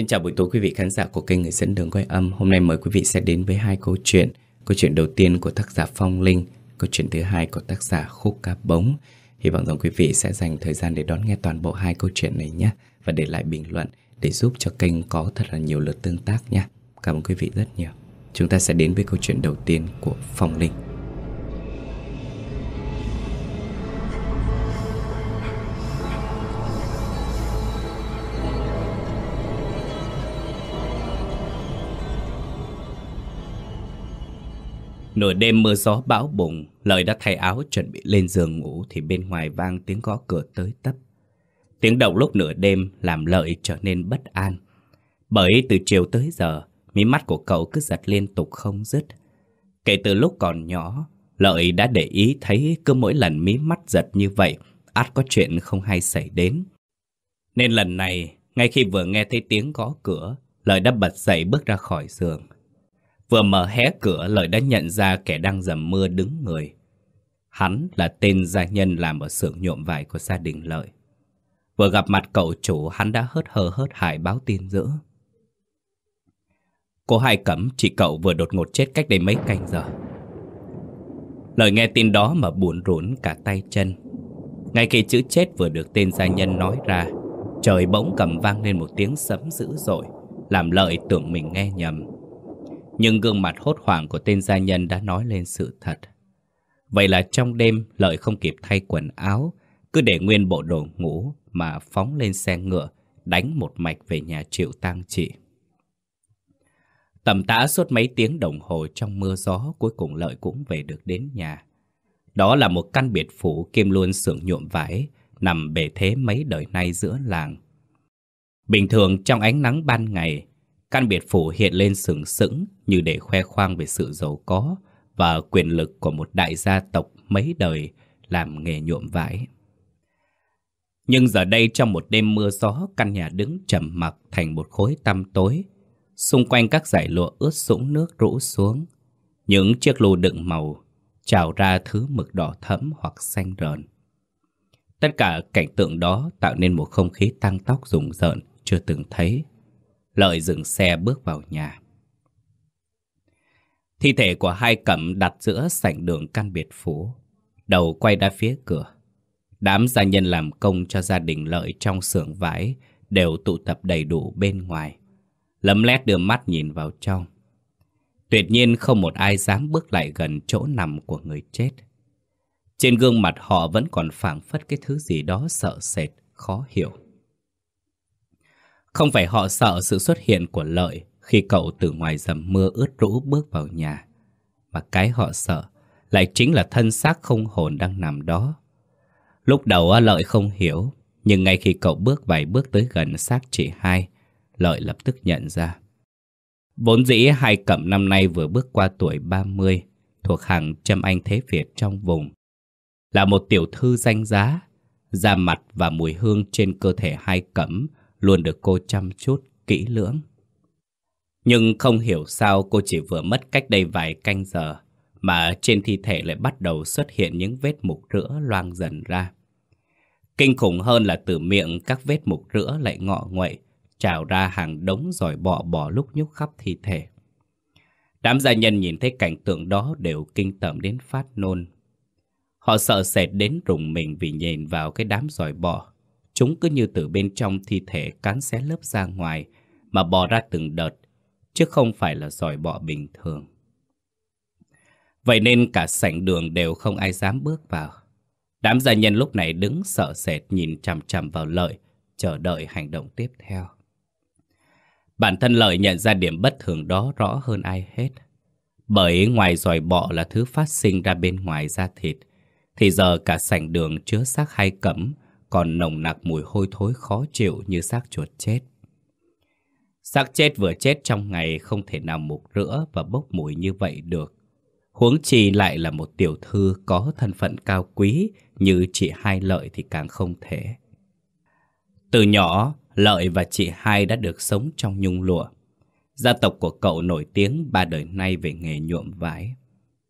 Xin chào buổi tối quý vị khán giả của kênh Người dẫn đường quay âm. Hôm nay mời quý vị sẽ đến với hai câu chuyện. Câu chuyện đầu tiên của tác giả Phong Linh, câu chuyện thứ hai của tác giả Khúc Cá Bống. Hy vọng rằng quý vị sẽ dành thời gian để đón nghe toàn bộ hai câu chuyện này nhé và để lại bình luận để giúp cho kênh có thật là nhiều lượt tương tác nhé. Cảm ơn quý vị rất nhiều. Chúng ta sẽ đến với câu chuyện đầu tiên của Phong Linh. Nửa đêm mưa gió bão bùng, Lợi đã thay áo chuẩn bị lên giường ngủ thì bên ngoài vang tiếng gõ cửa tới tấp. Tiếng động lúc nửa đêm làm Lợi trở nên bất an. Bởi từ chiều tới giờ, mí mắt của cậu cứ giật liên tục không dứt. Kể từ lúc còn nhỏ, Lợi đã để ý thấy cứ mỗi lần mí mắt giật như vậy, át có chuyện không hay xảy đến. Nên lần này, ngay khi vừa nghe thấy tiếng gõ cửa, Lợi đã bật dậy bước ra khỏi giường. Vừa mở hé cửa Lợi đã nhận ra kẻ đang dầm mưa đứng người. Hắn là tên gia nhân làm ở xưởng nhuộm vải của gia đình Lợi. Vừa gặp mặt cậu chủ hắn đã hớt hờ hớt hải báo tin dữ. Cô hai cẩm chị cậu vừa đột ngột chết cách đây mấy canh giờ. Lời nghe tin đó mà buồn rủn cả tay chân. Ngay khi chữ chết vừa được tên gia nhân nói ra, trời bỗng cầm vang lên một tiếng sấm dữ dội, làm lợi tưởng mình nghe nhầm. Nhưng gương mặt hốt hoảng của tên gia nhân đã nói lên sự thật. Vậy là trong đêm Lợi không kịp thay quần áo, cứ để nguyên bộ đồ ngủ mà phóng lên xe ngựa, đánh một mạch về nhà triệu tang trị. Tầm tã suốt mấy tiếng đồng hồ trong mưa gió cuối cùng Lợi cũng về được đến nhà. Đó là một căn biệt phủ kim luôn xưởng nhuộm vải, nằm bề thế mấy đời nay giữa làng. Bình thường trong ánh nắng ban ngày, Căn biệt phủ hiện lên sừng sững như để khoe khoang về sự giàu có và quyền lực của một đại gia tộc mấy đời làm nghề nhuộm vải. Nhưng giờ đây trong một đêm mưa gió, căn nhà đứng trầm mặc thành một khối tăm tối. Xung quanh các dải lụa ướt sũng nước rũ xuống. Những chiếc lù đựng màu trào ra thứ mực đỏ thẫm hoặc xanh rờn. Tất cả cảnh tượng đó tạo nên một không khí tăng tóc rùng rợn chưa từng thấy. Lợi dừng xe bước vào nhà. Thi thể của hai cẩm đặt giữa sảnh đường căn biệt phủ. Đầu quay ra phía cửa. Đám gia nhân làm công cho gia đình Lợi trong xưởng vải đều tụ tập đầy đủ bên ngoài. Lấm lét đưa mắt nhìn vào trong. Tuyệt nhiên không một ai dám bước lại gần chỗ nằm của người chết. Trên gương mặt họ vẫn còn phảng phất cái thứ gì đó sợ sệt, khó hiểu. Không phải họ sợ sự xuất hiện của lợi khi cậu từ ngoài dầm mưa ướt rũ bước vào nhà. Mà cái họ sợ lại chính là thân xác không hồn đang nằm đó. Lúc đầu lợi không hiểu, nhưng ngay khi cậu bước vài bước tới gần xác chị hai, lợi lập tức nhận ra. Vốn dĩ hai cẩm năm nay vừa bước qua tuổi 30, thuộc hàng châm anh thế Việt trong vùng. Là một tiểu thư danh giá, da mặt và mùi hương trên cơ thể hai cẩm luôn được cô chăm chút, kỹ lưỡng. Nhưng không hiểu sao cô chỉ vừa mất cách đây vài canh giờ, mà trên thi thể lại bắt đầu xuất hiện những vết mục rữa loang dần ra. Kinh khủng hơn là từ miệng các vết mục rữa lại ngọ nguậy, trào ra hàng đống giỏi bọ bò lúc nhúc khắp thi thể. Đám gia nhân nhìn thấy cảnh tượng đó đều kinh tởm đến phát nôn. Họ sợ sệt đến rùng mình vì nhìn vào cái đám giỏi bọ Chúng cứ như từ bên trong thi thể cán xé lớp ra ngoài mà bò ra từng đợt, chứ không phải là giỏi bọ bình thường. Vậy nên cả sảnh đường đều không ai dám bước vào. Đám gia nhân lúc này đứng sợ sệt nhìn chằm chằm vào lợi, chờ đợi hành động tiếp theo. Bản thân lợi nhận ra điểm bất thường đó rõ hơn ai hết. Bởi ngoài giỏi bọ là thứ phát sinh ra bên ngoài da thịt, thì giờ cả sảnh đường chứa xác hai cẩm còn nồng nặc mùi hôi thối khó chịu như xác chuột chết. Xác chết vừa chết trong ngày không thể nào mục rữa và bốc mùi như vậy được. Huống chi lại là một tiểu thư có thân phận cao quý như chị Hai Lợi thì càng không thể. Từ nhỏ, Lợi và chị Hai đã được sống trong nhung lụa. Gia tộc của cậu nổi tiếng ba đời nay về nghề nhuộm vải.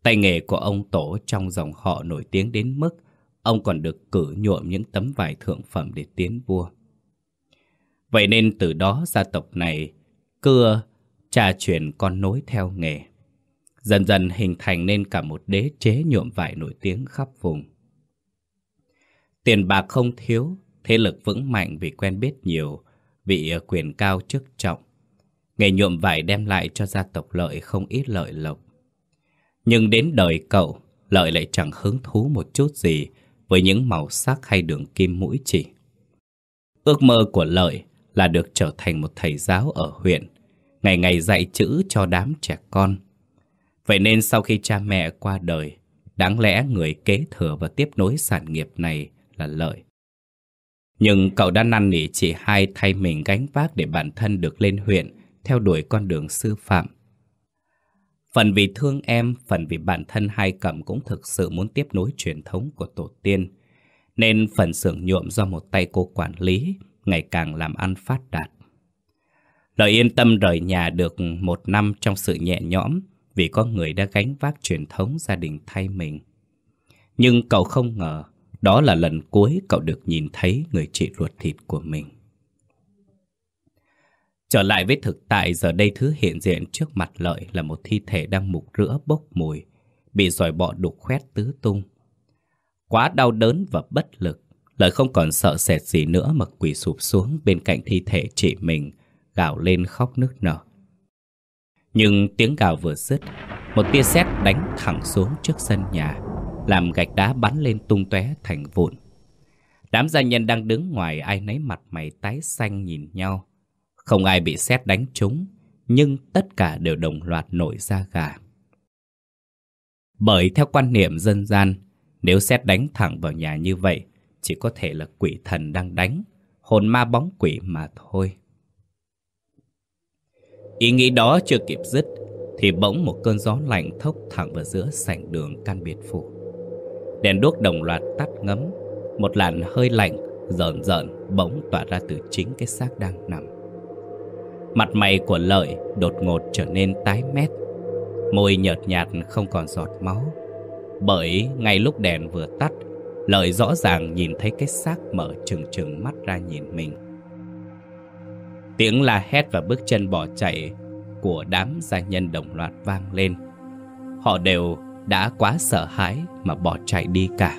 Tay nghề của ông Tổ trong dòng họ nổi tiếng đến mức Ông còn được cử nhuộm những tấm vải thượng phẩm để tiến vua. Vậy nên từ đó gia tộc này cưa trà truyền con nối theo nghề. Dần dần hình thành nên cả một đế chế nhuộm vải nổi tiếng khắp vùng. Tiền bạc không thiếu, thế lực vững mạnh vì quen biết nhiều, vị quyền cao chức trọng. Nghề nhuộm vải đem lại cho gia tộc lợi không ít lợi lộc. Nhưng đến đời cậu, lợi lại chẳng hứng thú một chút gì với những màu sắc hay đường kim mũi chỉ. Ước mơ của lợi là được trở thành một thầy giáo ở huyện, ngày ngày dạy chữ cho đám trẻ con. Vậy nên sau khi cha mẹ qua đời, đáng lẽ người kế thừa và tiếp nối sản nghiệp này là lợi. Nhưng cậu đã năn nỉ chị hai thay mình gánh vác để bản thân được lên huyện, theo đuổi con đường sư phạm. Phần vì thương em, phần vì bản thân hai cẩm cũng thực sự muốn tiếp nối truyền thống của tổ tiên. Nên phần xưởng nhuộm do một tay cô quản lý ngày càng làm ăn phát đạt. Lợi yên tâm rời nhà được một năm trong sự nhẹ nhõm vì có người đã gánh vác truyền thống gia đình thay mình. Nhưng cậu không ngờ đó là lần cuối cậu được nhìn thấy người chị ruột thịt của mình. Trở lại với thực tại giờ đây thứ hiện diện trước mặt lợi là một thi thể đang mục rữa bốc mùi, bị dòi bọ đục khoét tứ tung. Quá đau đớn và bất lực, lợi không còn sợ sệt gì nữa mà quỳ sụp xuống bên cạnh thi thể chị mình, gào lên khóc nức nở. Nhưng tiếng gào vừa dứt, một tia sét đánh thẳng xuống trước sân nhà, làm gạch đá bắn lên tung tóe thành vụn. Đám gia nhân đang đứng ngoài ai nấy mặt mày tái xanh nhìn nhau. Không ai bị sét đánh trúng, nhưng tất cả đều đồng loạt nổi da gà. Bởi theo quan niệm dân gian, nếu sét đánh thẳng vào nhà như vậy, chỉ có thể là quỷ thần đang đánh, hồn ma bóng quỷ mà thôi. Ý nghĩ đó chưa kịp dứt, thì bỗng một cơn gió lạnh thốc thẳng vào giữa sảnh đường căn biệt phủ. Đèn đuốc đồng loạt tắt ngấm, một làn hơi lạnh rợn rợn bỗng tỏa ra từ chính cái xác đang nằm. Mặt mày của lợi đột ngột trở nên tái mét. Môi nhợt nhạt không còn giọt máu. Bởi ngay lúc đèn vừa tắt, Lợi rõ ràng nhìn thấy cái xác mở trừng trừng mắt ra nhìn mình. Tiếng la hét và bước chân bỏ chạy Của đám gia nhân đồng loạt vang lên. Họ đều đã quá sợ hãi mà bỏ chạy đi cả.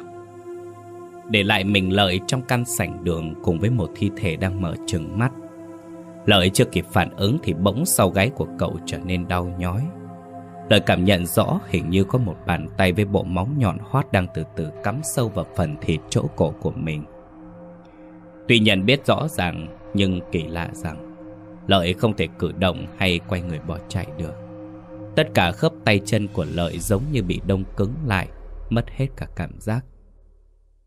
Để lại mình lợi trong căn sảnh đường Cùng với một thi thể đang mở trừng mắt. Lợi chưa kịp phản ứng thì bỗng sau gáy của cậu trở nên đau nhói. Lợi cảm nhận rõ hình như có một bàn tay với bộ móng nhọn hoắt đang từ từ cắm sâu vào phần thịt chỗ cổ của mình. Tuy nhận biết rõ ràng nhưng kỳ lạ rằng Lợi không thể cử động hay quay người bỏ chạy được. Tất cả khớp tay chân của Lợi giống như bị đông cứng lại, mất hết cả cảm giác.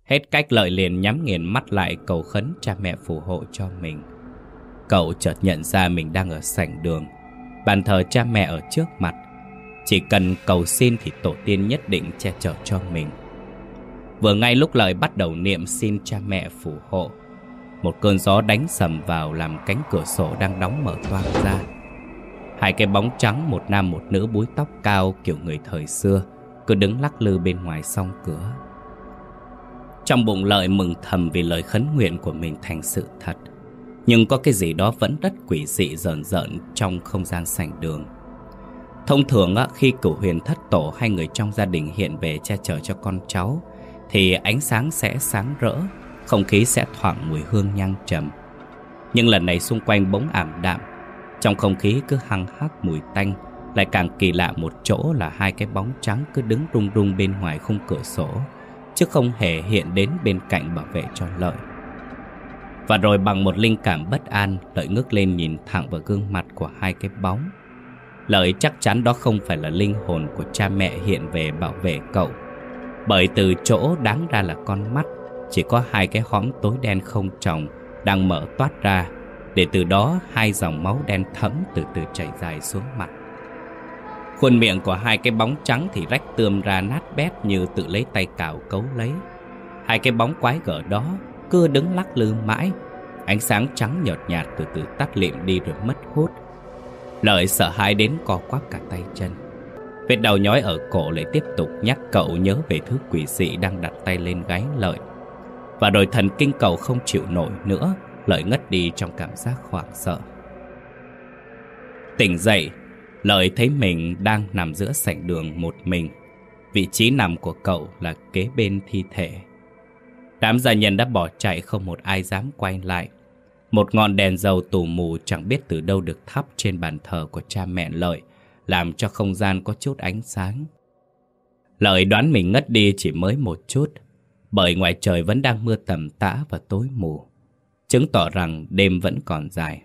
Hết cách Lợi liền nhắm nghiền mắt lại cầu khấn cha mẹ phù hộ cho mình. Cậu chợt nhận ra mình đang ở sảnh đường. Bàn thờ cha mẹ ở trước mặt. Chỉ cần cầu xin thì tổ tiên nhất định che chở cho mình. Vừa ngay lúc lời bắt đầu niệm xin cha mẹ phù hộ, Một cơn gió đánh sầm vào làm cánh cửa sổ đang đóng mở toang ra. Hai cái bóng trắng, một nam một nữ búi tóc cao kiểu người thời xưa, Cứ đứng lắc lư bên ngoài song cửa. Trong bụng lợi mừng thầm vì lời khấn nguyện của mình thành sự thật nhưng có cái gì đó vẫn rất quỷ dị rợn rợn trong không gian sảnh đường. Thông thường khi cửu huyền thất tổ hay người trong gia đình hiện về che chở cho con cháu Thì ánh sáng sẽ sáng rỡ, không khí sẽ thoảng mùi hương nhang trầm. Nhưng lần này xung quanh bỗng ảm đạm Trong không khí cứ hăng hắc mùi tanh Lại càng kỳ lạ một chỗ là hai cái bóng trắng cứ đứng rung rung bên ngoài khung cửa sổ Chứ không hề hiện đến bên cạnh bảo vệ cho lợi và rồi bằng một linh cảm bất an, Lợi ngước lên nhìn thẳng vào gương mặt của hai cái bóng. Lợi chắc chắn đó không phải là linh hồn của cha mẹ hiện về bảo vệ cậu. Bởi từ chỗ đáng ra là con mắt, Chỉ có hai cái hõm tối đen không tròng Đang mở toát ra, Để từ đó hai dòng máu đen thẫm từ từ chảy dài xuống mặt. Khuôn miệng của hai cái bóng trắng thì rách tươm ra nát bét như tự lấy tay cào cấu lấy. Hai cái bóng quái gở đó cứ đứng lắc lư mãi. Ánh sáng trắng nhợt nhạt từ từ tắt lịm đi rồi mất hút. Lợi sợ hãi đến co quắp cả tay chân. Vết đầu nhói ở cổ lại tiếp tục nhắc cậu nhớ về thứ quỷ dị đang đặt tay lên gáy lợi. Và đôi thần kinh cầu không chịu nổi nữa, Lợi ngất đi trong cảm giác hoảng sợ. Tỉnh dậy, Lợi thấy mình đang nằm giữa sảnh đường một mình. Vị trí nằm của cậu là kế bên thi thể. Đám gia nhân đã bỏ chạy không một ai dám quay lại. Một ngọn đèn dầu tù mù chẳng biết từ đâu được thắp trên bàn thờ của cha mẹ Lợi, Làm cho không gian có chút ánh sáng. Lợi đoán mình ngất đi chỉ mới một chút, Bởi ngoài trời vẫn đang mưa tầm tã và tối mù, Chứng tỏ rằng đêm vẫn còn dài.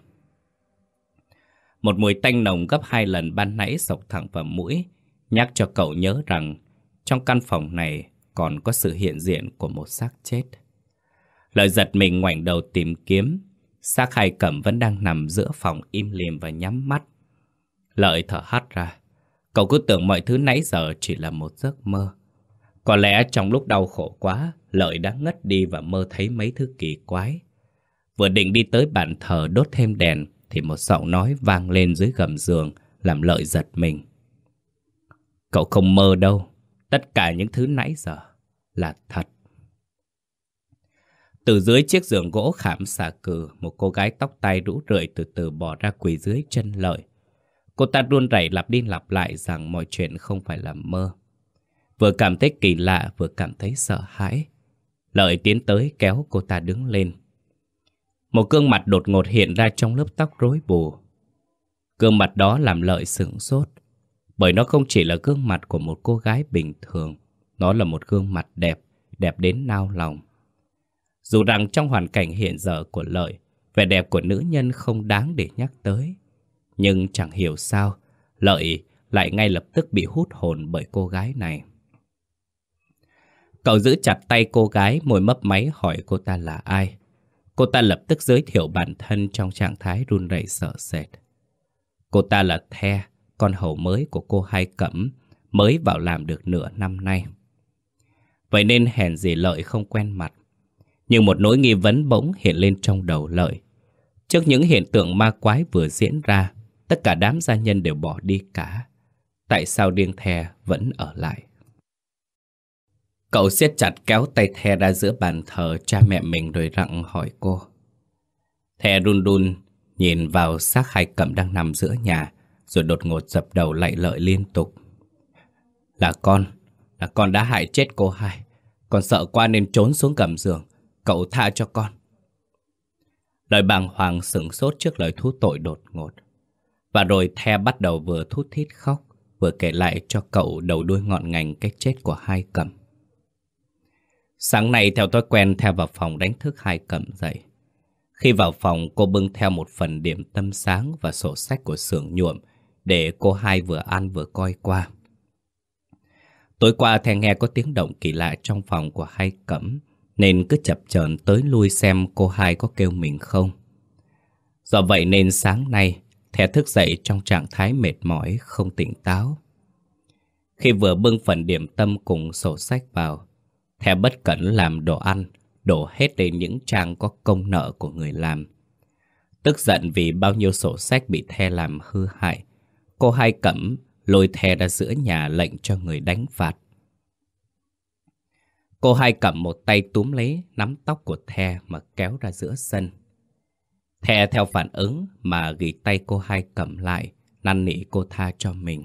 Một mùi tanh nồng gấp hai lần ban nãy sộc thẳng vào mũi, Nhắc cho cậu nhớ rằng Trong căn phòng này còn có sự hiện diện của một xác chết Lợi giật mình ngoảnh đầu tìm kiếm Xác hai cẩm vẫn đang nằm giữa phòng im lìm và nhắm mắt Lợi thở hắt ra Cậu cứ tưởng mọi thứ nãy giờ chỉ là một giấc mơ. Có lẽ trong lúc đau khổ quá, Lợi đã ngất đi và mơ thấy mấy thứ kỳ quái. Vừa định đi tới bàn thờ đốt thêm đèn, thì một giọng nói vang lên dưới gầm giường, làm Lợi giật mình. Cậu không mơ đâu, tất cả những thứ nãy giờ là thật. Từ dưới chiếc giường gỗ khảm xà cừ, một cô gái tóc tai rũ rượi từ từ bò ra quỳ dưới chân Lợi. Cô ta run rẩy lặp đi lặp lại rằng mọi chuyện không phải là mơ. Vừa cảm thấy kỳ lạ vừa cảm thấy sợ hãi. Lợi tiến tới kéo cô ta đứng lên. Một gương mặt đột ngột hiện ra trong lớp tóc rối bù. Gương mặt đó làm Lợi sửng sốt. Bởi nó không chỉ là gương mặt của một cô gái bình thường. Nó là một gương mặt đẹp, đẹp đến nao lòng. Dù rằng trong hoàn cảnh hiện giờ của Lợi, vẻ đẹp của nữ nhân không đáng để nhắc tới. Nhưng chẳng hiểu sao, Lợi lại ngay lập tức bị hút hồn bởi cô gái này. Cậu giữ chặt tay cô gái, môi mấp máy hỏi cô ta là ai. Cô ta lập tức giới thiệu bản thân trong trạng thái run rẩy sợ sệt. Cô ta là The, con hầu mới của cô Hai Cẩm, mới vào làm được nửa năm nay. Vậy nên hèn gì Lợi không quen mặt. Nhưng một nỗi nghi vấn bỗng hiện lên trong đầu Lợi. Trước những hiện tượng ma quái vừa diễn ra, Tất cả đám gia nhân đều bỏ đi cả. Tại sao điên the vẫn ở lại? Cậu siết chặt kéo tay the ra giữa bàn thờ cha mẹ mình rồi rặng hỏi cô. The run run nhìn vào xác hai cẩm đang nằm giữa nhà rồi đột ngột dập đầu lại lợi liên tục. Là con, là con đã hại chết cô hai. Con sợ qua nên trốn xuống cầm giường. Cậu tha cho con. Lời bàng hoàng sửng sốt trước lời thú tội đột ngột. Và rồi The bắt đầu vừa thút thít khóc, vừa kể lại cho cậu đầu đuôi ngọn ngành cái chết của hai cầm. Sáng nay theo thói quen theo vào phòng đánh thức hai cầm dậy. Khi vào phòng cô bưng theo một phần điểm tâm sáng và sổ sách của xưởng nhuộm để cô hai vừa ăn vừa coi qua. Tối qua thè nghe có tiếng động kỳ lạ trong phòng của hai cẩm nên cứ chập chờn tới lui xem cô hai có kêu mình không. Do vậy nên sáng nay thè thức dậy trong trạng thái mệt mỏi, không tỉnh táo. Khi vừa bưng phần điểm tâm cùng sổ sách vào, thè bất cẩn làm đồ ăn, đổ hết lên những trang có công nợ của người làm. Tức giận vì bao nhiêu sổ sách bị The làm hư hại, cô hai cẩm lôi The ra giữa nhà lệnh cho người đánh phạt. Cô hai cầm một tay túm lấy nắm tóc của The mà kéo ra giữa sân. Thè theo phản ứng mà ghi tay cô hai cầm lại, năn nỉ cô tha cho mình.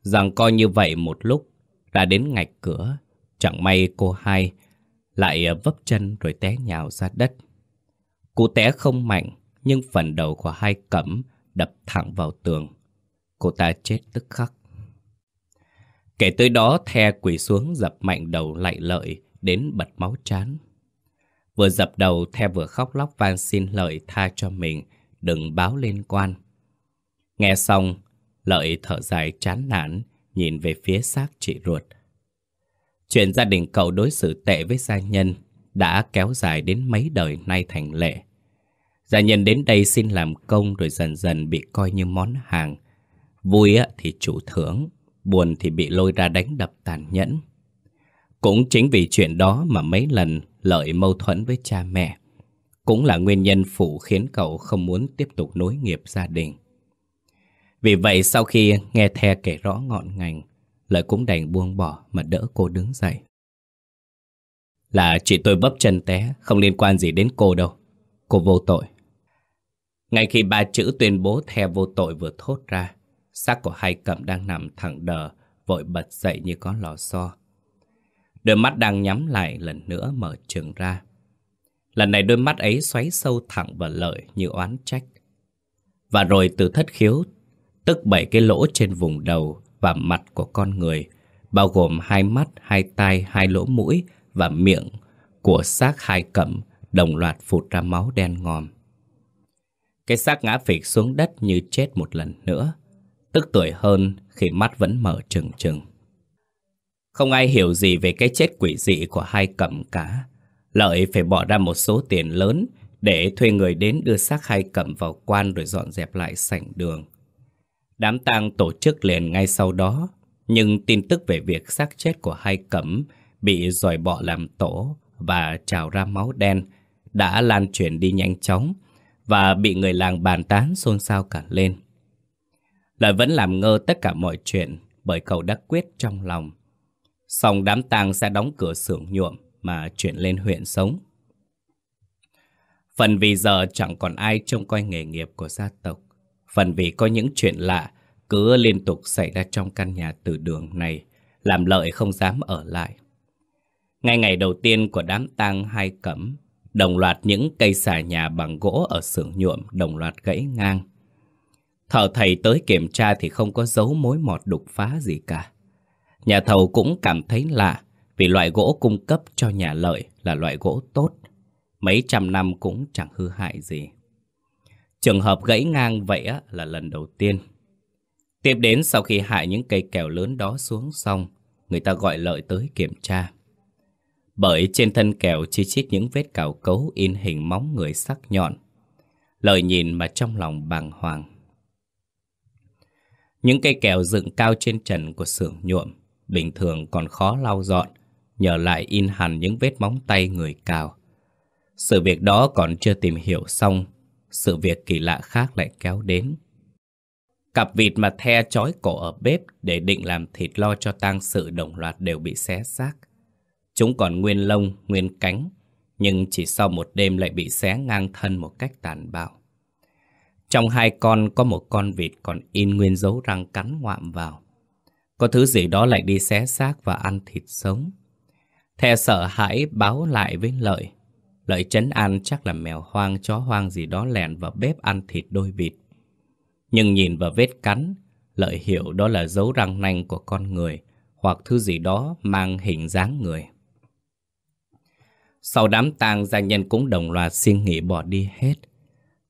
Rằng coi như vậy một lúc, đã đến ngạch cửa, chẳng may cô hai lại vấp chân rồi té nhào ra đất. Cú té không mạnh, nhưng phần đầu của hai cẩm đập thẳng vào tường. Cô ta chết tức khắc. Kể tới đó, The quỳ xuống dập mạnh đầu lại lợi đến bật máu chán. Vừa dập đầu the vừa khóc lóc van xin Lợi tha cho mình, đừng báo lên quan. Nghe xong, Lợi thở dài chán nản, nhìn về phía xác chị ruột. Chuyện gia đình cậu đối xử tệ với gia nhân đã kéo dài đến mấy đời nay thành lệ. Gia nhân đến đây xin làm công rồi dần dần bị coi như món hàng. Vui thì chủ thưởng, buồn thì bị lôi ra đánh đập tàn nhẫn. Cũng chính vì chuyện đó mà mấy lần Lợi mâu thuẫn với cha mẹ Cũng là nguyên nhân phụ khiến cậu không muốn tiếp tục nối nghiệp gia đình Vì vậy sau khi nghe The kể rõ ngọn ngành Lợi cũng đành buông bỏ mà đỡ cô đứng dậy Là chị tôi vấp chân té Không liên quan gì đến cô đâu cô vô tội. Ngay khi ba chữ tuyên bố The vô tội vừa thốt ra, xác của hai cẩm đang nằm thẳng đờ, vội bật dậy như có lò xo. Đôi mắt đang nhắm lại lần nữa mở trừng ra. Lần này đôi mắt ấy xoáy sâu thẳng vào lợi như oán trách. Và rồi từ thất khiếu, tức bảy cái lỗ trên vùng đầu và mặt của con người, bao gồm hai mắt, hai tai, hai lỗ mũi và miệng của xác hai cẩm đồng loạt phụt ra máu đen ngòm. Cái xác ngã phịch xuống đất như chết một lần nữa, tức tuổi hơn khi mắt vẫn mở trừng trừng. Không ai hiểu gì về cái chết quỷ dị của hai cẩm cả. Lợi phải bỏ ra một số tiền lớn để thuê người đến đưa xác hai cẩm vào quan rồi dọn dẹp lại sảnh đường. Đám tang tổ chức liền ngay sau đó, nhưng tin tức về việc xác chết của hai cẩm bị dòi bọ làm tổ và trào ra máu đen đã lan truyền đi nhanh chóng và bị người làng bàn tán xôn xao cả lên. Lợi vẫn làm ngơ tất cả mọi chuyện bởi cậu đã quyết trong lòng. Xong đám tang sẽ đóng cửa xưởng nhuộm mà chuyển lên huyện sống. Phần vì giờ chẳng còn ai trông coi nghề nghiệp của gia tộc. Phần vì có những chuyện lạ cứ liên tục xảy ra trong căn nhà từ đường này, làm lợi không dám ở lại. Ngay ngày đầu tiên của đám tang hai cẩm, đồng loạt những cây xà nhà bằng gỗ ở xưởng nhuộm đồng loạt gãy ngang. Thợ thầy tới kiểm tra thì không có dấu mối mọt đục phá gì cả. Nhà thầu cũng cảm thấy lạ vì loại gỗ cung cấp cho nhà lợi là loại gỗ tốt. Mấy trăm năm cũng chẳng hư hại gì. Trường hợp gãy ngang vậy là lần đầu tiên. Tiếp đến sau khi hại những cây kèo lớn đó xuống xong, người ta gọi lợi tới kiểm tra. Bởi trên thân kèo chi chít những vết cào cấu in hình móng người sắc nhọn. Lợi nhìn mà trong lòng bàng hoàng. Những cây kèo dựng cao trên trần của xưởng nhuộm bình thường còn khó lau dọn, nhờ lại in hẳn những vết móng tay người cào. Sự việc đó còn chưa tìm hiểu xong, sự việc kỳ lạ khác lại kéo đến. Cặp vịt mà the chói cổ ở bếp để định làm thịt lo cho tang sự đồng loạt đều bị xé xác. Chúng còn nguyên lông, nguyên cánh, nhưng chỉ sau một đêm lại bị xé ngang thân một cách tàn bạo. Trong hai con có một con vịt còn in nguyên dấu răng cắn ngoạm vào. Có thứ gì đó lại đi xé xác và ăn thịt sống. Thè sợ hãi báo lại với Lợi. Lợi chấn an chắc là mèo hoang, chó hoang gì đó lèn vào bếp ăn thịt đôi vịt. Nhưng nhìn vào vết cắn, Lợi hiểu đó là dấu răng nanh của con người hoặc thứ gì đó mang hình dáng người. Sau đám tang gia nhân cũng đồng loạt xin nghỉ bỏ đi hết.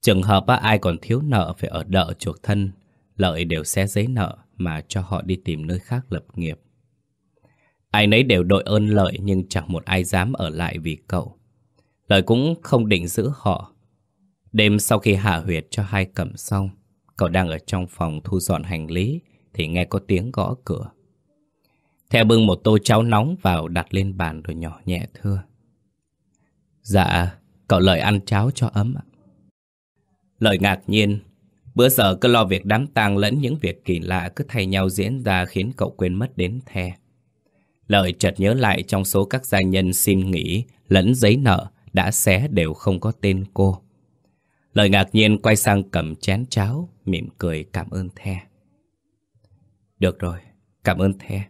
Trường hợp ai còn thiếu nợ phải ở đợ chuộc thân, Lợi đều xé giấy nợ mà cho họ đi tìm nơi khác lập nghiệp. Ai nấy đều đội ơn Lợi nhưng chẳng một ai dám ở lại vì cậu. Lợi cũng không định giữ họ. Đêm sau khi hạ huyệt cho hai cẩm xong, cậu đang ở trong phòng thu dọn hành lý thì nghe có tiếng gõ cửa. Theo bưng một tô cháo nóng vào đặt lên bàn rồi nhỏ nhẹ thưa. Dạ, cậu Lợi ăn cháo cho ấm ạ lời ngạc nhiên Bữa giờ cứ lo việc đám tang lẫn những việc kỳ lạ cứ thay nhau diễn ra khiến cậu quên mất đến the. lời chợt nhớ lại trong số các gia nhân xin nghỉ lẫn giấy nợ đã xé đều không có tên cô. lời ngạc nhiên quay sang cầm chén cháo, mỉm cười cảm ơn The. Được rồi, cảm ơn The.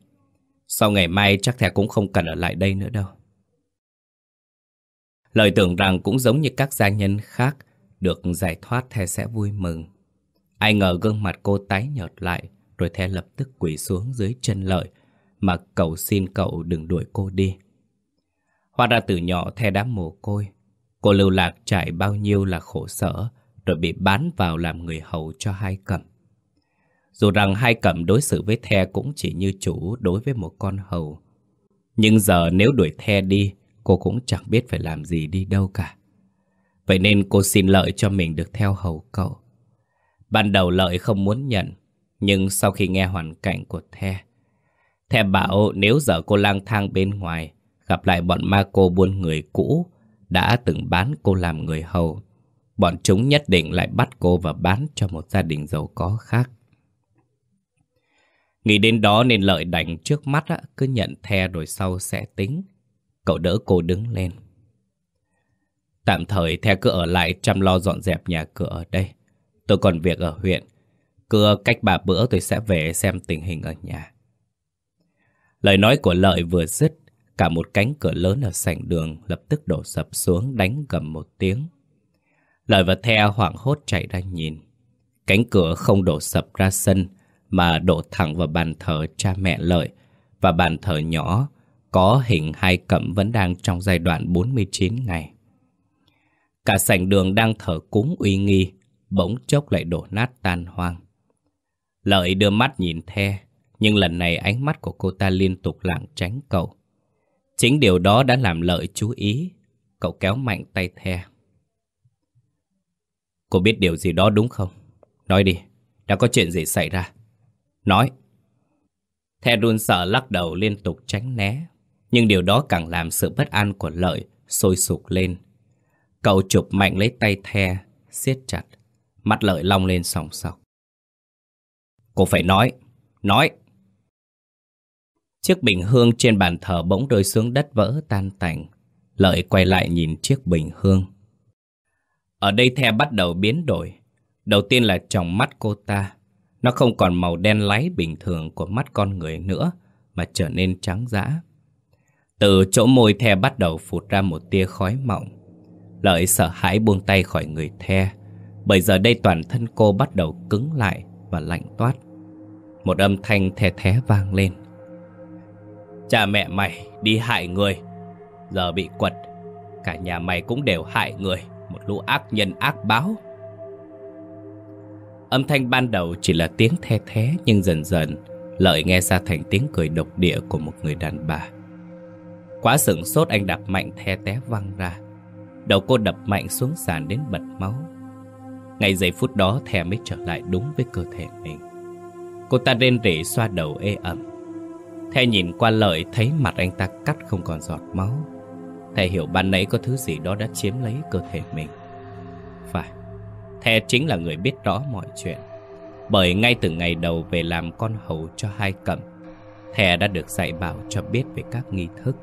Sau ngày mai chắc The cũng không cần ở lại đây nữa đâu. lời tưởng rằng cũng giống như các gia nhân khác, được giải thoát The sẽ vui mừng. Ai ngờ gương mặt cô tái nhợt lại, Rồi The lập tức quỳ xuống dưới chân lợi, Mà cầu xin cậu đừng đuổi cô đi. Hóa ra từ nhỏ The đã mồ côi. Cô lưu lạc trải bao nhiêu là khổ sở, Rồi bị bán vào làm người hầu cho hai cẩm. Dù rằng hai cẩm đối xử với The cũng chỉ như chủ đối với một con hầu, Nhưng giờ nếu đuổi The đi, Cô cũng chẳng biết phải làm gì đi đâu cả. Vậy nên cô xin lợi cho mình được theo hầu cậu Ban đầu Lợi không muốn nhận, nhưng sau khi nghe hoàn cảnh của The, The bảo nếu giờ cô lang thang bên ngoài, gặp lại bọn ma cô buôn người cũ, đã từng bán cô làm người hầu, bọn chúng nhất định lại bắt cô và bán cho một gia đình giàu có khác. Nghĩ đến đó nên lợi đành trước mắt cứ nhận the rồi sau sẽ tính. Cậu đỡ cô đứng lên. Tạm thời theo cứ ở lại chăm lo dọn dẹp nhà cửa ở đây. Tôi còn việc ở huyện. Cứ cách ba bữa tôi sẽ về xem tình hình ở nhà. Lời nói của Lợi vừa dứt, cả một cánh cửa lớn ở sảnh đường lập tức đổ sập xuống đánh gầm một tiếng. Lợi và theo hoảng hốt chạy ra nhìn. Cánh cửa không đổ sập ra sân, mà đổ thẳng vào bàn thờ cha mẹ Lợi và bàn thờ nhỏ có hình hai cẩm vẫn đang trong giai đoạn 49 ngày. Cả sảnh đường đang thở cúng uy nghi, bỗng chốc lại đổ nát tan hoang. Lợi đưa mắt nhìn The, nhưng lần này ánh mắt của cô ta liên tục lảng tránh cậu. Chính điều đó đã làm Lợi chú ý, cậu kéo mạnh tay The. Cô biết điều gì đó đúng không? Nói đi, đã có chuyện gì xảy ra? Nói. The run sợ lắc đầu liên tục tránh né, nhưng điều đó càng làm sự bất an của Lợi sôi sục lên. Cậu chụp mạnh lấy tay The, siết chặt, mắt Lợi long lên sòng sọc. Cô phải nói, nói. Chiếc bình hương trên bàn thờ bỗng rơi xuống đất vỡ tan tành. Lợi quay lại nhìn chiếc bình hương. Ở đây The bắt đầu biến đổi. Đầu tiên là trong mắt cô ta. Nó không còn màu đen láy bình thường của mắt con người nữa, mà trở nên trắng dã. Từ chỗ môi The bắt đầu phụt ra một tia khói mỏng. Lợi sợ hãi buông tay khỏi người The, bởi giờ đây toàn thân cô bắt đầu cứng lại và lạnh toát. Một âm thanh the thé vang lên. Cha mẹ mày đi hại người, giờ bị quật, cả nhà mày cũng đều hại người, một lũ ác nhân ác báo. Âm thanh ban đầu chỉ là tiếng the thé nhưng dần dần Lợi nghe ra thành tiếng cười độc địa của một người đàn bà Quá sửng sốt anh đạp mạnh the té văng ra Đầu cô đập mạnh xuống sàn đến bật máu. Ngay giây phút đó thè mới trở lại đúng với cơ thể mình. Cô ta rên rỉ xoa đầu ê ẩm. Thè nhìn qua lợi, thấy mặt anh ta cắt không còn giọt máu. Thè hiểu ban nãy có thứ gì đó đã chiếm lấy cơ thể mình. Phải Thè chính là người biết rõ mọi chuyện. Bởi ngay từ ngày đầu về làm con hầu cho hai cẩm Thè đã được dạy bảo cho biết về các nghi thức.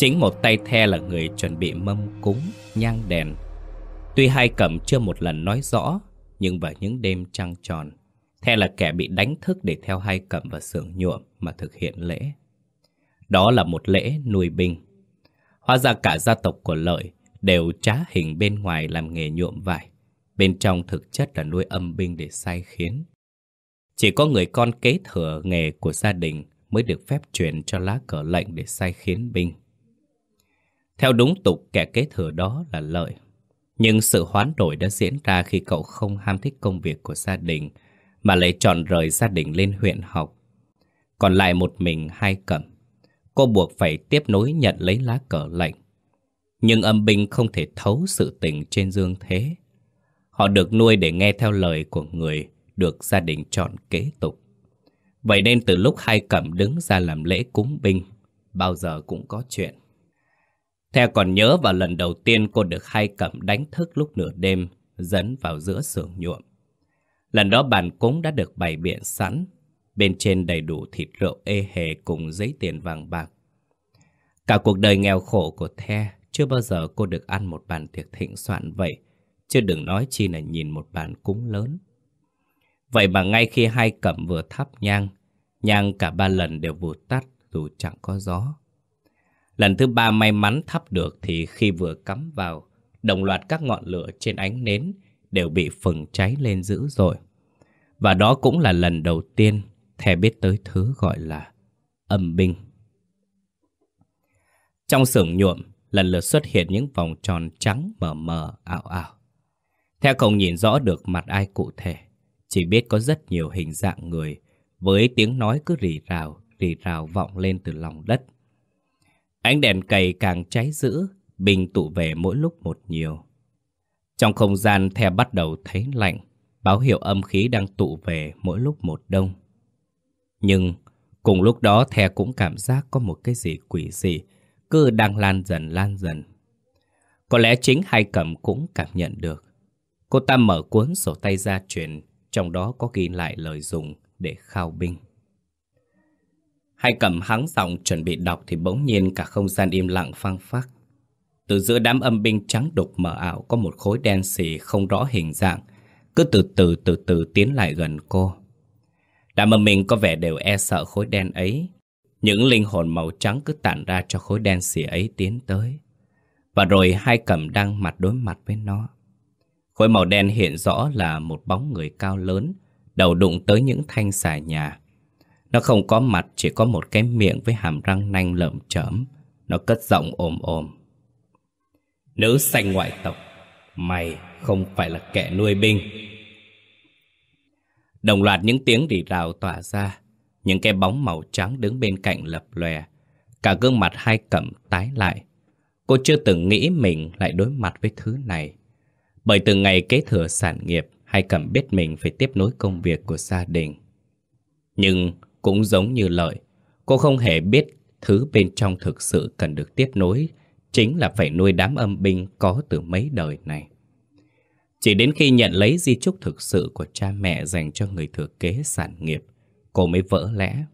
Chính một tay The là người chuẩn bị mâm cúng, nhang đèn Tuy hai cẩm chưa một lần nói rõ Nhưng vào những đêm trăng tròn The là kẻ bị đánh thức để theo hai cẩm và sưởng nhuộm mà thực hiện lễ Đó là một lễ nuôi binh Hóa ra cả gia tộc của Lợi đều trá hình bên ngoài làm nghề nhuộm vải. Bên trong thực chất là nuôi âm binh để sai khiến. Chỉ có người con kế thừa nghề của gia đình mới được phép truyền cho lá cờ lệnh để sai khiến binh. Theo đúng tục, kẻ kế thừa đó là lợi. Nhưng sự hoán đổi đã diễn ra khi cậu không ham thích công việc của gia đình, mà lại chọn rời gia đình lên huyện học. Còn lại một mình hai cẩm. Cô buộc phải tiếp nối nhận lấy lá cờ lệnh nhưng âm binh không thể thấu sự tình trên dương thế. Họ được nuôi để nghe theo lời của người được gia đình chọn kế tục. Vậy nên từ lúc hai cẩm đứng ra làm lễ cúng binh, bao giờ cũng có chuyện. Theo còn nhớ vào lần đầu tiên cô được hai cẩm đánh thức lúc nửa đêm, dẫn vào giữa xưởng nhuộm. Lần đó bàn cúng đã được bày biện sẵn, bên trên đầy đủ thịt rượu ê hề cùng giấy tiền vàng bạc. Cả cuộc đời nghèo khổ của The chưa bao giờ cô được ăn một bàn tiệc thịnh soạn vậy, chứ đừng nói chi là nhìn một bàn cúng lớn. Vậy mà ngay khi hai cẩm vừa thắp nhang, nhang cả ba lần đều vụt tắt dù chẳng có gió. Lần thứ ba may mắn thắp được thì khi vừa cắm vào, đồng loạt các ngọn lửa trên ánh nến đều bị phừng cháy lên dữ dội. Và đó cũng là lần đầu tiên thè biết tới thứ gọi là âm binh. Trong xưởng nhuộm, lần lượt xuất hiện những vòng tròn trắng mờ mờ, ảo ảo. Theo không nhìn rõ được mặt ai cụ thể, chỉ biết có rất nhiều hình dạng người, với tiếng nói cứ rì rào, rì rào vọng lên từ lòng đất. Ánh đèn cầy càng cháy dữ, bình tụ về mỗi lúc một nhiều. Trong không gian the bắt đầu thấy lạnh, báo hiệu âm khí đang tụ về mỗi lúc một đông. Nhưng cùng lúc đó The cũng cảm giác có một cái gì quỷ dị cứ đang lan dần lan dần. Có lẽ chính hai cẩm cũng cảm nhận được. Cô ta mở cuốn sổ tay ra truyền, trong đó có ghi lại lời dùng để khao binh. Hai cầm hắng giọng chuẩn bị đọc thì bỗng nhiên cả không gian im lặng phăng phắc. Từ giữa đám âm binh trắng đục mờ ảo có một khối đen xì không rõ hình dạng, cứ từ từ từ từ tiến lại gần cô. Đám âm binh có vẻ đều e sợ khối đen ấy. Những linh hồn màu trắng cứ tản ra cho khối đen xì ấy tiến tới. Và rồi hai cầm đang mặt đối mặt với nó. Khối màu đen hiện rõ là một bóng người cao lớn, đầu đụng tới những thanh xà nhà. Nó không có mặt, chỉ có một cái miệng với hàm răng nanh lợm chởm. Nó cất giọng ồm ồm. Nữ xanh ngoại tộc, mày không phải là kẻ nuôi binh. Đồng loạt những tiếng rì rào tỏa ra, những cái bóng màu trắng đứng bên cạnh lập lòe. Cả gương mặt hai cẩm tái lại. Cô chưa từng nghĩ mình lại đối mặt với thứ này. Bởi từ ngày kế thừa sản nghiệp, hai cẩm biết mình phải tiếp nối công việc của gia đình. Nhưng cũng giống như lợi, cô không hề biết thứ bên trong thực sự cần được tiếp nối chính là phải nuôi đám âm binh có từ mấy đời này. Chỉ đến khi nhận lấy di chúc thực sự của cha mẹ dành cho người thừa kế sản nghiệp, cô mới vỡ lẽ.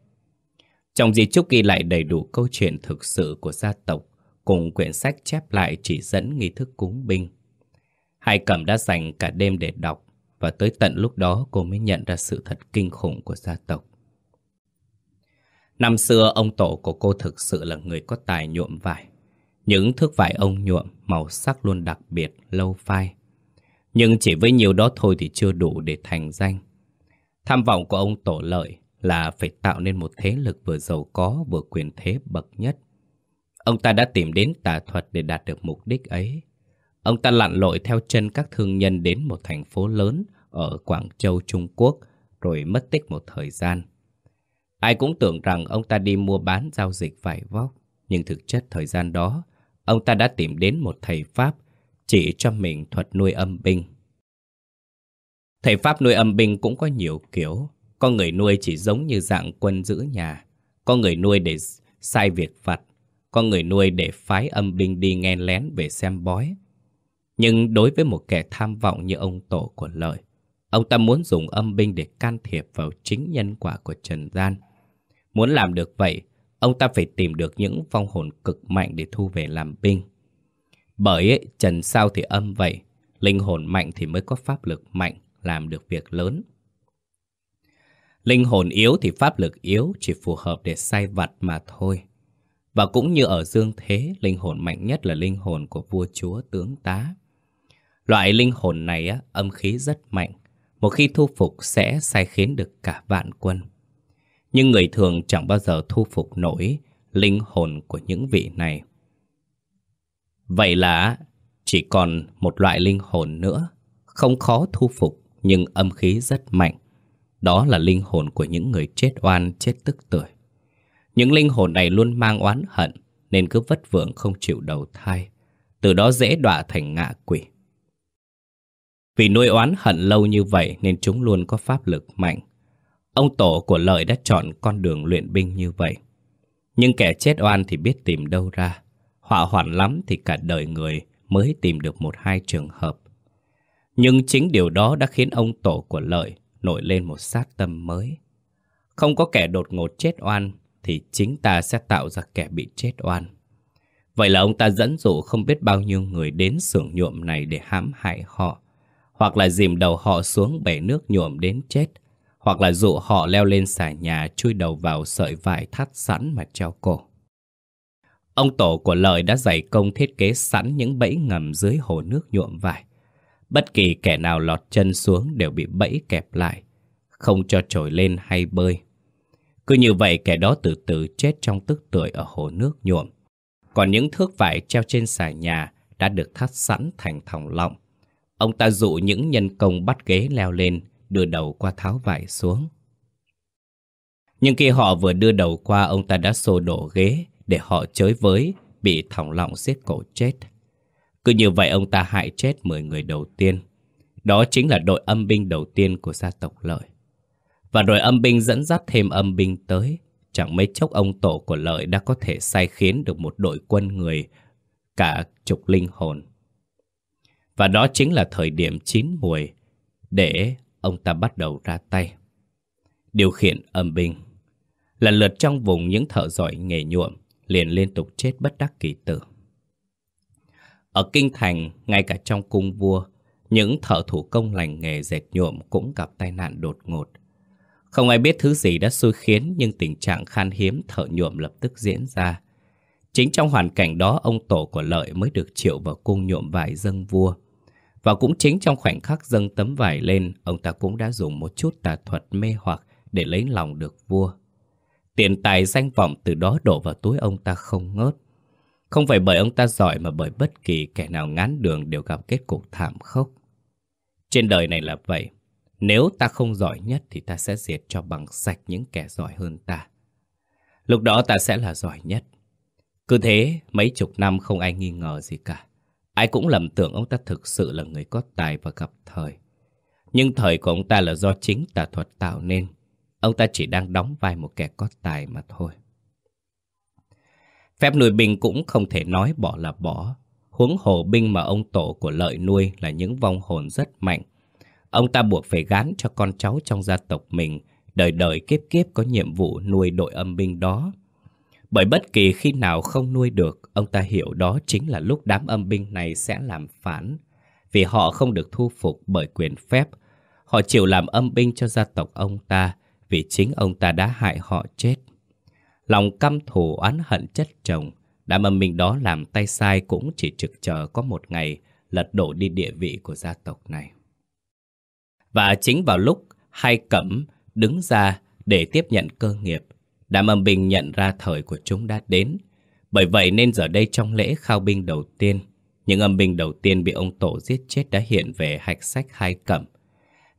Trong di chúc ghi lại đầy đủ câu chuyện thực sự của gia tộc, cùng quyển sách chép lại chỉ dẫn nghi thức cúng binh. Hai cẩm đã dành cả đêm để đọc, và tới tận lúc đó cô mới nhận ra sự thật kinh khủng của gia tộc. Năm xưa ông tổ của cô thực sự là người có tài nhuộm vải. Những thước vải ông nhuộm màu sắc luôn đặc biệt, lâu phai. Nhưng chỉ với nhiều đó thôi thì chưa đủ để thành danh. Tham vọng của ông tổ lợi là phải tạo nên một thế lực vừa giàu có vừa quyền thế bậc nhất. Ông ta đã tìm đến tà thuật để đạt được mục đích ấy. Ông ta lặn lội theo chân các thương nhân đến một thành phố lớn ở Quảng Châu, Trung Quốc, rồi mất tích một thời gian. Ai cũng tưởng rằng ông ta đi mua bán giao dịch vải vóc, nhưng thực chất thời gian đó, ông ta đã tìm đến một thầy Pháp chỉ cho mình thuật nuôi âm binh. Thầy Pháp nuôi âm binh cũng có nhiều kiểu, có người nuôi chỉ giống như dạng quân giữ nhà, có người nuôi để sai việc vặt, có người nuôi để phái âm binh đi nghe lén về xem bói. Nhưng đối với một kẻ tham vọng như ông tổ của lợi, ông ta muốn dùng âm binh để can thiệp vào chính nhân quả của Trần Gian. Muốn làm được vậy, ông ta phải tìm được những phong hồn cực mạnh để thu về làm binh. Bởi ấy, trần sao thì âm vậy, linh hồn mạnh thì mới có pháp lực mạnh, làm được việc lớn. Linh hồn yếu thì pháp lực yếu chỉ phù hợp để sai vặt mà thôi. Và cũng như ở dương thế, linh hồn mạnh nhất là linh hồn của vua chúa tướng tá. Loại linh hồn này á, âm khí rất mạnh, một khi thu phục sẽ sai khiến được cả vạn quân. Nhưng người thường chẳng bao giờ thu phục nổi linh hồn của những vị này. Vậy là chỉ còn một loại linh hồn nữa, không khó thu phục nhưng âm khí rất mạnh. Đó là linh hồn của những người chết oan, chết tức tuổi. Những linh hồn này luôn mang oán hận nên cứ vất vưởng không chịu đầu thai. Từ đó dễ đọa thành ngạ quỷ. Vì nuôi oán hận lâu như vậy nên chúng luôn có pháp lực mạnh. Ông tổ của lợi đã chọn con đường luyện binh như vậy. Nhưng kẻ chết oan thì biết tìm đâu ra. Họa hoạn lắm thì cả đời người mới tìm được một hai trường hợp. Nhưng chính điều đó đã khiến ông tổ của lợi nổi lên một sát tâm mới. Không có kẻ đột ngột chết oan thì chính ta sẽ tạo ra kẻ bị chết oan. Vậy là ông ta dẫn dụ không biết bao nhiêu người đến xưởng nhuộm này để hãm hại họ, hoặc là dìm đầu họ xuống bể nước nhuộm đến chết, hoặc là dụ họ leo lên xà nhà chui đầu vào sợi vải thắt sẵn mà treo cổ. Ông tổ của lợi đã dày công thiết kế sẵn những bẫy ngầm dưới hồ nước nhuộm vải. Bất kỳ kẻ nào lọt chân xuống đều bị bẫy kẹp lại, không cho trồi lên hay bơi. Cứ như vậy kẻ đó từ từ chết trong tức tuổi ở hồ nước nhuộm. Còn những thước vải treo trên xà nhà đã được thắt sẵn thành thòng lọng. Ông ta dụ những nhân công bắt ghế leo lên, đưa đầu qua tháo vải xuống. Nhưng khi họ vừa đưa đầu qua, ông ta đã xô đổ ghế để họ chới với, bị thòng lọng giết cổ chết. Cứ như vậy ông ta hại chết 10 người đầu tiên. Đó chính là đội âm binh đầu tiên của gia tộc Lợi. Và đội âm binh dẫn dắt thêm âm binh tới. Chẳng mấy chốc ông tổ của Lợi đã có thể sai khiến được một đội quân người cả chục linh hồn. Và đó chính là thời điểm chín mùi để ông ta bắt đầu ra tay. Điều khiển âm binh. Lần lượt trong vùng những thợ giỏi nghề nhuộm liền liên tục chết bất đắc kỳ tử. Ở Kinh Thành, ngay cả trong cung vua, những thợ thủ công lành nghề dệt nhuộm cũng gặp tai nạn đột ngột. Không ai biết thứ gì đã xui khiến nhưng tình trạng khan hiếm thợ nhuộm lập tức diễn ra. Chính trong hoàn cảnh đó ông tổ của Lợi mới được triệu vào cung nhuộm vải dâng vua. Và cũng chính trong khoảnh khắc dâng tấm vải lên, ông ta cũng đã dùng một chút tà thuật mê hoặc để lấy lòng được vua. Tiền tài danh vọng từ đó đổ vào túi ông ta không ngớt. Không phải bởi ông ta giỏi mà bởi bất kỳ kẻ nào ngán đường đều gặp kết cục thảm khốc. Trên đời này là vậy. Nếu ta không giỏi nhất thì ta sẽ diệt cho bằng sạch những kẻ giỏi hơn ta. Lúc đó ta sẽ là giỏi nhất. Cứ thế, mấy chục năm không ai nghi ngờ gì cả. Ai cũng lầm tưởng ông ta thực sự là người có tài và gặp thời. Nhưng thời của ông ta là do chính tà thuật tạo nên. Ông ta chỉ đang đóng vai một kẻ có tài mà thôi. Phép nuôi binh cũng không thể nói bỏ là bỏ. Huống hồ binh mà ông tổ của lợi nuôi là những vong hồn rất mạnh. Ông ta buộc phải gán cho con cháu trong gia tộc mình đời đời kiếp kiếp có nhiệm vụ nuôi đội âm binh đó. Bởi bất kỳ khi nào không nuôi được, ông ta hiểu đó chính là lúc đám âm binh này sẽ làm phản. Vì họ không được thu phục bởi quyền phép. Họ chịu làm âm binh cho gia tộc ông ta vì chính ông ta đã hại họ chết. Lòng căm thù oán hận chất chồng, đám âm binh đó làm tay sai cũng chỉ trực chờ có một ngày lật đổ đi địa vị của gia tộc này. Và chính vào lúc hai cẩm đứng ra để tiếp nhận cơ nghiệp, đám âm binh nhận ra thời của chúng đã đến. Bởi vậy nên giờ đây trong lễ khao binh đầu tiên, những âm binh đầu tiên bị ông Tổ giết chết đã hiện về hạch sách hai cẩm.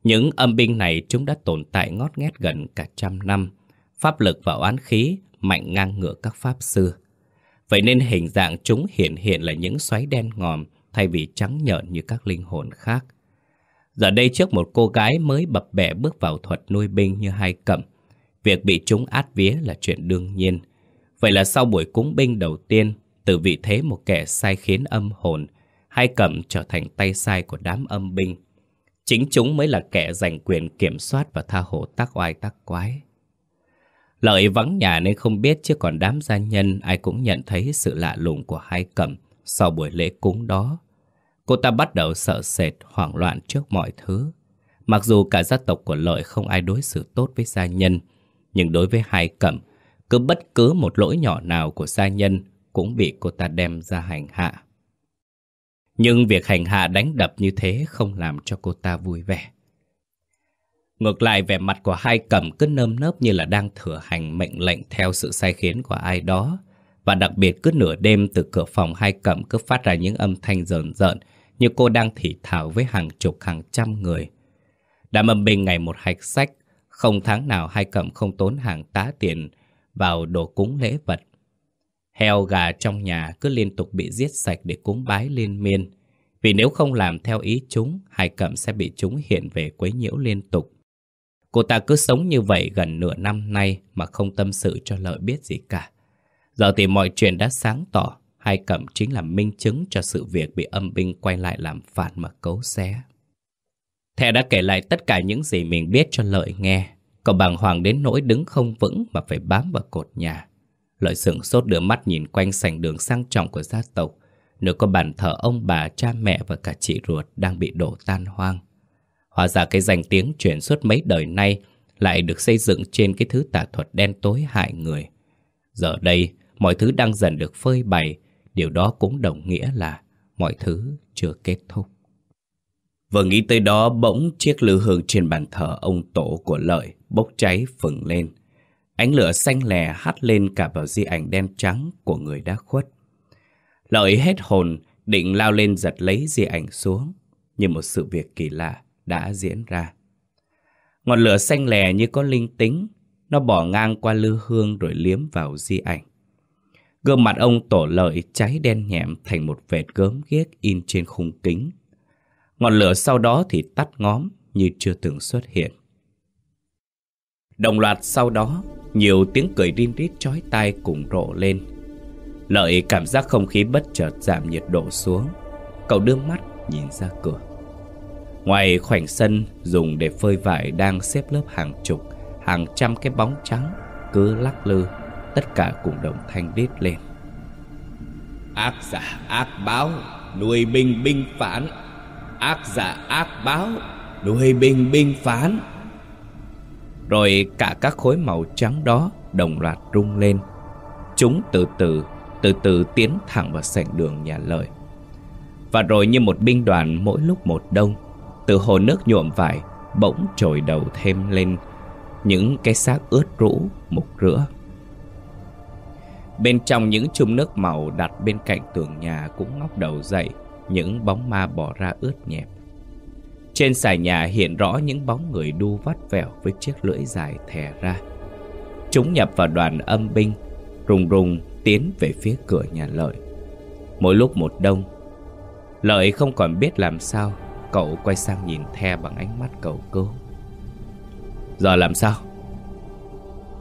Những âm binh này chúng đã tồn tại ngót nghét gần cả trăm năm, pháp lực và oán khí mạnh ngang ngửa các pháp sư. Vậy nên hình dạng chúng hiện hiện là những xoáy đen ngòm thay vì trắng nhợn như các linh hồn khác. Giờ đây trước một cô gái mới bập bẹ bước vào thuật nuôi binh như hai cẩm, việc bị chúng át vía là chuyện đương nhiên. Vậy là sau buổi cúng binh đầu tiên, từ vị thế một kẻ sai khiến âm hồn, hai cẩm trở thành tay sai của đám âm binh. Chính chúng mới là kẻ giành quyền kiểm soát và tha hồ tác oai tác quái. Lợi vắng nhà nên không biết chứ còn đám gia nhân ai cũng nhận thấy sự lạ lùng của hai cẩm sau buổi lễ cúng đó. Cô ta bắt đầu sợ sệt, hoảng loạn trước mọi thứ. Mặc dù cả gia tộc của Lợi không ai đối xử tốt với gia nhân, nhưng đối với hai cẩm, cứ bất cứ một lỗi nhỏ nào của gia nhân cũng bị cô ta đem ra hành hạ. Nhưng việc hành hạ đánh đập như thế không làm cho cô ta vui vẻ. Ngược lại vẻ mặt của hai cẩm cứ nơm nớp như là đang thừa hành mệnh lệnh theo sự sai khiến của ai đó. Và đặc biệt cứ nửa đêm từ cửa phòng hai cẩm cứ phát ra những âm thanh rờn rợn như cô đang thì thảo với hàng chục hàng trăm người. Đám âm binh ngày một hạch sách, không tháng nào hai cẩm không tốn hàng tá tiền vào đồ cúng lễ vật. Heo gà trong nhà cứ liên tục bị giết sạch để cúng bái liên miên. Vì nếu không làm theo ý chúng, hai cẩm sẽ bị chúng hiện về quấy nhiễu liên tục. Cô ta cứ sống như vậy gần nửa năm nay mà không tâm sự cho lợi biết gì cả. Giờ thì mọi chuyện đã sáng tỏ, hai cẩm chính là minh chứng cho sự việc bị âm binh quay lại làm phản mà cấu xé. Thẻ đã kể lại tất cả những gì mình biết cho lợi nghe. Cậu bàng hoàng đến nỗi đứng không vững mà phải bám vào cột nhà. Lợi sửng sốt đưa mắt nhìn quanh sảnh đường sang trọng của gia tộc. Nơi có bàn thờ ông bà, cha mẹ và cả chị ruột đang bị đổ tan hoang. Hóa ra cái danh tiếng truyền suốt mấy đời nay lại được xây dựng trên cái thứ tà thuật đen tối hại người. Giờ đây, mọi thứ đang dần được phơi bày, điều đó cũng đồng nghĩa là mọi thứ chưa kết thúc. Vừa nghĩ tới đó bỗng chiếc lư hương trên bàn thờ ông tổ của lợi bốc cháy phừng lên. Ánh lửa xanh lè hắt lên cả vào di ảnh đen trắng của người đã khuất. Lợi hết hồn, định lao lên giật lấy di ảnh xuống. Nhưng một sự việc kỳ lạ đã diễn ra. Ngọn lửa xanh lè như có linh tính, nó bỏ ngang qua lư hương rồi liếm vào di ảnh. Gương mặt ông tổ lợi cháy đen nhẹm thành một vệt gớm ghiếc in trên khung kính. Ngọn lửa sau đó thì tắt ngóm như chưa từng xuất hiện. Đồng loạt sau đó, nhiều tiếng cười rin rít chói tai cùng rộ lên. Lợi cảm giác không khí bất chợt giảm nhiệt độ xuống. Cậu đưa mắt nhìn ra cửa. Ngoài khoảnh sân dùng để phơi vải đang xếp lớp hàng chục, hàng trăm cái bóng trắng cứ lắc lư, tất cả cùng đồng thanh rít lên. Ác giả ác báo, nuôi binh binh phản Ác giả ác báo Đuôi binh binh phán. Rồi cả các khối màu trắng đó Đồng loạt rung lên. Chúng từ từ Từ từ tiến thẳng vào sảnh đường nhà lợi. Và rồi như một binh đoàn Mỗi lúc một đông Từ hồ nước nhuộm vải Bỗng trồi đầu thêm lên Những cái xác ướt rũ Mục rửa. Bên trong những chung nước màu đặt bên cạnh tường nhà cũng ngóc đầu dậy, những bóng ma bỏ ra ướt nhẹp. Trên xài nhà hiện rõ những bóng người đu vắt vẻo với chiếc lưỡi dài thè ra. Chúng nhập vào đoàn âm binh, rùng rùng tiến về phía cửa nhà lợi. Mỗi lúc một đông, lợi không còn biết làm sao, cậu quay sang nhìn The bằng ánh mắt cầu cứu. Giờ làm sao?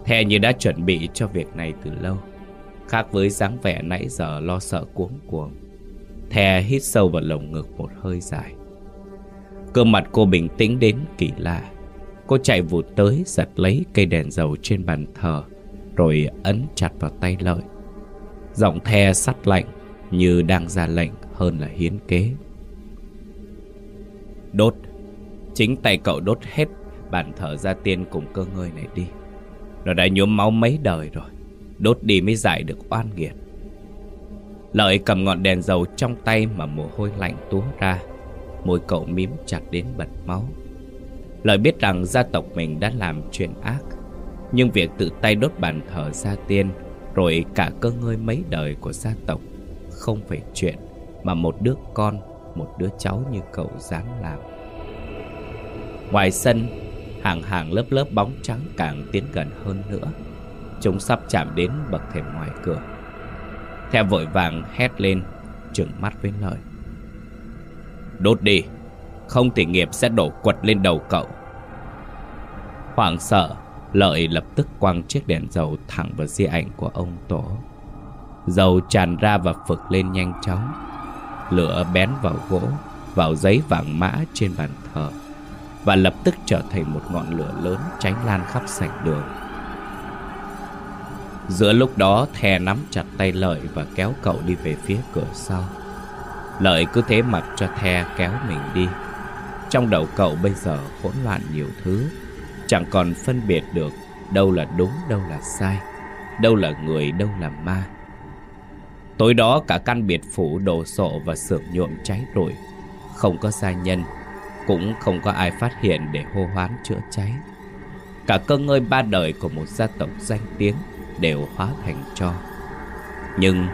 The như đã chuẩn bị cho việc này từ lâu. Khác với dáng vẻ nãy giờ lo sợ cuống cuồng Thè hít sâu vào lồng ngực một hơi dài. Cơ mặt cô bình tĩnh đến kỳ lạ. Cô chạy vụt tới, giật lấy cây đèn dầu trên bàn thờ, Rồi ấn chặt vào tay lợi. Giọng the sắt lạnh, Như đang ra lệnh, hơn là hiến kế. Đốt, Chính tay cậu đốt hết, bàn thờ gia tiên cùng cơ ngơi này đi. Nó đã nhuốm máu mấy đời rồi, Đốt đi mới giải được oan nghiệt. Lợi cầm ngọn đèn dầu trong tay mà mồ hôi lạnh túa ra. Môi cậu mím chặt đến bật máu. Lợi biết rằng gia tộc mình đã làm chuyện ác Nhưng việc tự tay đốt bàn thờ gia tiên Rồi cả cơ ngơi mấy đời của gia tộc Không phải chuyện Mà một đứa con, một đứa cháu như cậu dám làm. Ngoài sân, hàng hàng lớp lớp bóng trắng càng tiến gần hơn nữa. Chúng sắp chạm đến bậc thềm ngoài cửa. Theo vội vàng hét lên, Trừng mắt với lời. Đốt đi, Không thì nghiệp sẽ đổ quật lên đầu cậu. Hoảng sợ, Lợi lập tức quăng chiếc đèn dầu thẳng vào di ảnh của ông Tổ. Dầu tràn ra và phực lên nhanh chóng. Lửa bén vào gỗ, Vào giấy vàng mã trên bàn thờ, Và lập tức trở thành một ngọn lửa lớn cháy lan khắp sảnh đường. Giữa lúc đó thè nắm chặt tay Lợi và kéo cậu đi về phía cửa sau. Lợi cứ thế mặc cho the kéo mình đi. Trong đầu cậu bây giờ hỗn loạn nhiều thứ. Chẳng còn phân biệt được đâu là đúng, đâu là sai, Đâu là người, đâu là ma. Tối đó, cả căn biệt phủ đồ sộ và sưởng nhuộm cháy rụi. Không có gia nhân, Cũng không có ai phát hiện để hô hoán chữa cháy. Cả cơ ngơi ba đời của một gia tộc danh tiếng đều hóa thành cho. Nhưng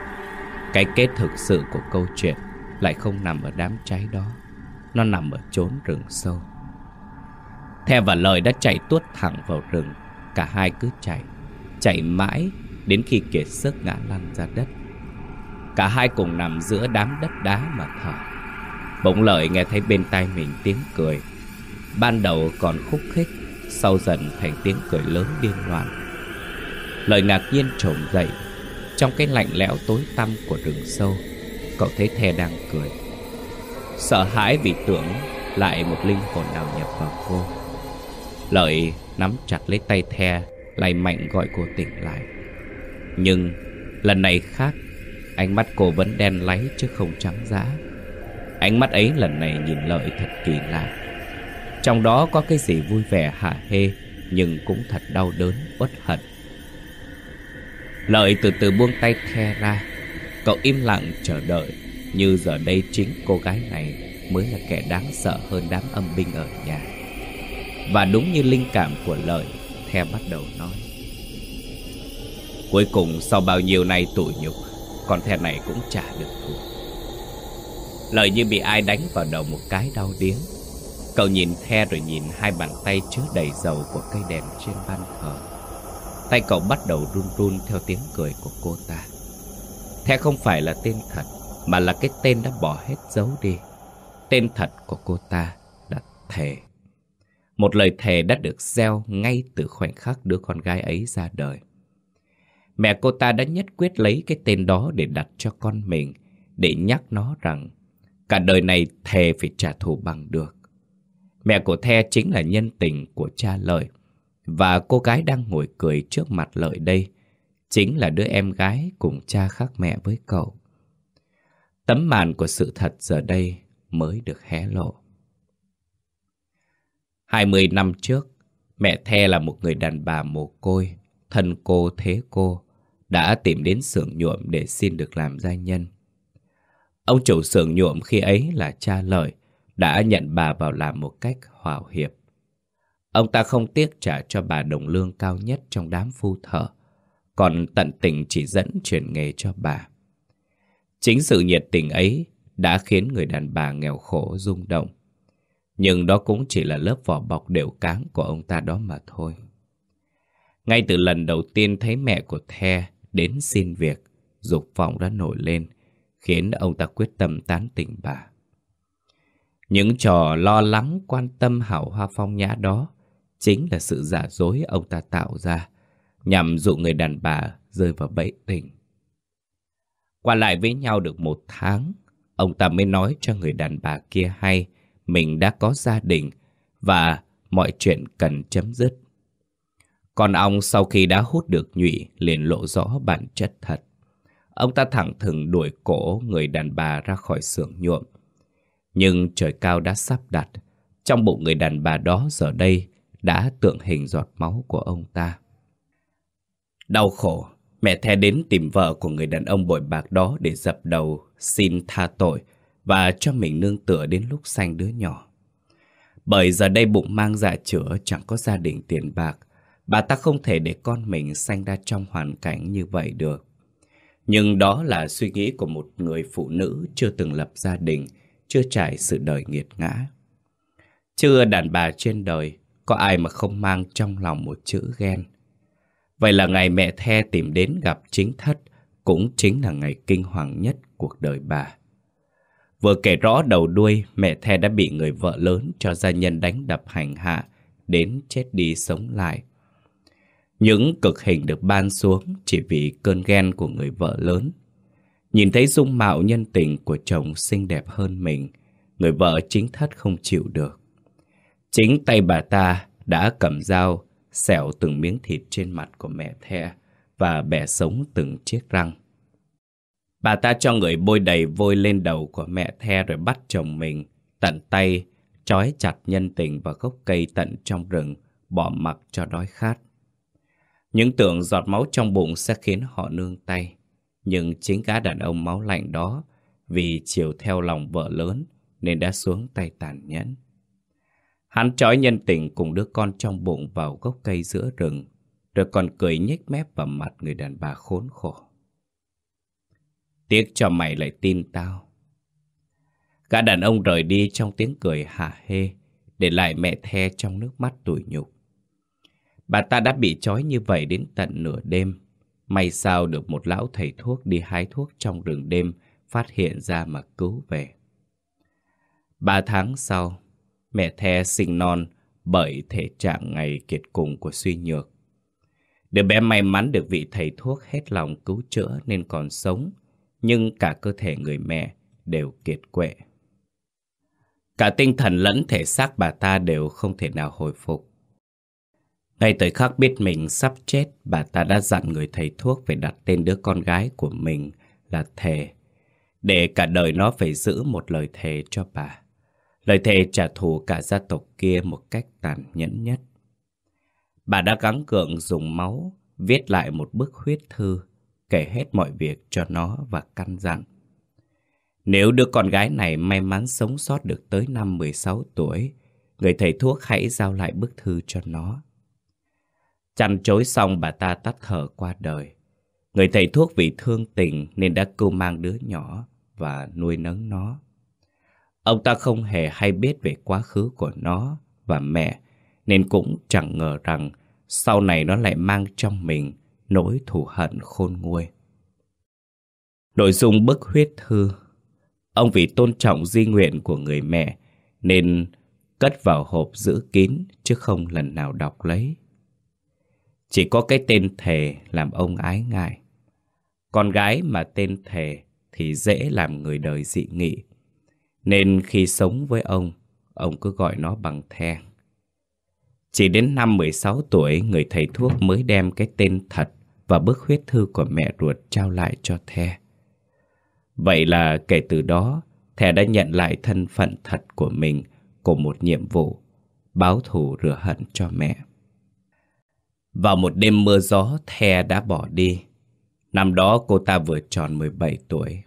cái kết thực sự của câu chuyện lại không nằm ở đám cháy đó. Nó nằm ở chốn rừng sâu. The và lời đã chạy tuốt thẳng vào rừng, Cả hai cứ chạy Chạy mãi đến khi kiệt sức ngã lăn ra đất. Cả hai cùng nằm giữa đám đất đá mà thở. Bỗng lợi nghe thấy bên tai mình tiếng cười. Ban đầu còn khúc khích, Sau dần thành tiếng cười lớn điên loạn. Lời ngạc nhiên trồm dậy. Trong cái lạnh lẽo tối tăm của rừng sâu Cậu thấy The đang cười. Sợ hãi vì tưởng Lại một linh hồn nào nhập vào cô. Lợi nắm chặt lấy tay The Lại mạnh gọi cô tỉnh lại. Nhưng lần này khác Ánh mắt cô vẫn đen láy chứ không trắng dã Ánh mắt ấy lần này nhìn Lợi thật kỳ lạ. Trong đó có cái gì vui vẻ hả hê Nhưng cũng thật đau đớn, uất hận. Lợi từ từ buông tay the ra. Cậu im lặng chờ đợi. Như giờ đây chính cô gái này Mới là kẻ đáng sợ hơn đám âm binh ở nhà. Và đúng như linh cảm của Lợi, The bắt đầu nói. Cuối cùng sau bao nhiêu nay tủi nhục, Con the này cũng trả được thù Lợi như bị ai đánh vào đầu một cái đau điếng. Cậu nhìn the rồi nhìn hai bàn tay chứa đầy dầu của cây đèn trên ban thờ. Tay cậu bắt đầu run run theo tiếng cười của cô ta. Thế không phải là tên thật, Mà là cái tên đã bỏ hết dấu đi. Tên thật của cô ta là Thề. Một lời thề đã được gieo ngay từ khoảnh khắc đứa con gái ấy ra đời. Mẹ cô ta đã nhất quyết lấy cái tên đó để đặt cho con mình, Để nhắc nó rằng Cả đời này thề phải trả thù bằng được. Mẹ của The chính là nhân tình của cha lợi và cô gái đang ngồi cười trước mặt lợi đây Chính là đứa em gái cùng cha khác mẹ với cậu Tấm màn của sự thật giờ đây mới được hé lộ. 20 năm trước, mẹ The là một người đàn bà mồ côi, thân cô thế cô, đã tìm đến xưởng nhuộm để xin được làm gia nhân. Ông chủ xưởng nhuộm khi ấy là cha lợi, đã nhận bà vào làm một cách hòa hiệp. Ông ta không tiếc trả cho bà đồng lương cao nhất trong đám phu thợ, còn tận tình chỉ dẫn chuyển nghề cho bà. Chính sự nhiệt tình ấy đã khiến người đàn bà nghèo khổ rung động. Nhưng đó cũng chỉ là lớp vỏ bọc đều cáng của ông ta đó mà thôi. Ngay từ lần đầu tiên thấy mẹ của The đến xin việc, dục vọng đã nổi lên, khiến ông ta quyết tâm tán tỉnh bà. Những trò lo lắng, quan tâm hảo hoa phong nhã đó chính là sự giả dối ông ta tạo ra, nhằm dụ người đàn bà rơi vào bẫy tình. Qua lại với nhau được một tháng, ông ta mới nói cho người đàn bà kia hay mình đã có gia đình và mọi chuyện cần chấm dứt. Còn ông sau khi đã hút được nhụy liền lộ rõ bản chất thật. Ông ta thẳng thừng đuổi cổ người đàn bà ra khỏi xưởng nhuộm. Nhưng trời cao đã sắp đặt, trong bụng người đàn bà đó giờ đây đã tượng hình giọt máu của ông ta. Đau khổ, mẹ The đến tìm vợ của người đàn ông bội bạc đó để dập đầu, xin tha tội và cho mình nương tựa đến lúc sanh đứa nhỏ. Bởi giờ đây bụng mang dạ chữa chẳng có gia đình tiền bạc, bà ta không thể để con mình sanh ra trong hoàn cảnh như vậy được. Nhưng đó là suy nghĩ của một người phụ nữ chưa từng lập gia đình, chưa trải sự đời nghiệt ngã. Chưa đàn bà trên đời, có ai mà không mang trong lòng một chữ ghen. Vậy là ngày mẹ The tìm đến gặp chính thất, cũng chính là ngày kinh hoàng nhất cuộc đời bà. Vừa kể rõ đầu đuôi, mẹ The đã bị người vợ lớn cho gia nhân đánh đập hành hạ, đến chết đi sống lại. Những cực hình được ban xuống chỉ vì cơn ghen của người vợ lớn. Nhìn thấy dung mạo nhân tình của chồng xinh đẹp hơn mình, người vợ chính thất không chịu được. Chính tay bà ta đã cầm dao, xẻo từng miếng thịt trên mặt của mẹ The và bẻ sống từng chiếc răng. Bà ta cho người bôi đầy vôi lên đầu của mẹ The rồi bắt chồng mình, tận tay, trói chặt nhân tình vào gốc cây tận trong rừng, bỏ mặc cho đói khát. Những tưởng giọt máu trong bụng sẽ khiến họ nương tay. Nhưng chính gã đàn ông máu lạnh đó, vì chiều theo lòng vợ lớn, nên đã xuống tay tàn nhẫn. Hắn trói nhân tình cùng đứa con trong bụng vào gốc cây giữa rừng, rồi còn cười nhếch mép vào mặt người đàn bà khốn khổ. Tiếc cho mày lại tin tao. Gã đàn ông rời đi trong tiếng cười hả hê, để lại mẹ the trong nước mắt tủi nhục. Bà ta đã bị trói như vậy đến tận nửa đêm. May sao được một lão thầy thuốc đi hái thuốc trong rừng đêm phát hiện ra mà cứu về. Ba tháng sau, mẹ The sinh non bởi thể trạng ngày kiệt cùng của suy nhược. Đứa bé may mắn được vị thầy thuốc hết lòng cứu chữa nên còn sống, nhưng cả cơ thể người mẹ đều kiệt quệ. Cả tinh thần lẫn thể xác bà ta đều không thể nào hồi phục. Ngay tới khắc biết mình sắp chết, bà ta đã dặn người thầy thuốc phải đặt tên đứa con gái của mình là Thề, để cả đời nó phải giữ một lời thề cho bà. Lời thề trả thù cả gia tộc kia một cách tàn nhẫn nhất. Bà đã gắng gượng dùng máu, viết lại một bức huyết thư, kể hết mọi việc cho nó và căn dặn. Nếu đứa con gái này may mắn sống sót được tới năm 16 tuổi, người thầy thuốc hãy giao lại bức thư cho nó. Chăn chối xong bà ta tắt thở qua đời. Người thầy thuốc vì thương tình nên đã cưu mang đứa nhỏ và nuôi nấng nó. Ông ta không hề hay biết về quá khứ của nó và mẹ, nên cũng chẳng ngờ rằng sau này nó lại mang trong mình nỗi thù hận khôn nguôi. Nội dung bức huyết thư Ông vì tôn trọng di nguyện của người mẹ nên cất vào hộp giữ kín chứ không lần nào đọc lấy. Chỉ có cái tên thề làm ông ái ngại. Con gái mà tên thề thì dễ làm người đời dị nghị. Nên khi sống với ông, ông cứ gọi nó bằng the. Chỉ đến năm 16 tuổi, người thầy thuốc mới đem cái tên thật và bức huyết thư của mẹ ruột trao lại cho the. Vậy là kể từ đó, Thẻ đã nhận lại thân phận thật của mình cùng một nhiệm vụ, báo thù rửa hận cho mẹ. Vào một đêm mưa gió, The đã bỏ đi. Năm đó cô ta vừa tròn 17 tuổi.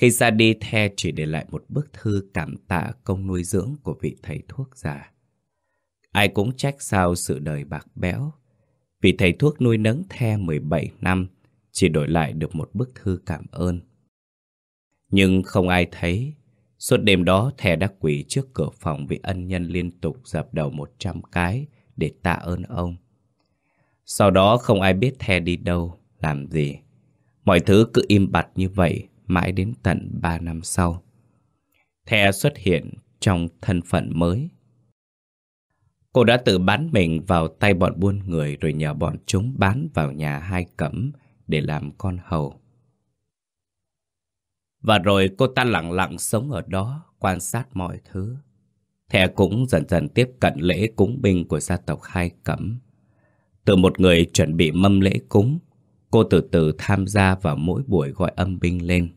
Khi ra đi, The chỉ để lại một bức thư cảm tạ công nuôi dưỡng của vị thầy thuốc già. Ai cũng trách sao sự đời bạc béo. Vì thầy thuốc nuôi nấng The 17 năm, chỉ đổi lại được một bức thư cảm ơn. Nhưng không ai thấy, suốt đêm đó The đã quỳ trước cửa phòng vị ân nhân liên tục dập đầu 100 cái để tạ ơn ông. Sau đó không ai biết The đi đâu, làm gì. Mọi thứ cứ im bặt như vậy mãi đến tận 3 năm sau. The xuất hiện trong thân phận mới. Cô đã tự bán mình vào tay bọn buôn người rồi nhờ bọn chúng bán vào nhà hai cẩm để làm con hầu. Và rồi cô ta lặng lặng sống ở đó, quan sát mọi thứ. Thẻ cũng dần dần tiếp cận lễ cúng binh của gia tộc hai cẩm. Từ một người chuẩn bị mâm lễ cúng, cô từ từ tham gia vào mỗi buổi gọi âm binh lên.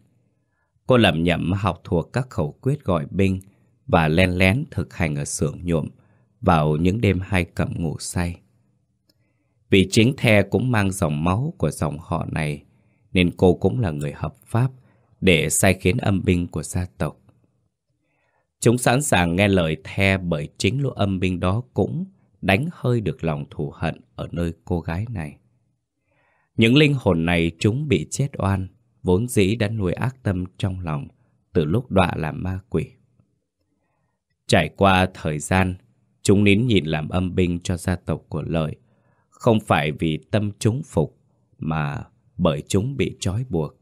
Cô lẩm nhẩm học thuộc các khẩu quyết gọi binh và len lén thực hành ở xưởng nhuộm vào những đêm hai cầm ngủ say. Vì chính The cũng mang dòng máu của dòng họ này nên cô cũng là người hợp pháp để sai khiến âm binh của gia tộc. Chúng sẵn sàng nghe lời The bởi chính lũ âm binh đó cũng đánh hơi được lòng thù hận ở nơi cô gái này. Những linh hồn này chúng bị chết oan, vốn dĩ đã nuôi ác tâm trong lòng từ lúc đọa làm ma quỷ. Trải qua thời gian, chúng nín nhịn làm âm binh cho gia tộc của lợi, không phải vì tâm chúng phục, mà bởi chúng bị trói buộc.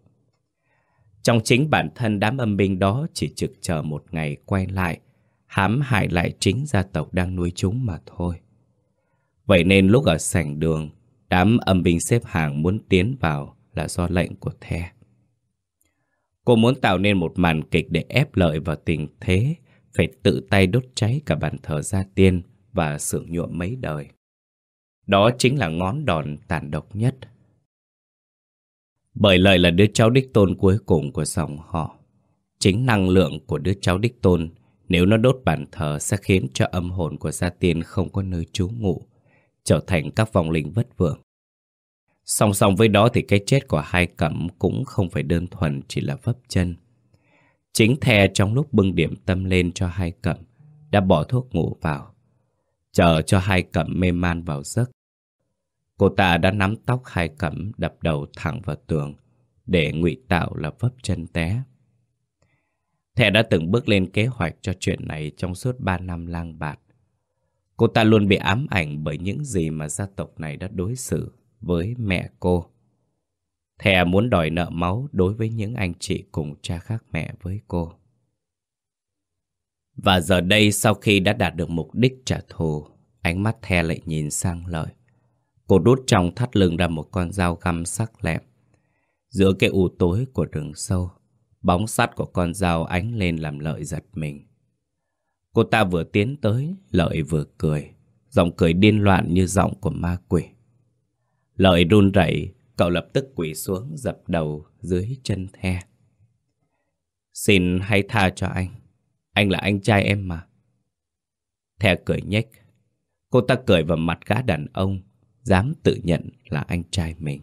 Trong chính bản thân đám âm binh đó chỉ trực chờ một ngày quay lại, hãm hại lại chính gia tộc đang nuôi chúng mà thôi. Vậy nên lúc ở sảnh đường, đám âm binh xếp hàng muốn tiến vào là do lệnh của The. Cô muốn tạo nên một màn kịch để ép lợi vào tình thế, phải tự tay đốt cháy cả bàn thờ gia tiên và sự nhuộm mấy đời. Đó chính là ngón đòn tàn độc nhất. Bởi lợi là đứa cháu đích tôn cuối cùng của dòng họ. Chính năng lượng của đứa cháu đích tôn nếu nó đốt bàn thờ sẽ khiến cho âm hồn của gia tiên không có nơi trú ngụ, trở thành các vòng linh vất vưởng. Song song với đó thì cái chết của hai cẩm cũng không phải đơn thuần chỉ là vấp chân. Chính thè trong lúc bưng điểm tâm lên cho hai cẩm đã bỏ thuốc ngủ vào, chờ cho hai cẩm mê man vào giấc. Cô ta đã nắm tóc hai cẩm đập đầu thẳng vào tường để ngụy tạo là vấp chân té. Thẻ đã từng bước lên kế hoạch cho chuyện này trong suốt ba năm lang bạt. Cô ta luôn bị ám ảnh bởi những gì mà gia tộc này đã đối xử với mẹ cô. thè muốn đòi nợ máu đối với những anh chị cùng cha khác mẹ với cô. Và giờ đây sau khi đã đạt được mục đích trả thù, ánh mắt The lại nhìn sang lợi. Cô đút trong thắt lưng ra một con dao găm sắc lẹm. Giữa cái u tối của rừng sâu, bóng sắt của con dao ánh lên làm lợi giật mình. Cô ta vừa tiến tới, lợi vừa cười, giọng cười điên loạn như giọng của ma quỷ. Lợi run rẩy, cậu lập tức quỳ xuống dập đầu dưới chân The. Xin hãy tha cho anh. Anh là anh trai em mà. The cười nhếch. Cô ta cười vào mặt gã đàn ông, dám tự nhận là anh trai mình.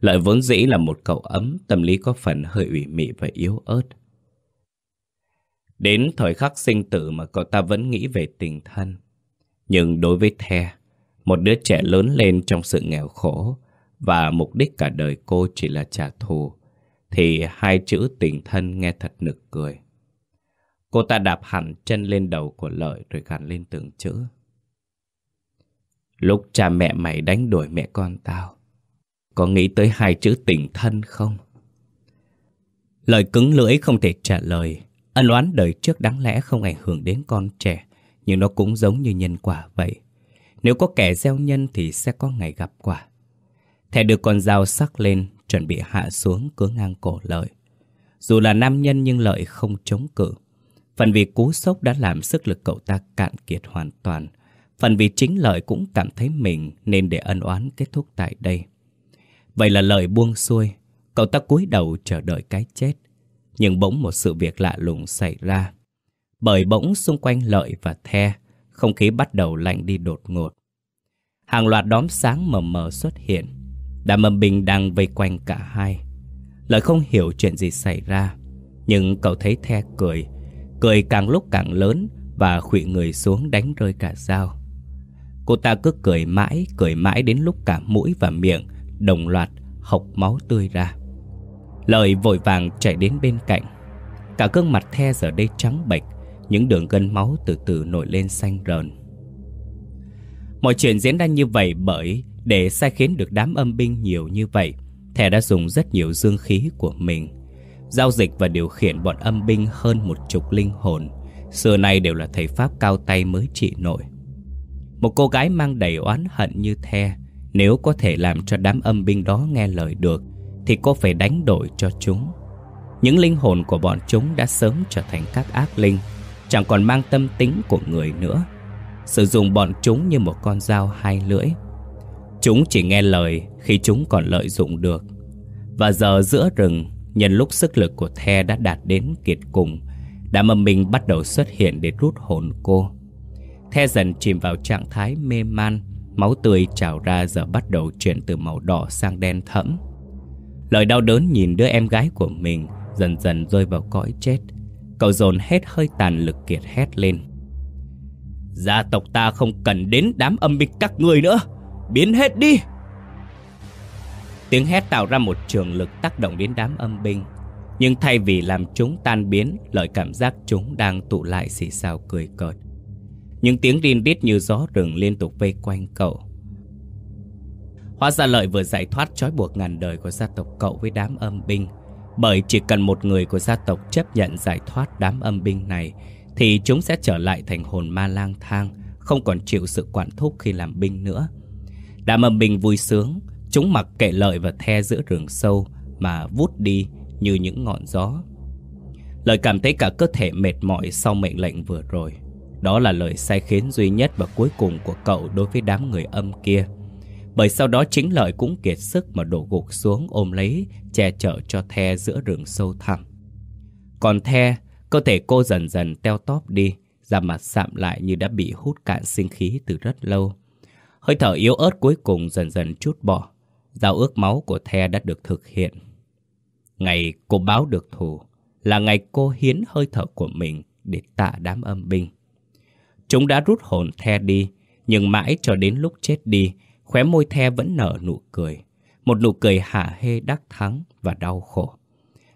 Lợi vốn dĩ là một cậu ấm, tâm lý có phần hơi ủy mị và yếu ớt. Đến thời khắc sinh tử mà cậu ta vẫn nghĩ về tình thân. Nhưng đối với The, một đứa trẻ lớn lên trong sự nghèo khổ và mục đích cả đời cô chỉ là trả thù, thì hai chữ tình thân nghe thật nực cười. Cô ta đạp hẳn chân lên đầu của Lợi rồi gắn lên từng chữ. Lúc cha mẹ mày đánh đuổi mẹ con tao, có nghĩ tới hai chữ tình thân không? Lời cứng lưỡi không thể trả lời. Ân oán đời trước đáng lẽ không ảnh hưởng đến con trẻ, nhưng nó cũng giống như nhân quả vậy. Nếu có kẻ gieo nhân thì sẽ có ngày gặp quả. Thẻ được con dao sắc lên, chuẩn bị hạ xuống cứa ngang cổ lợi. Dù là nam nhân nhưng lợi không chống cự. Phần vì cú sốc đã làm sức lực cậu ta cạn kiệt hoàn toàn. Phần vì chính lợi cũng cảm thấy mình nên để ân oán kết thúc tại đây. Vậy là lợi buông xuôi. Cậu ta cúi đầu chờ đợi cái chết. Nhưng bỗng một sự việc lạ lùng xảy ra. Bởi bỗng xung quanh lợi và the, không khí bắt đầu lạnh đi đột ngột. Hàng loạt đóm sáng mờ mờ xuất hiện. đám âm bình đang vây quanh cả hai. Lợi không hiểu chuyện gì xảy ra. Nhưng cậu thấy the cười. Cười càng lúc càng lớn và khụy người xuống đánh rơi cả dao. Cô ta cứ cười mãi, cười mãi đến lúc cả mũi và miệng đồng loạt hộc máu tươi ra. Lợi vội vàng chạy đến bên cạnh. Cả gương mặt the giờ đây trắng bệch, những đường gân máu từ từ nổi lên xanh rờn. Mọi chuyện diễn ra như vậy bởi để sai khiến được đám âm binh nhiều như vậy, thẻ đã dùng rất nhiều dương khí của mình. Giao dịch và điều khiển bọn âm binh hơn một chục linh hồn, xưa nay đều là thầy Pháp cao tay mới trị nổi. Một cô gái mang đầy oán hận như The Nếu có thể làm cho đám âm binh đó nghe lời được Thì cô phải đánh đổi cho chúng Những linh hồn của bọn chúng đã sớm trở thành các ác linh Chẳng còn mang tâm tính của người nữa. Sử dụng bọn chúng như một con dao hai lưỡi. Chúng chỉ nghe lời khi chúng còn lợi dụng được. Và giờ giữa rừng, Nhân lúc sức lực của The đã đạt đến kiệt cùng đã mầm mình bắt đầu xuất hiện để rút hồn cô. The dần chìm vào trạng thái mê man, Máu tươi trào ra giờ bắt đầu chuyển từ màu đỏ sang đen thẫm. Lời đau đớn nhìn đứa em gái của mình Dần dần rơi vào cõi chết. Cậu dồn hết hơi tàn lực kiệt hét lên. Gia tộc ta không cần đến đám âm binh các người nữa. Biến hết đi. Tiếng hét tạo ra một trường lực tác động đến đám âm binh. Nhưng thay vì làm chúng tan biến Lợi cảm giác chúng đang tụ lại xì xào cười cợt. Những tiếng rin rít như gió rừng liên tục vây quanh cậu. Hóa ra lợi vừa giải thoát trói buộc ngàn đời của gia tộc cậu với đám âm binh. Bởi chỉ cần một người của gia tộc chấp nhận giải thoát đám âm binh này, Thì chúng sẽ trở lại thành hồn ma lang thang, Không còn chịu sự quản thúc khi làm binh nữa Đám âm binh vui sướng, Chúng mặc kệ lợi và the giữa rừng sâu Mà vút đi như những ngọn gió lời cảm thấy cả cơ thể mệt mỏi sau mệnh lệnh vừa rồi, đó là lời sai khiến duy nhất và cuối cùng của cậu đối với đám người âm kia. Bởi sau đó chính lợi cũng kiệt sức mà đổ gục xuống ôm lấy, che chở cho The giữa rừng sâu thẳm. Còn The, cơ thể cô dần dần teo tóp đi, da mặt sạm lại như đã bị hút cạn sinh khí từ rất lâu. Hơi thở yếu ớt cuối cùng dần dần chút bỏ, giao ước máu của The đã được thực hiện. Ngày cô báo được thù là ngày cô hiến hơi thở của mình để tạ đám âm binh. Chúng đã rút hồn The đi, nhưng mãi cho đến lúc chết đi, khóe môi The vẫn nở nụ cười. Một nụ cười hả hê đắc thắng và đau khổ.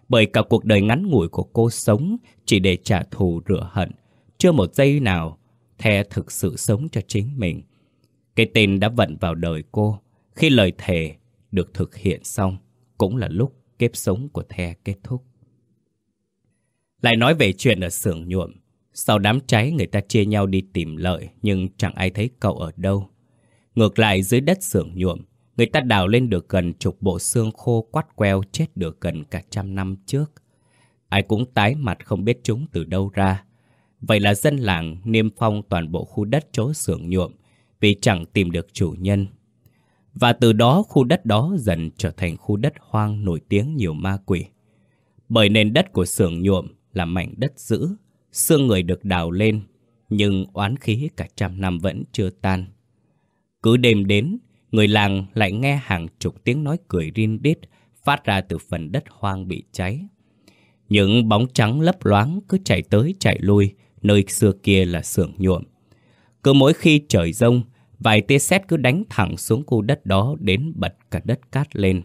Bởi cả cuộc đời ngắn ngủi của cô sống chỉ để trả thù rửa hận. Chưa một giây nào The thực sự sống cho chính mình. Cái tên đã vận vào đời cô. Khi lời thề được thực hiện xong, cũng là lúc kiếp sống của The kết thúc. Lại nói về chuyện ở xưởng nhuộm, sau đám cháy người ta chia nhau đi tìm lợi nhưng chẳng ai thấy cậu ở đâu. Ngược lại dưới đất xưởng nhuộm, người ta đào lên được gần chục bộ xương khô quắt queo chết được gần cả trăm năm trước. Ai cũng tái mặt không biết chúng từ đâu ra. Vậy là dân làng niêm phong toàn bộ khu đất chỗ xưởng nhuộm vì chẳng tìm được chủ nhân. Và từ đó khu đất đó dần trở thành khu đất hoang nổi tiếng nhiều ma quỷ. Bởi nền đất của xưởng nhuộm là mảnh đất giữ, Xương người được đào lên, nhưng oán khí cả trăm năm vẫn chưa tan. Cứ đêm đến, người làng lại nghe hàng chục tiếng nói cười rin rít phát ra từ phần đất hoang bị cháy. Những bóng trắng lấp loáng cứ chạy tới chạy lui, nơi xưa kia là xưởng nhuộm. Cứ mỗi khi trời rông, vài tia sét cứ đánh thẳng xuống khu đất đó đến bật cả đất cát lên.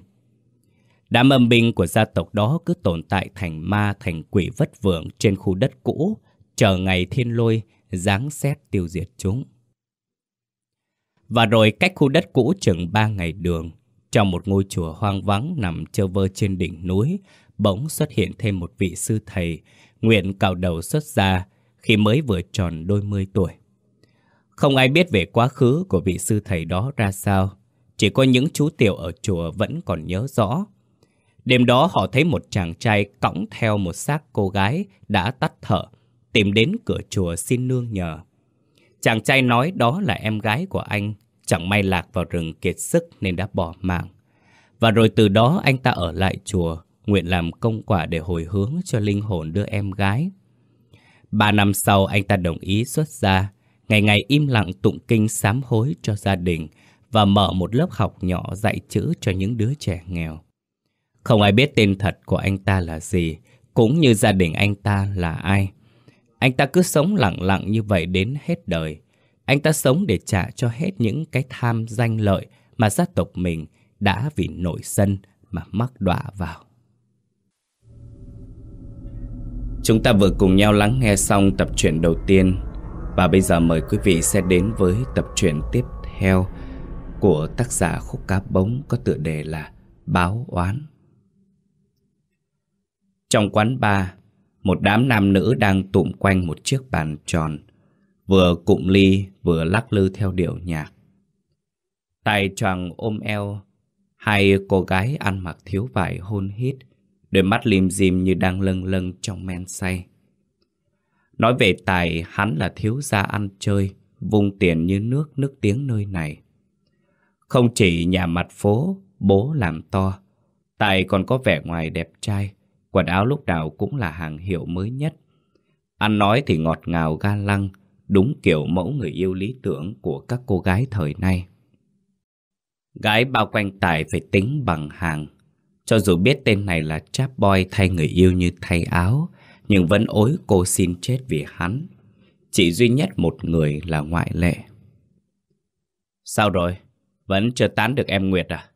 Đám âm binh của gia tộc đó cứ tồn tại thành ma thành quỷ vất vưởng trên khu đất cũ, chờ ngày thiên lôi giáng xét tiêu diệt chúng. Và rồi cách khu đất cũ chừng ba ngày đường, trong một ngôi chùa hoang vắng nằm trơ vơ trên đỉnh núi, bỗng xuất hiện thêm một vị sư thầy, nguyện cạo đầu xuất gia khi mới vừa tròn đôi mươi tuổi. Không ai biết về quá khứ của vị sư thầy đó ra sao, chỉ có những chú tiểu ở chùa vẫn còn nhớ rõ Đêm đó họ thấy một chàng trai cõng theo một xác cô gái đã tắt thở, tìm đến cửa chùa xin nương nhờ. Chàng trai nói đó là em gái của anh, chẳng may lạc vào rừng kiệt sức nên đã bỏ mạng. Và rồi từ đó anh ta ở lại chùa, nguyện làm công quả để hồi hướng cho linh hồn đưa em gái. Ba năm sau anh ta đồng ý xuất gia, ngày ngày im lặng tụng kinh sám hối cho gia đình và mở một lớp học nhỏ dạy chữ cho những đứa trẻ nghèo. Không ai biết tên thật của anh ta là gì, cũng như gia đình anh ta là ai. Anh ta cứ sống lặng lặng như vậy đến hết đời. Anh ta sống để trả cho hết những cái tham danh lợi mà gia tộc mình đã vì nổi sân mà mắc đọa vào. Chúng ta vừa cùng nhau lắng nghe xong tập truyện đầu tiên và bây giờ mời quý vị sẽ đến với tập truyện tiếp theo của tác giả Khúc Cá Bống có tựa đề là Báo Oán. Trong quán bar, một đám nam nữ đang tụm quanh một chiếc bàn tròn, vừa cụm ly vừa lắc lư theo điệu nhạc. Tay choàng ôm eo, hai cô gái ăn mặc thiếu vải hôn hít, đôi mắt lim dim như đang lâng lâng trong men say. Nói về tài, hắn là thiếu gia ăn chơi, vung tiền như nước nước tiếng nơi này. Không chỉ nhà mặt phố, bố làm to, Tài còn có vẻ ngoài đẹp trai, quần áo lúc nào cũng là hàng hiệu mới nhất. Ăn nói thì ngọt ngào ga lăng, đúng kiểu mẫu người yêu lý tưởng của các cô gái thời nay. Gái bao quanh Tài phải tính bằng hàng. Cho dù biết tên này là chap boy thay người yêu như thay áo, nhưng vẫn ối cô xin chết vì hắn. Chỉ duy nhất một người là ngoại lệ. Sao rồi? Vẫn chưa tán được em Nguyệt à?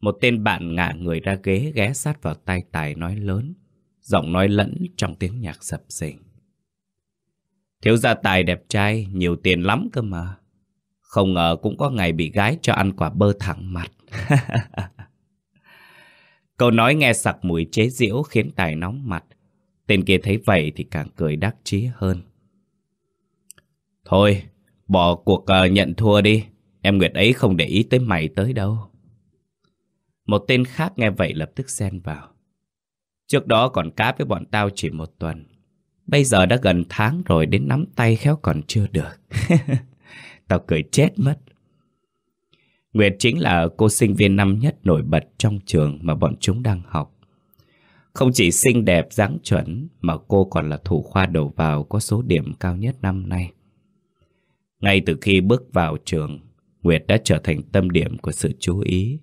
Một tên bạn ngả người ra ghế ghé sát vào tay Tài nói lớn, giọng nói lẫn trong tiếng nhạc sập sình. Thiếu gia Tài đẹp trai, nhiều tiền lắm cơ mà. Không ngờ cũng có ngày bị gái cho ăn quả bơ thẳng mặt. Câu nói nghe sặc mùi chế giễu khiến Tài nóng mặt. Tên kia thấy vậy thì càng cười đắc chí hơn. Thôi, bỏ cuộc uh, nhận thua đi. Em Nguyệt ấy không để ý tới mày tới đâu. Một tên khác nghe vậy lập tức xen vào. Trước đó còn cá với bọn tao chỉ một tuần. Bây giờ đã gần tháng rồi đến nắm tay khéo còn chưa được. tao cười chết mất. Nguyệt chính là cô sinh viên năm nhất nổi bật trong trường mà bọn chúng đang học. Không chỉ xinh đẹp dáng chuẩn mà cô còn là thủ khoa đầu vào có số điểm cao nhất năm nay. Ngay từ khi bước vào trường, Nguyệt đã trở thành tâm điểm của sự chú ý.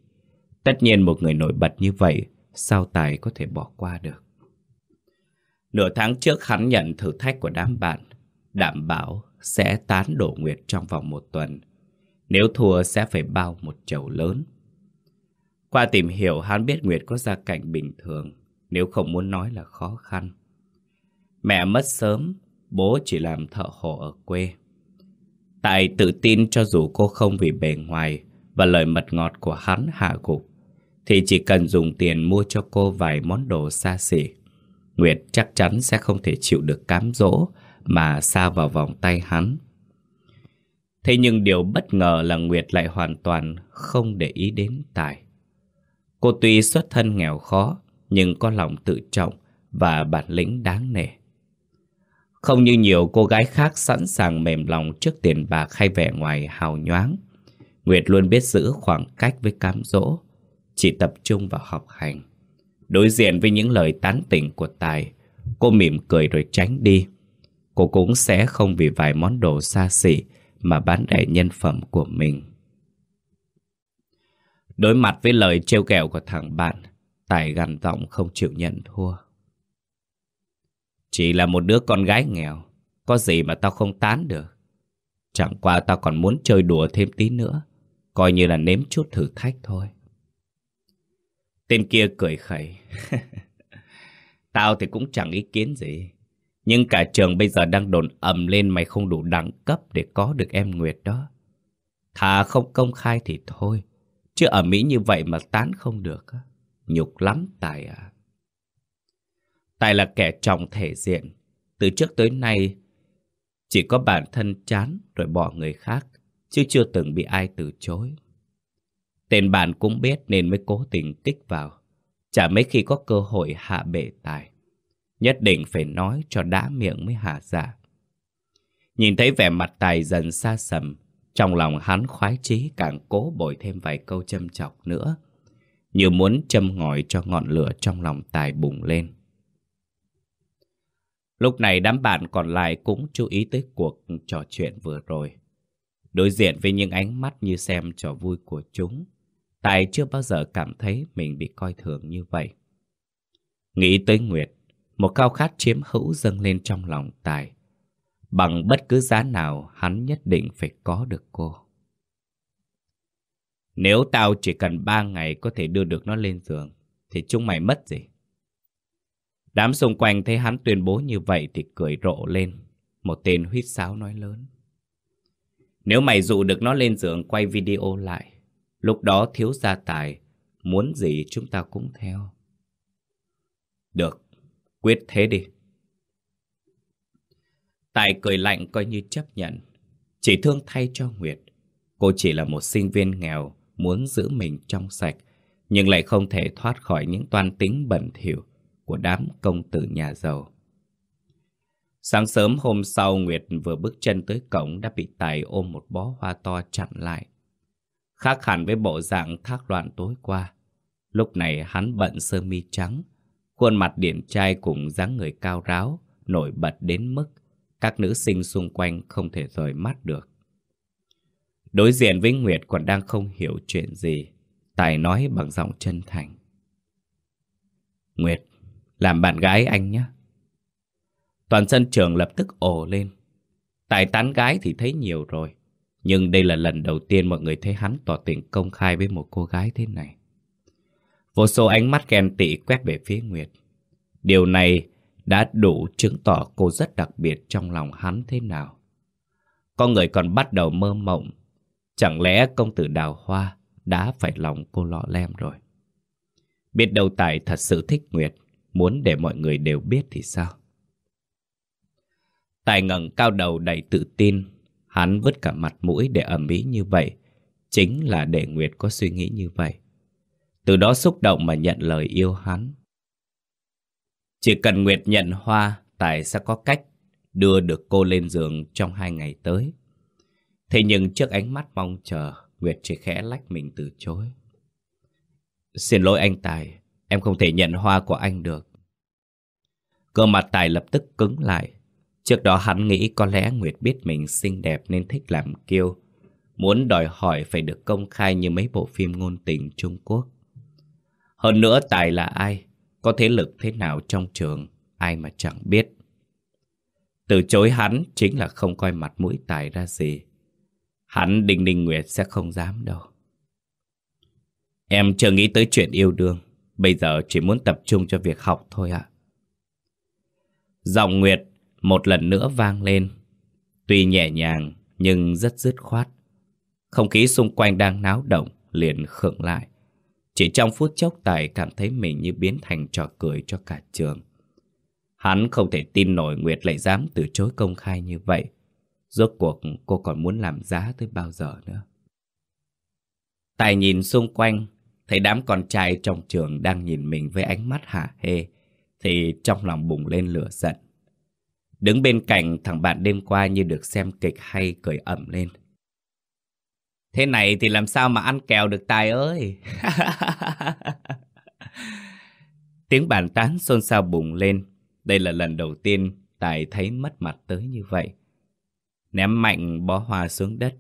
Tất nhiên một người nổi bật như vậy, sao Tài có thể bỏ qua được. Nửa tháng trước hắn nhận thử thách của đám bạn, đảm bảo sẽ tán đổ Nguyệt trong vòng một tuần. Nếu thua sẽ phải bao một chầu lớn. Qua tìm hiểu hắn biết Nguyệt có gia cảnh bình thường, nếu không muốn nói là khó khăn. Mẹ mất sớm, bố chỉ làm thợ hồ ở quê. Tại tự tin cho dù cô không vì bề ngoài và lời mật ngọt của hắn hạ gục, thì chỉ cần dùng tiền mua cho cô vài món đồ xa xỉ. Nguyệt chắc chắn sẽ không thể chịu được cám dỗ mà xa vào vòng tay hắn. Thế nhưng điều bất ngờ là Nguyệt lại hoàn toàn không để ý đến Tài. Cô tuy xuất thân nghèo khó, nhưng có lòng tự trọng và bản lĩnh đáng nể. Không như nhiều cô gái khác sẵn sàng mềm lòng trước tiền bạc hay vẻ ngoài hào nhoáng. Nguyệt luôn biết giữ khoảng cách với cám dỗ, chỉ tập trung vào học hành. Đối diện với những lời tán tỉnh của Tài, cô mỉm cười rồi tránh đi. Cô cũng sẽ không vì vài món đồ xa xỉ mà bán rẻ nhân phẩm của mình. Đối mặt với lời trêu ghẹo của thằng bạn, Tài gằn giọng không chịu nhận thua. Chỉ là một đứa con gái nghèo, có gì mà tao không tán được. Chẳng qua tao còn muốn chơi đùa thêm tí nữa, coi như là nếm chút thử thách thôi. Tên kia cười khẩy. tao thì cũng chẳng ý kiến gì. Nhưng cả trường bây giờ đang đồn ầm lên mày không đủ đẳng cấp để có được em Nguyệt đó. Thà không công khai thì thôi. Chứ ở Mỹ như vậy mà tán không được. Nhục lắm Tài à. Tài là kẻ trọng thể diện. Từ trước tới nay, chỉ có bản thân chán rồi bỏ người khác, chứ chưa từng bị ai từ chối. Tên bạn cũng biết nên mới cố tình kích vào. Chả mấy khi có cơ hội hạ bệ Tài. Nhất định phải nói cho đã miệng mới hạ dạ. Nhìn thấy vẻ mặt Tài dần xa sầm, trong lòng hắn khoái chí càng cố bồi thêm vài câu châm chọc nữa. như muốn châm ngòi cho ngọn lửa trong lòng Tài bùng lên. Lúc này đám bạn còn lại cũng chú ý tới cuộc trò chuyện vừa rồi. Đối diện với những ánh mắt như xem trò vui của chúng, Tài chưa bao giờ cảm thấy mình bị coi thường như vậy. Nghĩ tới Nguyệt, một khao khát chiếm hữu dâng lên trong lòng Tài. Bằng bất cứ giá nào, hắn nhất định phải có được cô. Nếu tao chỉ cần ba ngày có thể đưa được nó lên giường, thì chúng mày mất gì? Đám xung quanh thấy hắn tuyên bố như vậy thì cười rộ lên. Một tên huýt sáo nói lớn. Nếu mày dụ được nó lên giường quay video lại, lúc đó thiếu gia tài, muốn gì chúng ta cũng theo. Được, quyết thế đi. Tài cười lạnh coi như chấp nhận. Chỉ thương thay cho Nguyệt. Cô chỉ là một sinh viên nghèo, muốn giữ mình trong sạch, nhưng lại không thể thoát khỏi những toan tính bẩn thỉu của đám công tử nhà giàu. Sáng sớm hôm sau Nguyệt vừa bước chân tới cổng đã bị Tài ôm một bó hoa to chặn lại. Khác hẳn với bộ dạng thác loạn tối qua. Lúc này hắn bận sơ mi trắng, khuôn mặt điển trai cùng dáng người cao ráo, nổi bật đến mức các nữ sinh xung quanh không thể rời mắt được. Đối diện với Nguyệt còn đang không hiểu chuyện gì, Tài nói bằng giọng chân thành. Nguyệt, làm bạn gái anh nhé. Toàn sân trường lập tức ồ lên. Tài tán gái thì thấy nhiều rồi. Nhưng đây là lần đầu tiên mọi người thấy hắn tỏ tình công khai với một cô gái thế này. Vô số ánh mắt ghen tị quét về phía Nguyệt. Điều này đã đủ chứng tỏ cô rất đặc biệt trong lòng hắn thế nào. Có người còn bắt đầu mơ mộng. Chẳng lẽ công tử đào hoa đã phải lòng cô lọ lem rồi. Biết đâu Tài thật sự thích Nguyệt, muốn để mọi người đều biết thì sao? Tài ngẩng cao đầu đầy tự tin, hắn vứt cả mặt mũi để ẩm ý như vậy, chính là để Nguyệt có suy nghĩ như vậy. Từ đó xúc động mà nhận lời yêu hắn. Chỉ cần Nguyệt nhận hoa, Tài sẽ có cách đưa được cô lên giường trong hai ngày tới. Thế nhưng trước ánh mắt mong chờ, Nguyệt chỉ khẽ lách mình từ chối. Xin lỗi anh Tài, em không thể nhận hoa của anh được. Cơ mặt Tài lập tức cứng lại. Trước đó hắn nghĩ có lẽ Nguyệt biết mình xinh đẹp nên thích làm kiêu. Muốn đòi hỏi phải được công khai như mấy bộ phim ngôn tình Trung Quốc. Hơn nữa Tài là ai? Có thế lực thế nào trong trường? Ai mà chẳng biết. Từ chối hắn chính là không coi mặt mũi Tài ra gì. Hắn Đinh Đinh Nguyệt sẽ không dám đâu. Em chưa nghĩ tới chuyện yêu đương. Bây giờ chỉ muốn tập trung cho việc học thôi ạ. Giọng Nguyệt một lần nữa vang lên. Tuy nhẹ nhàng nhưng rất dứt khoát. Không khí xung quanh đang náo động liền khựng lại. Chỉ trong phút chốc Tài cảm thấy mình như biến thành trò cười cho cả trường. Hắn không thể tin nổi Nguyệt lại dám từ chối công khai như vậy. Rốt cuộc cô còn muốn làm giá tới bao giờ nữa. Tài nhìn xung quanh, thấy đám con trai trong trường đang nhìn mình với ánh mắt hả hê, thì trong lòng bùng lên lửa giận. Đứng bên cạnh thằng bạn đêm qua như được xem kịch hay cười ẩm lên. Thế này thì làm sao mà ăn kèo được Tài ơi? Tiếng bàn tán xôn xao bùng lên. Đây là lần đầu tiên Tài thấy mất mặt tới như vậy. Ném mạnh bó hoa xuống đất.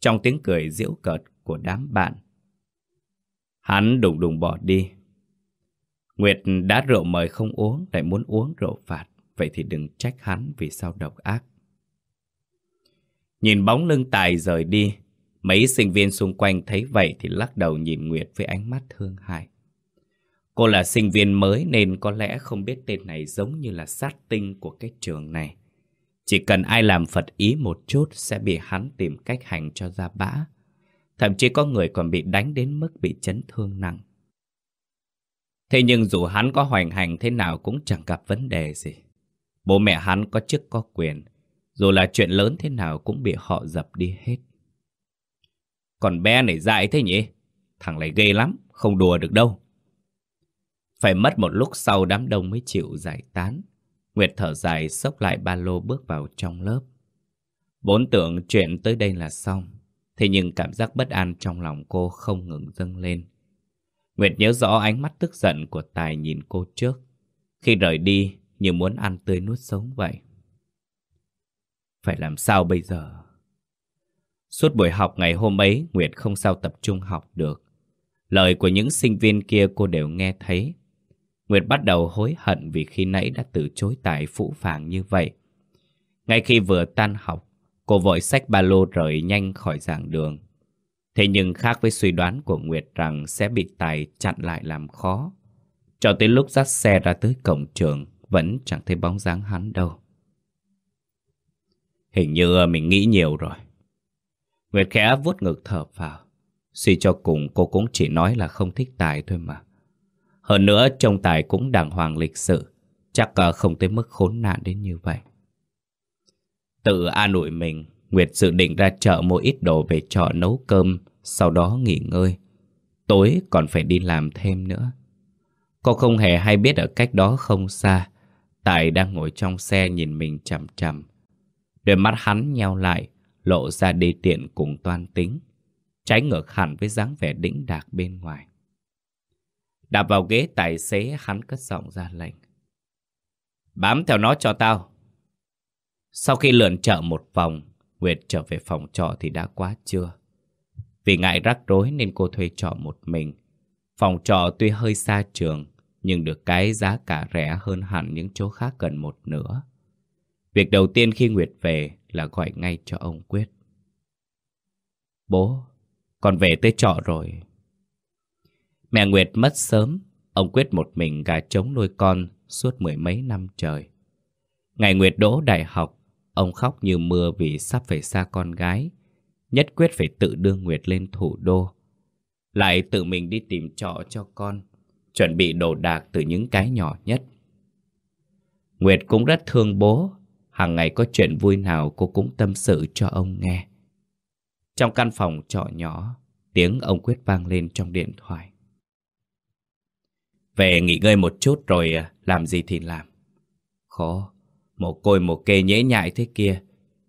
Trong tiếng cười giễu cợt của đám bạn. Hắn đùng đùng bỏ đi. Nguyệt đã rượu mời không uống, lại muốn uống rượu phạt. Vậy thì đừng trách hắn vì sao độc ác. Nhìn bóng lưng Tài rời đi, mấy sinh viên xung quanh thấy vậy thì lắc đầu nhìn Nguyệt với ánh mắt thương hại. Cô là sinh viên mới nên có lẽ không biết tên này giống như là sát tinh của cái trường này. Chỉ cần ai làm Phật ý một chút sẽ bị hắn tìm cách hành cho ra bã. Thậm chí có người còn bị đánh đến mức bị chấn thương nặng. Thế nhưng dù hắn có hoành hành thế nào cũng chẳng gặp vấn đề gì. Bố mẹ hắn có chức có quyền, dù là chuyện lớn thế nào cũng bị họ dập đi hết. Còn bé này dại thế nhỉ? Thằng này ghê lắm, không đùa được đâu. Phải mất một lúc sau đám đông mới chịu giải tán. Nguyệt thở dài xốc lại ba lô bước vào trong lớp. Bốn tưởng chuyện tới đây là xong. Thế nhưng cảm giác bất an trong lòng cô không ngừng dâng lên. Nguyệt nhớ rõ ánh mắt tức giận của Tài nhìn cô trước. Khi rời đi, như muốn ăn tươi nuốt sống vậy. Phải làm sao bây giờ? Suốt buổi học ngày hôm ấy, Nguyệt không sao tập trung học được. Lời của những sinh viên kia cô đều nghe thấy. Nguyệt bắt đầu hối hận vì khi nãy đã từ chối Tài phũ phàng như vậy. Ngay khi vừa tan học, cô vội xách ba lô rời nhanh khỏi giảng đường. Thế nhưng khác với suy đoán của Nguyệt rằng sẽ bị Tài chặn lại làm khó. Cho tới lúc dắt xe ra tới cổng trường, vẫn chẳng thấy bóng dáng hắn đâu. Hình như mình nghĩ nhiều rồi. Nguyệt khẽ vuốt ngực thở vào. Suy cho cùng cô cũng chỉ nói là không thích Tài thôi mà. Hơn nữa trông Tài cũng đàng hoàng lịch sự. Chắc ờ, không tới mức khốn nạn đến như vậy. Tự an ủi mình, Nguyệt dự định ra chợ mua ít đồ về trọ nấu cơm, sau đó nghỉ ngơi. Tối còn phải đi làm thêm nữa. Cô không hề hay biết ở cách đó không xa, Tài đang ngồi trong xe nhìn mình chằm chằm. Đôi mắt hắn nheo lại, lộ ra đi tiện cùng toan tính. Trái ngược hẳn với dáng vẻ đĩnh đạc bên ngoài. Đạp vào ghế tài xế hắn cất giọng ra lệnh. Bám theo nó cho tao. Sau khi lượn chợ một vòng, Nguyệt trở về phòng trọ thì đã quá trưa. Vì ngại rắc rối nên cô thuê trọ một mình. Phòng trọ tuy hơi xa trường, nhưng được cái giá cả rẻ hơn hẳn những chỗ khác gần một nửa. Việc đầu tiên khi Nguyệt về là gọi ngay cho ông Quyết. Bố, con về tới trọ rồi. Mẹ Nguyệt mất sớm, ông Quyết một mình gà trống nuôi con suốt mười mấy năm trời. Ngày Nguyệt đỗ đại học, ông khóc như mưa vì sắp phải xa con gái. Nhất quyết phải tự đưa Nguyệt lên thủ đô. Lại tự mình đi tìm trọ cho con, chuẩn bị đồ đạc từ những cái nhỏ nhất. Nguyệt cũng rất thương bố, hàng ngày có chuyện vui nào cô cũng tâm sự cho ông nghe. Trong căn phòng trọ nhỏ, tiếng ông Quyết vang lên trong điện thoại. Về nghỉ ngơi một chút rồi à, làm gì thì làm. Khó, một côi một kê nhễ nhại thế kia.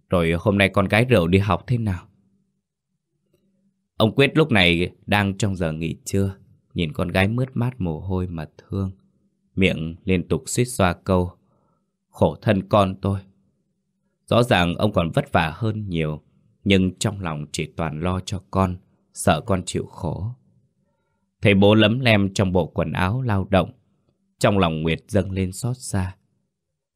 Rồi hôm nay con gái rượu đi học thế nào? Ông Quyết lúc này đang trong giờ nghỉ trưa. Nhìn con gái mướt mát mồ hôi mà thương. Miệng liên tục suýt xoa câu, Khổ thân con tôi. Rõ ràng ông còn vất vả hơn nhiều, Nhưng trong lòng chỉ toàn lo cho con, Sợ con chịu khổ. Thấy bố lấm lem trong bộ quần áo lao động, Trong lòng Nguyệt dâng lên xót xa.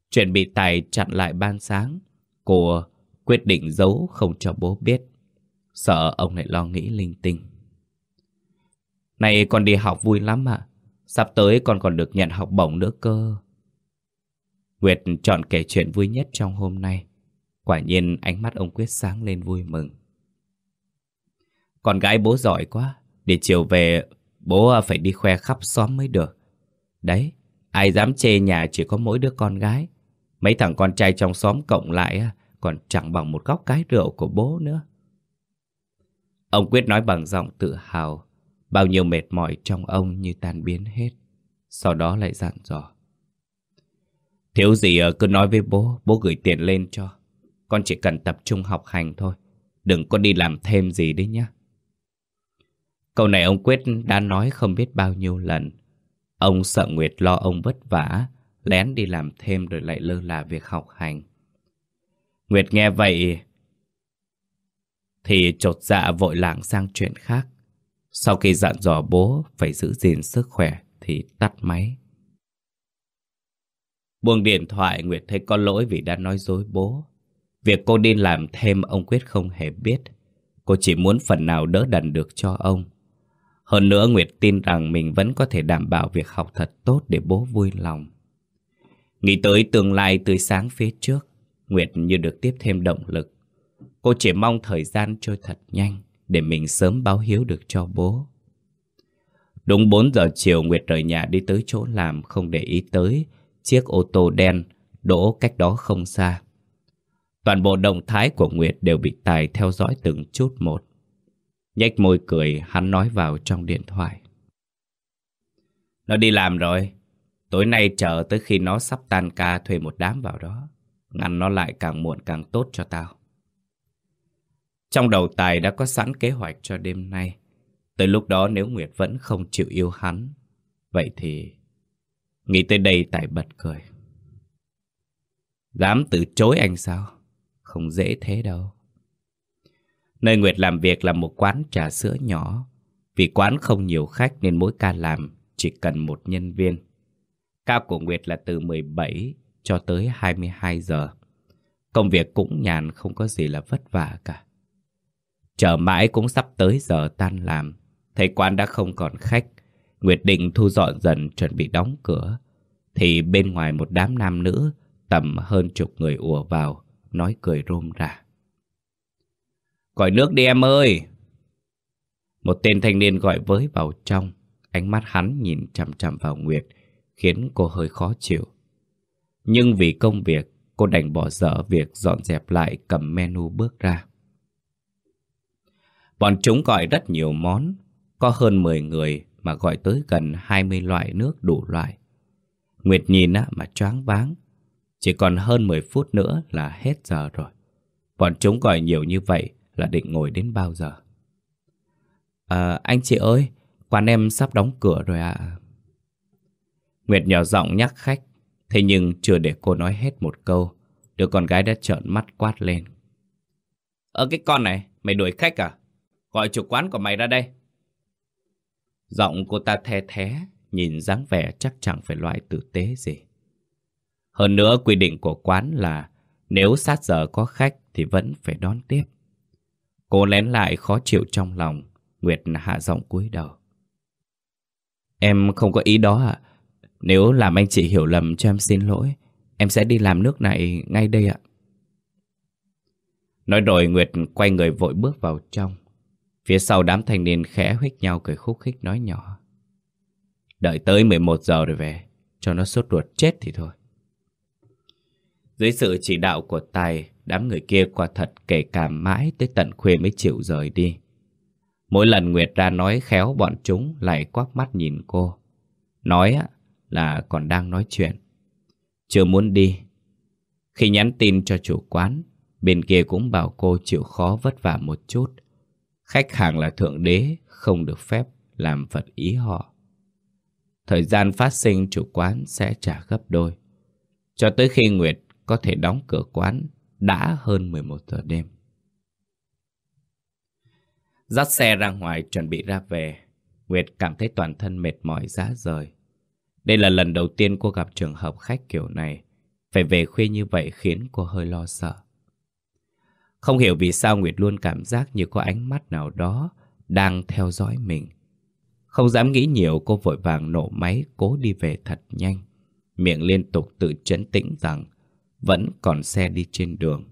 Chuyện bị Tài chặn lại ban sáng, Cô quyết định giấu không cho bố biết. Sợ ông lại lo nghĩ linh tinh này con đi học vui lắm ạ. Sắp tới con còn được nhận học bổng nữa cơ. Nguyệt chọn kể chuyện vui nhất trong hôm nay. Quả nhiên ánh mắt ông Quyết sáng lên vui mừng. Con gái bố giỏi quá. Để chiều về bố phải đi khoe khắp xóm mới được. Đấy, ai dám chê nhà chỉ có mỗi đứa con gái. Mấy thằng con trai trong xóm cộng lại còn chẳng bằng một góc cái rượu của bố nữa. Ông Quyết nói bằng giọng tự hào Bao nhiêu mệt mỏi trong ông như tan biến hết. Sau đó lại dặn dò. Thiếu gì ờ, cứ nói với bố Bố gửi tiền lên cho. Con chỉ cần tập trung học hành thôi. Đừng có đi làm thêm gì đấy nhá. Câu này ông Quyết đã nói không biết bao nhiêu lần. Ông sợ Nguyệt lo ông vất vả, Lén đi làm thêm rồi lại lơ là việc học hành. Nguyệt nghe vậy Thì trột dạ vội lảng sang chuyện khác sau khi dặn dò bố phải giữ gìn sức khỏe thì tắt máy. Buông điện thoại Nguyệt thấy có lỗi vì đã nói dối bố. Việc cô đi làm thêm ông Quyết không hề biết. Cô chỉ muốn phần nào đỡ đần được cho ông. Hơn nữa Nguyệt tin rằng mình vẫn có thể đảm bảo việc học thật tốt để bố vui lòng. Nghĩ tới tương lai tươi sáng phía trước, Nguyệt như được tiếp thêm động lực. Cô chỉ mong thời gian trôi thật nhanh để mình sớm báo hiếu được cho bố. Đúng 4 giờ chiều, Nguyệt rời nhà đi tới chỗ làm, không để ý tới chiếc ô tô đen đỗ cách đó không xa. Toàn bộ động thái của Nguyệt đều bị Tài theo dõi từng chút một. Nhách môi cười, hắn nói vào trong điện thoại. Nó đi làm rồi. Tối nay chờ tới khi nó sắp tan ca thuê một đám vào đó. Ngăn nó lại càng muộn càng tốt cho tao. Trong đầu Tài đã có sẵn kế hoạch cho đêm nay. Tới lúc đó nếu Nguyệt vẫn không chịu yêu hắn, vậy thì... Nghĩ tới đây Tài bật cười. Dám từ chối anh sao? Không dễ thế đâu. Nơi Nguyệt làm việc là một quán trà sữa nhỏ. Vì quán không nhiều khách nên mỗi ca làm chỉ cần một nhân viên. Ca của Nguyệt là từ 17 cho tới 22 giờ. Công việc cũng nhàn không có gì là vất vả cả. Chờ mãi cũng sắp tới giờ tan làm. Thấy quán đã không còn khách. Nguyệt định thu dọn dần chuẩn bị đóng cửa. Thì bên ngoài một đám nam nữ tầm hơn chục người ùa vào, nói cười rôm ra. Gọi nước đi em ơi! Một tên thanh niên gọi với vào trong. Ánh mắt hắn nhìn chằm chằm vào Nguyệt, khiến cô hơi khó chịu. Nhưng vì công việc, cô đành bỏ dở việc dọn dẹp lại cầm menu bước ra. Bọn chúng gọi rất nhiều món, có hơn 10 người mà gọi tới gần 20 loại nước đủ loại. Nguyệt nhìn á mà choáng váng, chỉ còn hơn 10 phút nữa là hết giờ rồi. Bọn chúng gọi nhiều như vậy là định ngồi đến bao giờ? À, anh chị ơi, quán em sắp đóng cửa rồi ạ. À. Nguyệt nhỏ giọng nhắc khách, thế nhưng chưa để cô nói hết một câu, đứa con gái đã trợn mắt quát lên. Ơ cái con này, mày đuổi khách à? Gọi chủ quán của mày ra đây. Giọng cô ta the thế, nhìn dáng vẻ chắc chẳng phải loại tử tế gì. Hơn nữa quy định của quán là nếu sát giờ có khách thì vẫn phải đón tiếp. Cô lén lại khó chịu trong lòng, Nguyệt hạ giọng cúi đầu. Em không có ý đó ạ. Nếu làm anh chị hiểu lầm cho em xin lỗi, em sẽ đi làm nước này ngay đây ạ. Nói rồi Nguyệt quay người vội bước vào trong. Phía sau đám thanh niên khẽ huyết nhau cười khúc khích nói nhỏ. Đợi tới 11 giờ rồi về, cho nó sốt ruột chết thì thôi. Dưới sự chỉ đạo của Tài, đám người kia quả thật kể cả mãi tới tận khuya mới chịu rời đi. Mỗi lần Nguyệt ra nói khéo bọn chúng lại quắc mắt nhìn cô. Nói là còn đang nói chuyện. Chưa muốn đi. Khi nhắn tin cho chủ quán, bên kia cũng bảo cô chịu khó vất vả một chút. Khách hàng là thượng đế, không được phép làm phật ý họ. Thời gian phát sinh chủ quán sẽ trả gấp đôi. Cho tới khi Nguyệt có thể đóng cửa quán đã hơn 11 giờ đêm. Dắt xe ra ngoài chuẩn bị ra về, Nguyệt cảm thấy toàn thân mệt mỏi giá rời. Đây là lần đầu tiên cô gặp trường hợp khách kiểu này. Phải về khuya như vậy khiến cô hơi lo sợ. Không hiểu vì sao Nguyệt luôn cảm giác như có ánh mắt nào đó đang theo dõi mình. Không dám nghĩ nhiều cô vội vàng nổ máy cố đi về thật nhanh. Miệng liên tục tự chấn tĩnh rằng vẫn còn xe đi trên đường.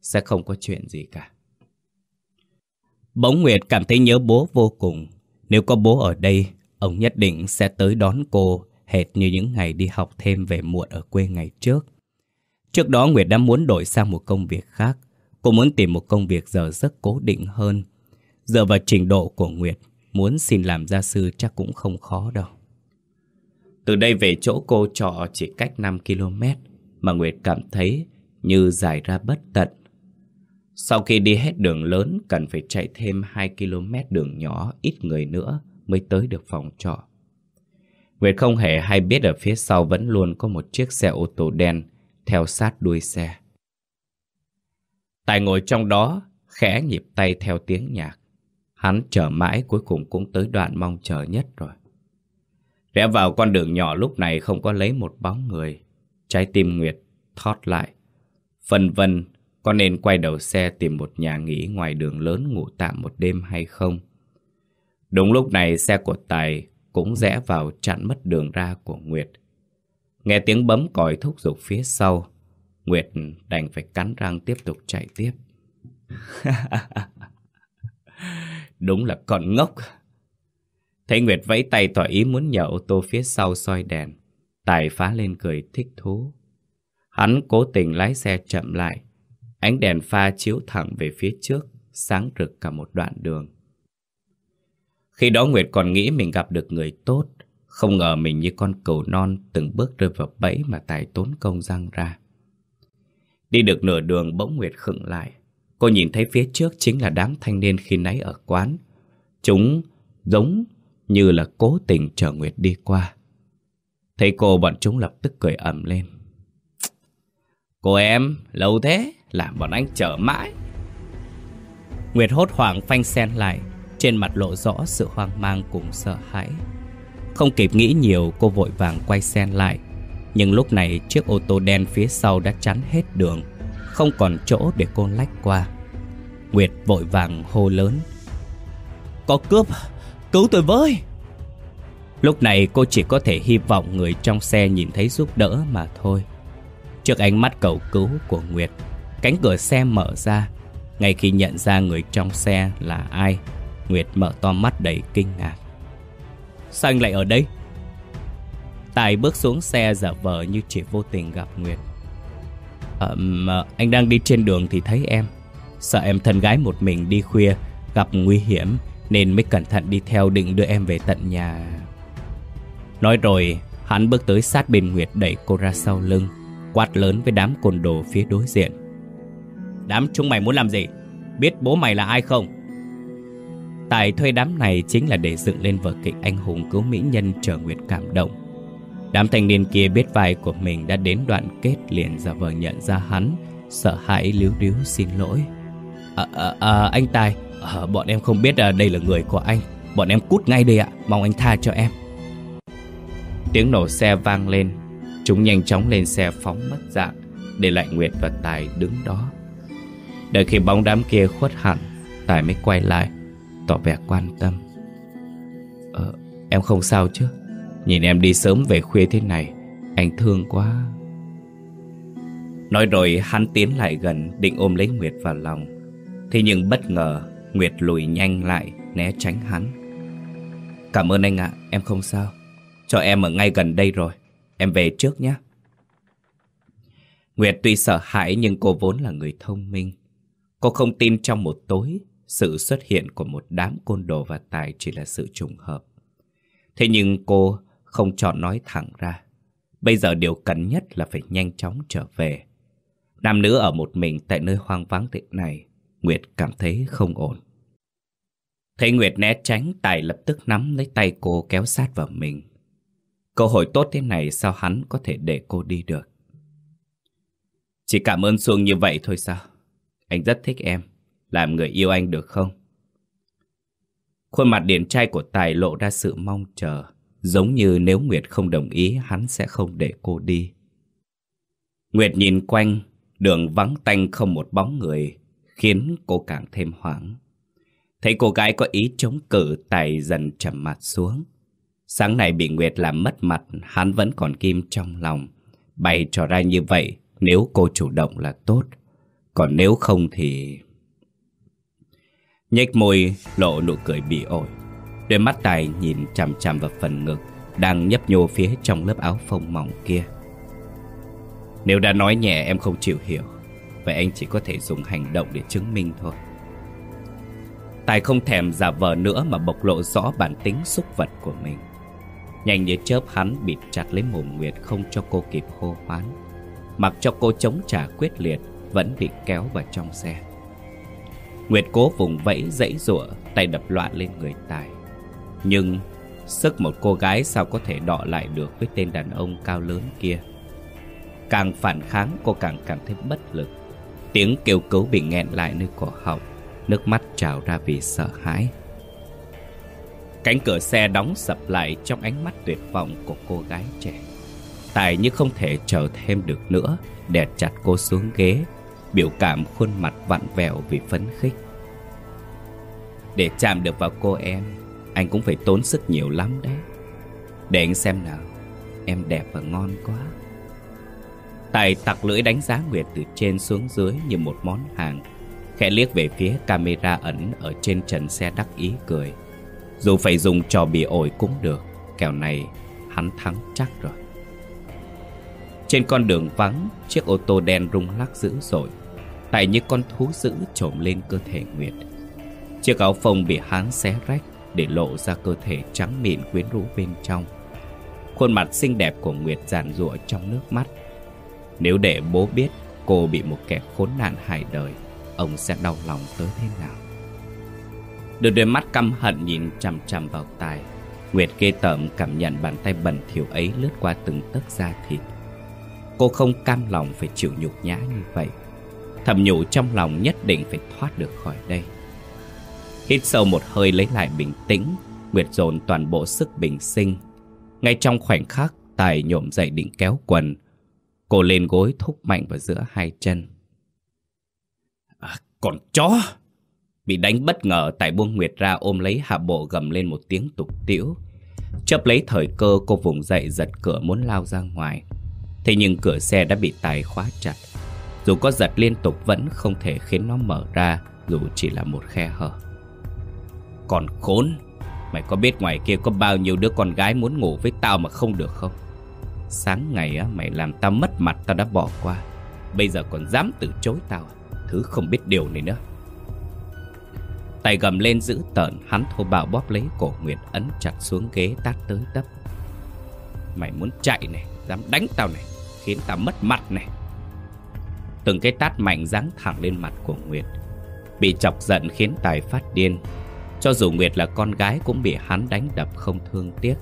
Sẽ không có chuyện gì cả. Bỗng Nguyệt cảm thấy nhớ bố vô cùng. Nếu có bố ở đây, ông nhất định sẽ tới đón cô hệt như những ngày đi học thêm về muộn ở quê ngày trước. Trước đó Nguyệt đã muốn đổi sang một công việc khác. Cô muốn tìm một công việc giờ giấc cố định hơn. Dựa vào trình độ của Nguyệt, muốn xin làm gia sư chắc cũng không khó đâu. Từ đây về chỗ cô trọ chỉ cách 5 km, mà Nguyệt cảm thấy như dài ra bất tận. Sau khi đi hết đường lớn, cần phải chạy thêm 2 km đường nhỏ ít người nữa mới tới được phòng trọ. Nguyệt không hề hay biết ở phía sau vẫn luôn có một chiếc xe ô tô đen theo sát đuôi xe. Tài ngồi trong đó, khẽ nhịp tay theo tiếng nhạc. Hắn chờ mãi cuối cùng cũng tới đoạn mong chờ nhất rồi. Rẽ vào con đường nhỏ lúc này không có lấy một bóng người. Trái tim Nguyệt thót lại. Phần vân có nên quay đầu xe tìm một nhà nghỉ ngoài đường lớn ngủ tạm một đêm hay không? Đúng lúc này xe của Tài cũng rẽ vào chặn mất đường ra của Nguyệt. Nghe tiếng bấm còi thúc giục phía sau, Nguyệt đành phải cắn răng tiếp tục chạy tiếp. Đúng là con ngốc. Thấy Nguyệt vẫy tay tỏ ý muốn nhờ ô tô phía sau soi đèn. Tài phá lên cười thích thú. Hắn cố tình lái xe chậm lại. Ánh đèn pha chiếu thẳng về phía trước, sáng rực cả một đoạn đường. Khi đó Nguyệt còn nghĩ mình gặp được người tốt, không ngờ mình như con cừu non từng bước rơi vào bẫy mà Tài tốn công răng ra. Đi được nửa đường bỗng Nguyệt khựng lại. Cô nhìn thấy phía trước chính là đám thanh niên khi nãy ở quán. Chúng giống như là cố tình chờ Nguyệt đi qua. Thấy cô bọn chúng lập tức cười ầm lên. Cô em, lâu thế, làm bọn anh chờ mãi. Nguyệt hốt hoảng phanh sen lại, trên mặt lộ rõ sự hoang mang cùng sợ hãi. Không kịp nghĩ nhiều, cô vội vàng quay sen lại. Nhưng lúc này chiếc ô tô đen phía sau đã chắn hết đường, không còn chỗ để cô lách qua. Nguyệt vội vàng hô lớn. Có cướp, cứu tôi với! Lúc này cô chỉ có thể hy vọng người trong xe nhìn thấy giúp đỡ mà thôi. Trước ánh mắt cầu cứu của Nguyệt, cánh cửa xe mở ra. Ngay khi nhận ra người trong xe là ai, Nguyệt mở to mắt đầy kinh ngạc. Sao anh lại ở đây? Tài bước xuống xe giả vờ như chỉ vô tình gặp Nguyệt. À, mà ờ, anh đang đi trên đường thì thấy em. Sợ em thân gái một mình đi khuya, gặp nguy hiểm nên mới cẩn thận đi theo định đưa em về tận nhà. Nói rồi, hắn bước tới sát bên Nguyệt đẩy cô ra sau lưng, quát lớn với đám côn đồ phía đối diện. Đám chúng mày muốn làm gì? Biết bố mày là ai không? Tài thuê đám này chính là để dựng lên vở kịch anh hùng cứu mỹ nhân chờ Nguyệt cảm động. Đám thanh niên kia biết vai của mình đã đến đoạn kết liền giả vờ nhận ra hắn, sợ hãi líu ríu xin lỗi. À, à, à, anh Tài, à, bọn em không biết à, đây là người của anh. Bọn em cút ngay đây ạ, mong anh tha cho em. Tiếng nổ xe vang lên, chúng nhanh chóng lên xe phóng mất dạng, để lại Nguyệt và Tài đứng đó. Đợi khi bóng đám kia khuất hẳn, Tài mới quay lại, tỏ vẻ quan tâm. Ờ, em không sao chứ? Nhìn em đi sớm về khuya thế này, anh thương quá. Nói rồi hắn tiến lại gần định ôm lấy Nguyệt vào lòng. Thế nhưng bất ngờ Nguyệt lùi nhanh lại né tránh hắn. Cảm ơn anh ạ, em không sao. Cho em ở ngay gần đây rồi, em về trước nhé. Nguyệt tuy sợ hãi nhưng cô vốn là người thông minh. Cô không tin trong một tối sự xuất hiện của một đám côn đồ và tài chỉ là sự trùng hợp. Thế nhưng cô không chọn nói thẳng ra. Bây giờ điều cần nhất là phải nhanh chóng trở về. Nam nữ ở một mình tại nơi hoang vắng thế này, Nguyệt cảm thấy không ổn. Thấy Nguyệt né tránh, Tài lập tức nắm lấy tay cô kéo sát vào mình. Cơ hội tốt thế này sao hắn có thể để cô đi được? Chỉ cảm ơn xuân như vậy thôi sao? Anh rất thích em. Làm người yêu anh được không? Khuôn mặt điển trai của Tài lộ ra sự mong chờ. Giống như nếu Nguyệt không đồng ý hắn sẽ không để cô đi. Nguyệt nhìn quanh, đường vắng tanh không một bóng người, khiến cô càng thêm hoảng. Thấy cô gái có ý chống cự Tài dần trầm mặt xuống. Sáng nay bị Nguyệt làm mất mặt, hắn vẫn còn kim trong lòng. Bày trò ra như vậy, nếu cô chủ động là tốt. Còn nếu không thì... Nhếch môi, lộ nụ cười bị ổi. Đôi mắt Tài nhìn chằm chằm vào phần ngực, đang nhấp nhô phía trong lớp áo phông mỏng kia. Nếu đã nói nhẹ em không chịu hiểu, vậy anh chỉ có thể dùng hành động để chứng minh thôi. Tài không thèm giả vờ nữa mà bộc lộ rõ bản tính xúc vật của mình. Nhanh như chớp hắn bịt chặt lấy mồm Nguyệt không cho cô kịp hô hoán. Mặc cho cô chống trả quyết liệt vẫn bị kéo vào trong xe. Nguyệt cố vùng vẫy dãy rủa, tay đập loạn lên người Tài. Nhưng sức một cô gái sao có thể đọ lại được với tên đàn ông cao lớn kia. Càng phản kháng cô càng cảm thấy bất lực. Tiếng kêu cứu bị nghẹn lại nơi cổ họng, nước mắt trào ra vì sợ hãi. Cánh cửa xe đóng sập lại trong ánh mắt tuyệt vọng của cô gái trẻ. Tài như không thể chờ thêm được nữa, đè chặt cô xuống ghế, biểu cảm khuôn mặt vặn vẹo vì phấn khích. Để chạm được vào cô em, anh cũng phải tốn sức nhiều lắm đấy. Để anh xem nào, em đẹp và ngon quá. Tài tặc lưỡi đánh giá Nguyệt từ trên xuống dưới như một món hàng, khẽ liếc về phía camera ẩn ở trên trần xe đắc ý cười. Dù phải dùng trò bị ổi cũng được Kẻo này hắn thắng chắc rồi Trên con đường vắng Chiếc ô tô đen rung lắc dữ dội Tại như con thú dữ trộm lên cơ thể Nguyệt Chiếc áo phông bị hắn xé rách để lộ ra cơ thể trắng mịn quyến rũ bên trong. Khuôn mặt xinh đẹp của Nguyệt giàn rụa trong nước mắt. Nếu để bố biết cô bị một kẻ khốn nạn hại đời, Ông sẽ đau lòng tới thế nào? Đôi đôi mắt căm hận nhìn chằm chằm vào Tài. Nguyệt ghê tởm cảm nhận bàn tay bẩn thỉu ấy lướt qua từng tấc da thịt. Cô không cam lòng phải chịu nhục nhã như vậy. Thầm nhủ trong lòng nhất định phải thoát được khỏi đây. Hít sâu một hơi lấy lại bình tĩnh Nguyệt dồn toàn bộ sức bình sinh. Ngay trong khoảnh khắc Tài nhổm dậy định kéo quần. Cô lên gối thúc mạnh vào giữa hai chân. À, Còn chó! Bị đánh bất ngờ Tài buông Nguyệt ra ôm lấy hạ bộ gầm lên một tiếng tục tiễu Chấp lấy thời cơ cô vùng dậy giật cửa muốn lao ra ngoài. Thế nhưng cửa xe đã bị Tài khóa chặt. Dù có giật liên tục vẫn không thể khiến nó mở ra Dù chỉ là một khe hở. Còn khốn. Mày có biết ngoài kia có bao nhiêu đứa con gái muốn ngủ với tao mà không được không? Sáng ngày á, mày làm tao mất mặt tao đã bỏ qua. Bây giờ còn dám từ chối tao à? Thứ không biết điều này nữa. Tay gầm lên giữ tợn Hắn thô bạo bóp lấy cổ Nguyệt Ấn chặt xuống ghế tát tới tấp. Mày muốn chạy này Dám đánh tao này Khiến tao mất mặt này. Từng cái tát mạnh giáng thẳng lên mặt của Nguyệt. Bị chọc giận khiến Tài phát điên. Cho dù Nguyệt là con gái Cũng bị hắn đánh đập không thương tiếc.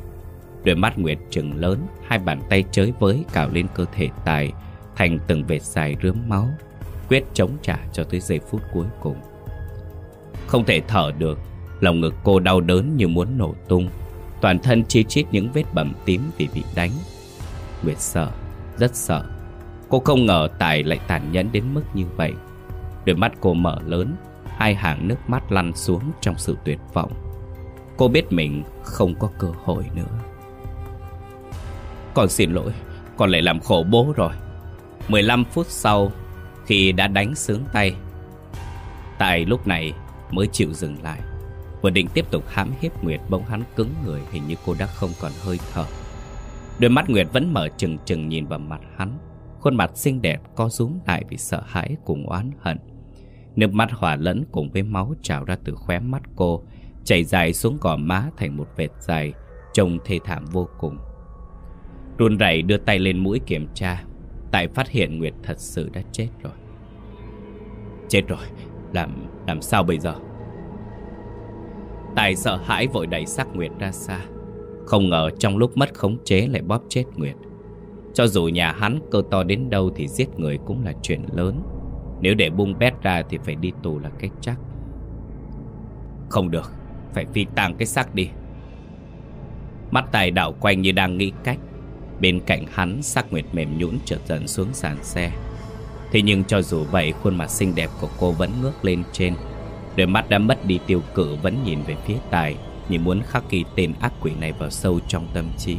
Đôi mắt Nguyệt trừng lớn Hai bàn tay chới với cào lên cơ thể Tài Thành từng vệt dài rướm máu Quyết chống trả cho tới giây phút cuối cùng. Không thể thở được Lòng ngực cô đau đớn như muốn nổ tung. Toàn thân chi chít những vết bầm tím vì bị đánh. Nguyệt sợ, rất sợ. Cô không ngờ Tài lại tàn nhẫn đến mức như vậy. Đôi mắt cô mở lớn Hai hàng nước mắt lăn xuống trong sự tuyệt vọng. Cô biết mình không có cơ hội nữa. Con xin lỗi, Con lại làm khổ bố rồi. 15 phút sau, Khi đã đánh sướng tay Tài lúc này mới chịu dừng lại. Vừa định tiếp tục hãm hiếp Nguyệt, Bỗng hắn cứng người, Hình như cô đã không còn hơi thở. Đôi mắt Nguyệt vẫn mở trừng trừng nhìn vào mặt hắn. Khuôn mặt xinh đẹp co rúm lại vì sợ hãi cùng oán hận. Nước mắt hòa lẫn cùng với máu trào ra từ khóe mắt cô, Chảy dài xuống gò má thành một vệt dài, Trông thê thảm vô cùng. Run rẩy đưa tay lên mũi kiểm tra, Tại phát hiện Nguyệt thật sự đã chết rồi. Chết rồi? Làm làm sao bây giờ? Tài sợ hãi vội đẩy xác Nguyệt ra xa. Không ngờ trong lúc mất khống chế lại bóp chết Nguyệt. Cho dù nhà hắn cơ to đến đâu thì giết người cũng là chuyện lớn. Nếu để bung bét ra thì phải đi tù là cái chắc. Không được, Phải phi tang cái xác đi. Mắt tài đảo quanh như đang nghĩ cách. Bên cạnh hắn, sắc Nguyệt mềm nhũn trượt dần xuống sàn xe. Thế nhưng cho dù vậy, khuôn mặt xinh đẹp của cô vẫn ngước lên trên. Đôi mắt đã mất đi tiêu cự, vẫn nhìn về phía Tài. Như muốn khắc ghi tên ác quỷ này vào sâu trong tâm trí.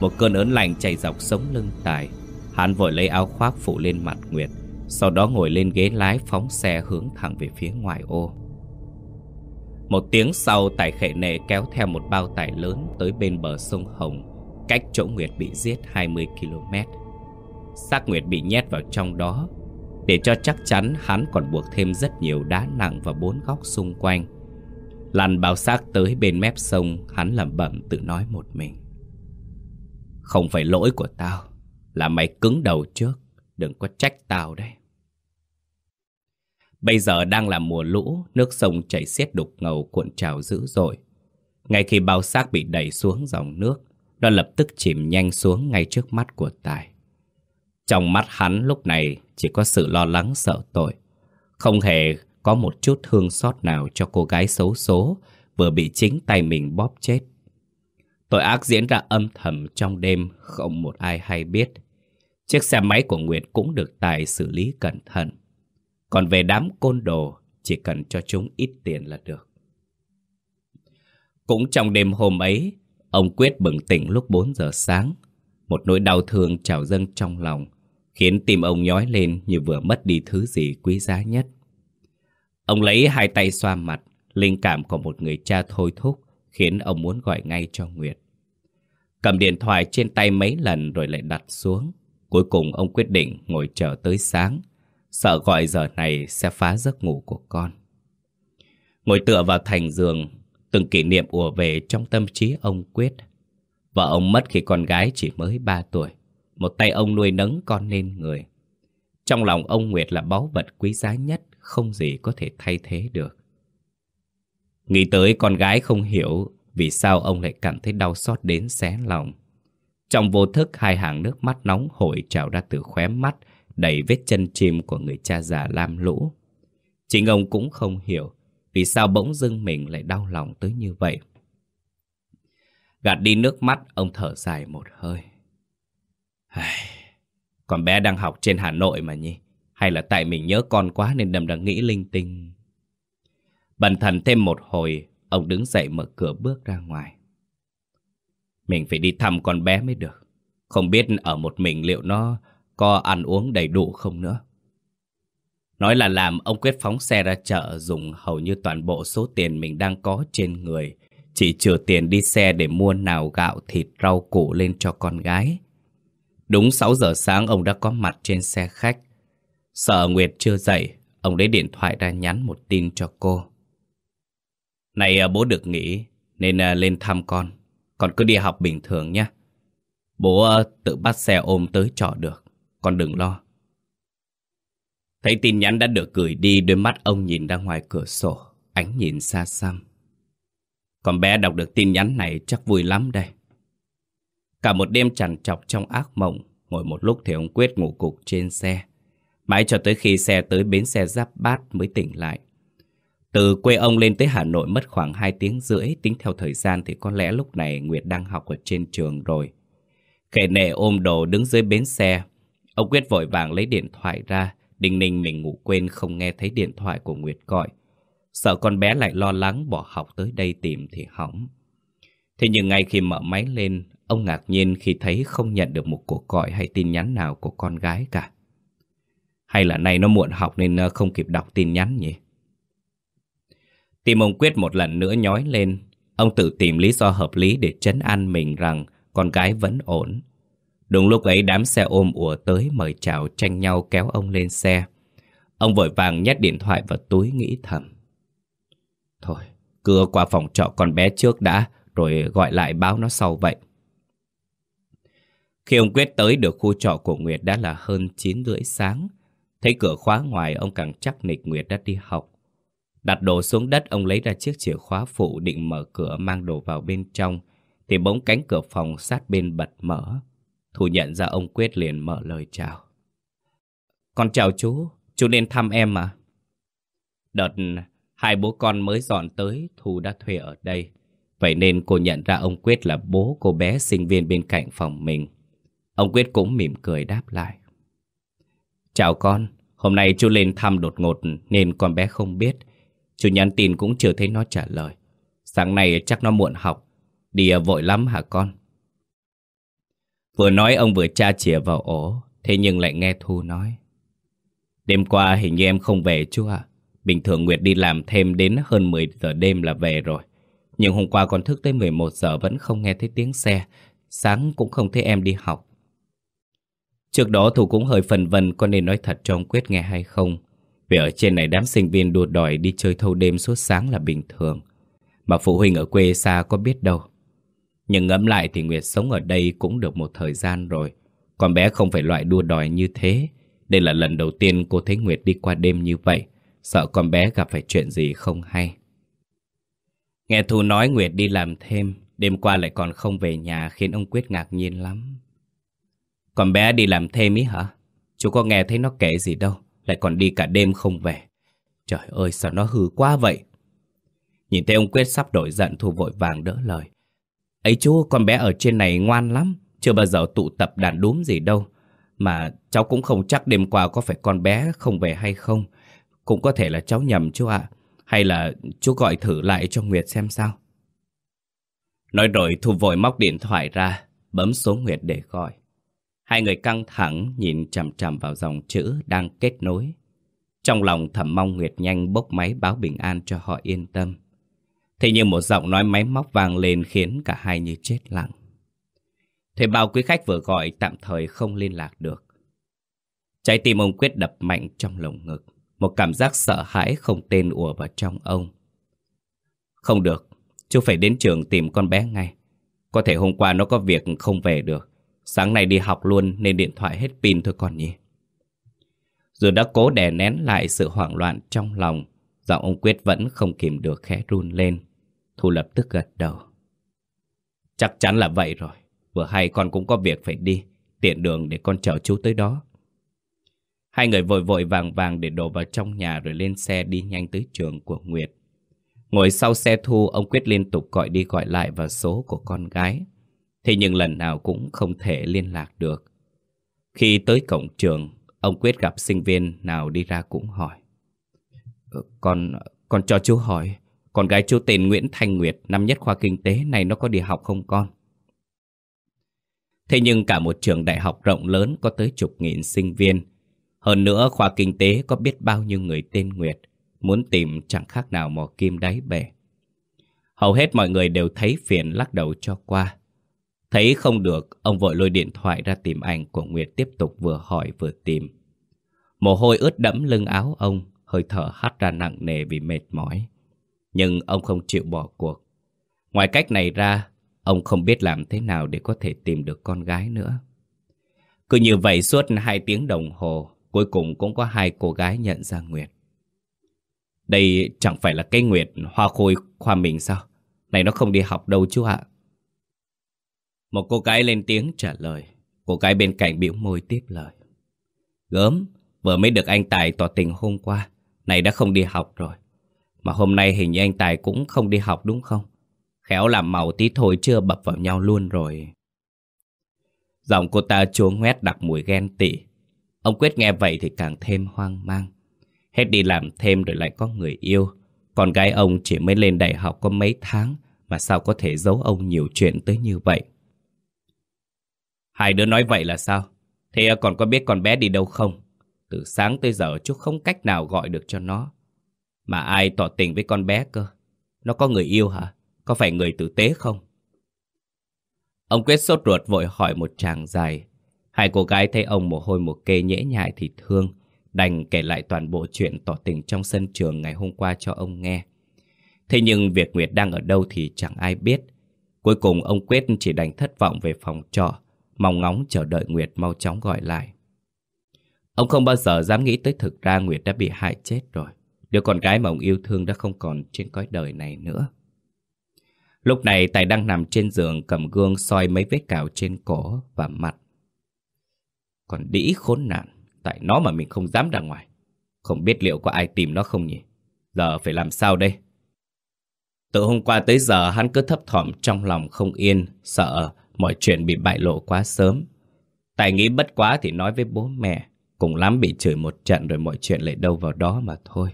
Một cơn ớn lạnh chạy dọc sống lưng Tài. Hắn vội lấy áo khoác phủ lên mặt Nguyệt. Sau đó ngồi lên ghế lái phóng xe hướng thẳng về phía ngoài ô. Một tiếng sau, Tài khệ nệ kéo theo một bao tải lớn tới bên bờ sông Hồng, Cách chỗ Nguyệt bị giết 20 km Xác Nguyệt bị nhét vào trong đó. Để cho chắc chắn, hắn còn buộc thêm rất nhiều đá nặng vào bốn góc xung quanh. Lăn bao xác tới bên mép sông, Hắn lẩm bẩm tự nói một mình. Không phải lỗi của tao, Là mày cứng đầu trước, Đừng có trách tao đấy. Bây giờ đang là mùa lũ, Nước sông chảy xiết đục ngầu cuộn trào dữ dội Ngay khi bao xác bị đẩy xuống dòng nước, Nó lập tức chìm nhanh xuống ngay trước mắt của Tài trong mắt hắn lúc này chỉ có sự lo lắng sợ tội. Không hề có một chút thương xót nào cho cô gái xấu số vừa bị chính tay mình bóp chết. Tội ác diễn ra âm thầm trong đêm, không một ai hay biết. Chiếc xe máy của Nguyệt cũng được Tài xử lý cẩn thận. Còn về đám côn đồ, chỉ cần cho chúng ít tiền là được. Cũng trong đêm hôm ấy, ông Quyết bừng tỉnh lúc 4 giờ sáng. Một nỗi đau thương trào dâng trong lòng khiến tim ông nhói lên như vừa mất đi thứ gì quý giá nhất. Ông lấy hai tay xoa mặt, linh cảm của một người cha thôi thúc, khiến ông muốn gọi ngay cho Nguyệt. Cầm điện thoại trên tay mấy lần rồi lại đặt xuống. Cuối cùng ông quyết định ngồi chờ tới sáng, sợ gọi giờ này sẽ phá giấc ngủ của con. Ngồi tựa vào thành giường, từng kỷ niệm ùa về trong tâm trí ông Quyết. Vợ ông mất khi con gái chỉ mới 3 tuổi. Một tay ông nuôi nấng con nên người. Trong lòng ông Nguyệt là báu vật quý giá nhất, không gì có thể thay thế được. Nghĩ tới con gái không hiểu vì sao ông lại cảm thấy đau xót đến xé lòng. Trong vô thức hai hàng nước mắt nóng hổi trào ra từ khóe mắt đầy vết chân chim của người cha già lam lũ. Chính ông cũng không hiểu vì sao bỗng dưng mình lại đau lòng tới như vậy. Gạt đi nước mắt, ông thở dài một hơi. Ai... Con bé đang học trên Hà Nội mà nhỉ? Hay là tại mình nhớ con quá nên đầm đang nghĩ linh tinh? Bần thần thêm một hồi, ông đứng dậy mở cửa bước ra ngoài. Mình phải đi thăm con bé mới được. Không biết ở một mình liệu nó có ăn uống đầy đủ không nữa. Nói là làm ông quyết phóng xe ra chợ dùng hầu như toàn bộ số tiền mình đang có trên người. Chỉ trừ tiền đi xe để mua nào gạo, thịt, rau củ lên cho con gái. Đúng 6 giờ sáng ông đã có mặt trên xe khách. Sợ Nguyệt chưa dậy, ông lấy điện thoại ra nhắn một tin cho cô. Này à, bố được nghỉ, nên à, lên thăm con. Con cứ đi học bình thường nhé. Bố à, tự bắt xe ôm tới trọ được, con đừng lo. Thấy tin nhắn đã được gửi đi, đôi mắt ông nhìn ra ngoài cửa sổ, ánh nhìn xa xăm. Con bé đọc được tin nhắn này chắc vui lắm đây. Cả một đêm trằn trọc trong ác mộng, ngồi một lúc thì ông Quyết ngủ cục trên xe. Mãi cho tới khi xe tới bến xe Giáp Bát mới tỉnh lại. Từ quê ông lên tới Hà Nội mất khoảng 2 tiếng rưỡi, tính theo thời gian thì có lẽ lúc này Nguyệt đang học ở trên trường rồi. Khệ nệ ôm đồ đứng dưới bến xe, ông Quyết vội vàng lấy điện thoại ra, đinh ninh mình ngủ quên không nghe thấy điện thoại của Nguyệt gọi. Sợ con bé lại lo lắng bỏ học tới đây tìm thì hỏng. Thế nhưng ngay khi mở máy lên, ông ngạc nhiên khi thấy không nhận được một cuộc gọi hay tin nhắn nào của con gái cả. Hay là nay nó muộn học nên ờ, không kịp đọc tin nhắn nhỉ? Tim ông Quyết một lần nữa nhói lên. Ông tự tìm lý do hợp lý để chấn an mình rằng con gái vẫn ổn. Đúng lúc ấy đám xe ôm ùa tới mời chào tranh nhau kéo ông lên xe. Ông vội vàng nhét điện thoại vào túi nghĩ thầm. Thôi, cứ qua phòng trọ con bé trước đã, rồi gọi lại báo nó sau vậy. Khi ông Quyết tới được khu trọ của Nguyệt đã là hơn 9 rưỡi sáng. Thấy cửa khóa ngoài, ông càng chắc nịch Nguyệt đã đi học. Đặt đồ xuống đất, ông lấy ra chiếc chìa khóa phụ định mở cửa mang đồ vào bên trong. Thì bỗng cánh cửa phòng sát bên bật mở. Thu nhận ra ông Quyết liền mở lời chào. Con chào chú, chú đến thăm em mà. Đợt hai bố con mới dọn tới, Thu đã thuê ở đây. Vậy nên cô nhận ra ông Quyết là bố cô bé sinh viên bên cạnh phòng mình. Ông Quyết cũng mỉm cười đáp lại. Chào con, hôm nay chú lên thăm đột ngột nên con bé không biết. Chú nhắn tin cũng chưa thấy nó trả lời. Sáng nay chắc nó muộn học. Đi vội lắm hả con? Vừa nói ông vừa tra chìa vào ổ, thế nhưng lại nghe Thu nói. Đêm qua hình như em không về chú ạ. Bình thường Nguyệt đi làm thêm đến hơn 10 giờ đêm là về rồi. Nhưng hôm qua con thức tới 11 giờ vẫn không nghe thấy tiếng xe. Sáng cũng không thấy em đi học. Trước đó Thu cũng hơi phần vân có nên nói thật cho ông Quyết nghe hay không. Vì ở trên này đám sinh viên đua đòi đi chơi thâu đêm suốt sáng là bình thường. Mà phụ huynh ở quê xa có biết đâu. Nhưng ngẫm lại thì Nguyệt sống ở đây cũng được một thời gian rồi. Con bé không phải loại đua đòi như thế. Đây là lần đầu tiên cô thấy Nguyệt đi qua đêm như vậy. Sợ con bé gặp phải chuyện gì không hay. Nghe Thu nói Nguyệt đi làm thêm, đêm qua lại còn không về nhà khiến ông Quyết ngạc nhiên lắm. Con bé đi làm thêm ý hả? Chú có nghe thấy nó kể gì đâu, lại còn đi cả đêm không về. Trời ơi sao nó hư quá vậy? Nhìn thấy ông Quyết sắp đổi giận Thu vội vàng đỡ lời. Ấy chú, con bé ở trên này ngoan lắm, chưa bao giờ tụ tập đàn đúm gì đâu. Mà cháu cũng không chắc đêm qua có phải con bé không về hay không. Cũng có thể là cháu nhầm chú ạ. Hay là chú gọi thử lại cho Nguyệt xem sao. Nói rồi Thu vội móc điện thoại ra, bấm số Nguyệt để gọi. Hai người căng thẳng nhìn chằm chằm vào dòng chữ đang kết nối. Trong lòng thầm mong Nguyệt nhanh bốc máy báo bình an cho họ yên tâm. Thế nhưng một giọng nói máy móc vang lên khiến cả hai như chết lặng. Thế bao quý khách vừa gọi tạm thời không liên lạc được. Trái tim ông quyết đập mạnh trong lồng ngực. Một cảm giác sợ hãi không tên ùa vào trong ông. Không được, chú phải đến trường tìm con bé ngay. Có thể hôm qua nó có việc không về được. Sáng nay đi học luôn nên điện thoại hết pin thôi con nhỉ. Dù đã cố đè nén lại sự hoảng loạn trong lòng, Giọng ông Quyết vẫn không kìm được khẽ run lên. Thu lập tức gật đầu. Chắc chắn là vậy rồi. Vừa hay con cũng có việc phải đi. Tiện đường để con chở chú tới đó. Hai người vội vội vàng vàng để đổ vào trong nhà rồi lên xe đi nhanh tới trường của Nguyệt. Ngồi sau xe Thu, ông Quyết liên tục gọi đi gọi lại vào số của con gái. Thế nhưng lần nào cũng không thể liên lạc được. Khi tới cổng trường, ông Quyết gặp sinh viên nào đi ra cũng hỏi. Ờ, con, con cho chú hỏi, con gái chú tên Nguyễn Thanh Nguyệt, năm nhất khoa kinh tế này nó có đi học không con? Thế nhưng cả một trường đại học rộng lớn có tới chục nghìn sinh viên. Hơn nữa khoa kinh tế có biết bao nhiêu người tên Nguyệt, muốn tìm chẳng khác nào mò kim đáy bể. Hầu hết mọi người đều thấy phiền lắc đầu cho qua. Thấy không được, ông vội lôi điện thoại ra tìm ảnh của Nguyệt tiếp tục vừa hỏi vừa tìm. Mồ hôi ướt đẫm lưng áo ông, hơi thở hắt ra nặng nề vì mệt mỏi. Nhưng ông không chịu bỏ cuộc. Ngoài cách này ra, ông không biết làm thế nào để có thể tìm được con gái nữa. Cứ như vậy suốt hai tiếng đồng hồ, cuối cùng cũng có hai cô gái nhận ra Nguyệt. Đây chẳng phải là cái Nguyệt hoa khôi khoa mình sao? Này nó không đi học đâu chú ạ. Một cô gái lên tiếng trả lời. Cô gái bên cạnh biểu môi tiếp lời. Gớm, vừa mới được anh Tài tỏ tình hôm qua. Này đã không đi học rồi. Mà hôm nay hình như anh Tài cũng không đi học đúng không? Khéo làm màu tí thôi chưa bập vào nhau luôn rồi. Giọng cô ta chúa ngoét đặc mùi ghen tị. Ông Quyết nghe vậy thì càng thêm hoang mang. Hết đi làm thêm rồi lại có người yêu. Con gái ông chỉ mới lên đại học có mấy tháng mà sao có thể giấu ông nhiều chuyện tới như vậy. Hai đứa nói vậy là sao? Thế còn có biết con bé đi đâu không? Từ sáng tới giờ chú không cách nào gọi được cho nó. Mà ai tỏ tình với con bé cơ? Nó có người yêu hả? Có phải người tử tế không? Ông Quyết sốt ruột vội hỏi một chàng dài. Hai cô gái thấy ông mồ hôi một kê nhễ nhại thì thương, đành kể lại toàn bộ chuyện tỏ tình trong sân trường ngày hôm qua cho ông nghe. Thế nhưng việc Nguyệt đang ở đâu thì chẳng ai biết. Cuối cùng ông Quyết chỉ đành thất vọng về phòng trọ, mong ngóng chờ đợi Nguyệt mau chóng gọi lại. Ông không bao giờ dám nghĩ tới thực ra Nguyệt đã bị hại chết rồi. Đứa con gái mà ông yêu thương đã không còn trên cõi đời này nữa. Lúc này Tài đang nằm trên giường cầm gương soi mấy vết cào trên cổ và mặt. Còn đĩ khốn nạn, tại nó mà mình không dám ra ngoài. Không biết liệu có ai tìm nó không nhỉ? Giờ phải làm sao đây? Từ hôm qua tới giờ hắn cứ thấp thỏm trong lòng không yên, sợ mọi chuyện bị bại lộ quá sớm. Tài nghĩ bất quá thì nói với bố mẹ, cùng lắm bị chửi một trận rồi mọi chuyện lại đâu vào đó mà thôi.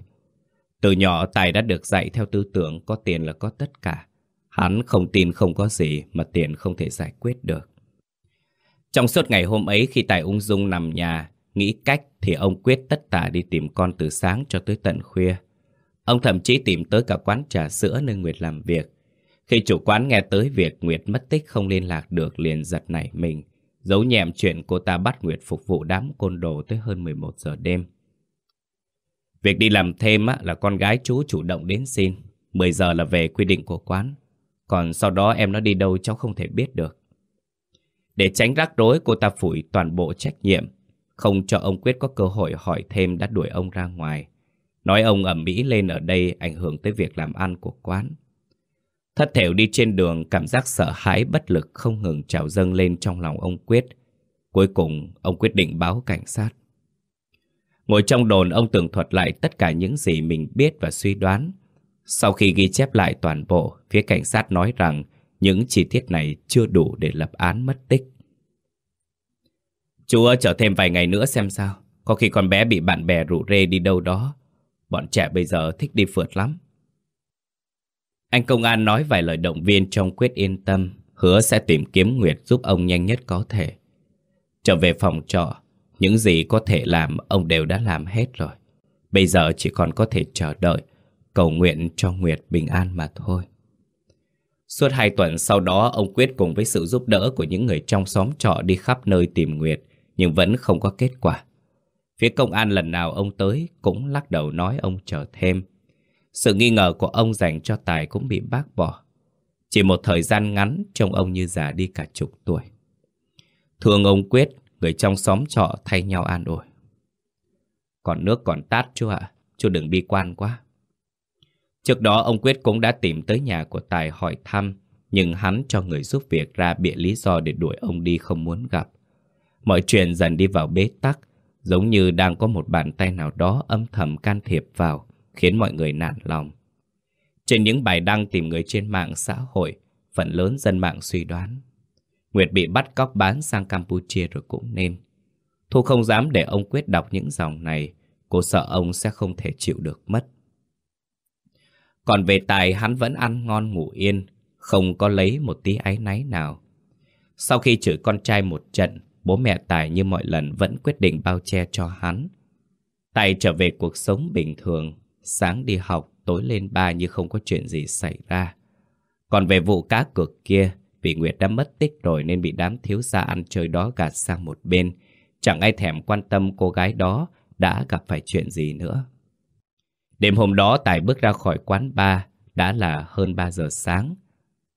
Từ nhỏ Tài đã được dạy theo tư tưởng có tiền là có tất cả. Hắn không tin không có gì mà tiền không thể giải quyết được. Trong suốt ngày hôm ấy khi Tài ung dung nằm nhà, nghĩ cách thì ông quyết tất tả đi tìm con từ sáng cho tới tận khuya. Ông thậm chí tìm tới cả quán trà sữa nơi Nguyệt làm việc. Khi chủ quán nghe tới việc Nguyệt mất tích không liên lạc được liền giật nảy mình, giấu nhẹm chuyện cô ta bắt Nguyệt phục vụ đám côn đồ tới hơn 11 giờ đêm. Việc đi làm thêm là con gái chú chủ động đến xin, 10 giờ là về quy định của quán. Còn sau đó em nó đi đâu cháu không thể biết được. Để tránh rắc rối, cô ta phủi toàn bộ trách nhiệm, không cho ông Quyết có cơ hội hỏi thêm đã đuổi ông ra ngoài. Nói ông ẩm mỹ lên ở đây ảnh hưởng tới việc làm ăn của quán. Thất thểu đi trên đường, cảm giác sợ hãi bất lực không ngừng trào dâng lên trong lòng ông Quyết. Cuối cùng, ông quyết định báo cảnh sát. Ngồi trong đồn, ông tường thuật lại tất cả những gì mình biết và suy đoán. Sau khi ghi chép lại toàn bộ, phía cảnh sát nói rằng những chi tiết này chưa đủ để lập án mất tích. Chú ơi, chờ thêm vài ngày nữa xem sao. Có khi con bé bị bạn bè rủ rê đi đâu đó. Bọn trẻ bây giờ thích đi phượt lắm. Anh công an nói vài lời động viên trong quyết yên tâm, hứa sẽ tìm kiếm Nguyệt giúp ông nhanh nhất có thể. Trở về phòng trọ, những gì có thể làm ông đều đã làm hết rồi. Bây giờ chỉ còn có thể chờ đợi, cầu nguyện cho Nguyệt bình an mà thôi. Suốt hai tuần sau đó, ông Quyết cùng với sự giúp đỡ của những người trong xóm trọ đi khắp nơi tìm Nguyệt, nhưng vẫn không có kết quả. Phía công an lần nào ông tới cũng lắc đầu nói ông chờ thêm. Sự nghi ngờ của ông dành cho Tài cũng bị bác bỏ. Chỉ một thời gian ngắn trông ông như già đi cả chục tuổi. Thương ông Quyết, người trong xóm trọ thay nhau an ủi. Còn nước còn tát chú ạ, chú đừng bi quan quá. Trước đó ông Quyết cũng đã tìm tới nhà của Tài hỏi thăm, nhưng hắn cho người giúp việc ra bịa lý do để đuổi ông đi không muốn gặp. Mọi chuyện dần đi vào bế tắc, giống như đang có một bàn tay nào đó âm thầm can thiệp vào, khiến mọi người nản lòng. Trên những bài đăng tìm người trên mạng xã hội, phần lớn dân mạng suy đoán. Nguyệt bị bắt cóc bán sang Campuchia rồi cũng nên. Thu không dám để ông Quyết đọc những dòng này, cô sợ ông sẽ không thể chịu được mất. Còn về Tài hắn vẫn ăn ngon ngủ yên, không có lấy một tí áy náy nào. Sau khi chửi con trai một trận, bố mẹ Tài như mọi lần vẫn quyết định bao che cho hắn. Tài trở về cuộc sống bình thường, sáng đi học, tối lên ba như không có chuyện gì xảy ra. Còn về vụ cá cược kia, vì Nguyệt đã mất tích rồi nên bị đám thiếu gia ăn chơi đó gạt sang một bên. Chẳng ai thèm quan tâm cô gái đó đã gặp phải chuyện gì nữa. Đêm hôm đó Tài bước ra khỏi quán bar, đã là hơn 3 giờ sáng.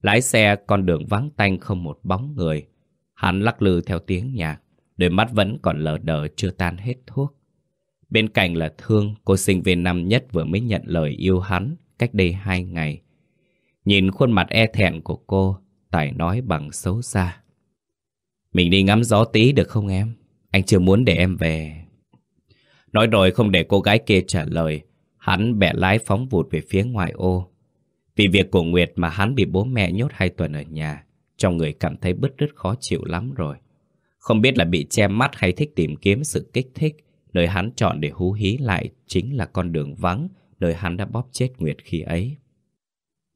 Lái xe con đường vắng tanh không một bóng người. Hắn lắc lư theo tiếng nhạc, đôi mắt vẫn còn lờ đờ chưa tan hết thuốc. Bên cạnh là Thương, cô sinh viên năm nhất vừa mới nhận lời yêu hắn cách đây hai ngày. Nhìn khuôn mặt e thẹn của cô, Tài nói bằng xấu xa. Mình đi ngắm gió tí được không em? Anh chưa muốn để em về. Nói rồi không để cô gái kia trả lời, hắn bẻ lái phóng vụt về phía ngoài ô. Vì việc của Nguyệt mà hắn bị bố mẹ nhốt hai tuần ở nhà, trong người cảm thấy bứt rứt khó chịu lắm rồi. Không biết là bị che mắt hay thích tìm kiếm sự kích thích, nơi hắn chọn để hú hí lại chính là con đường vắng, nơi hắn đã bóp chết Nguyệt khi ấy.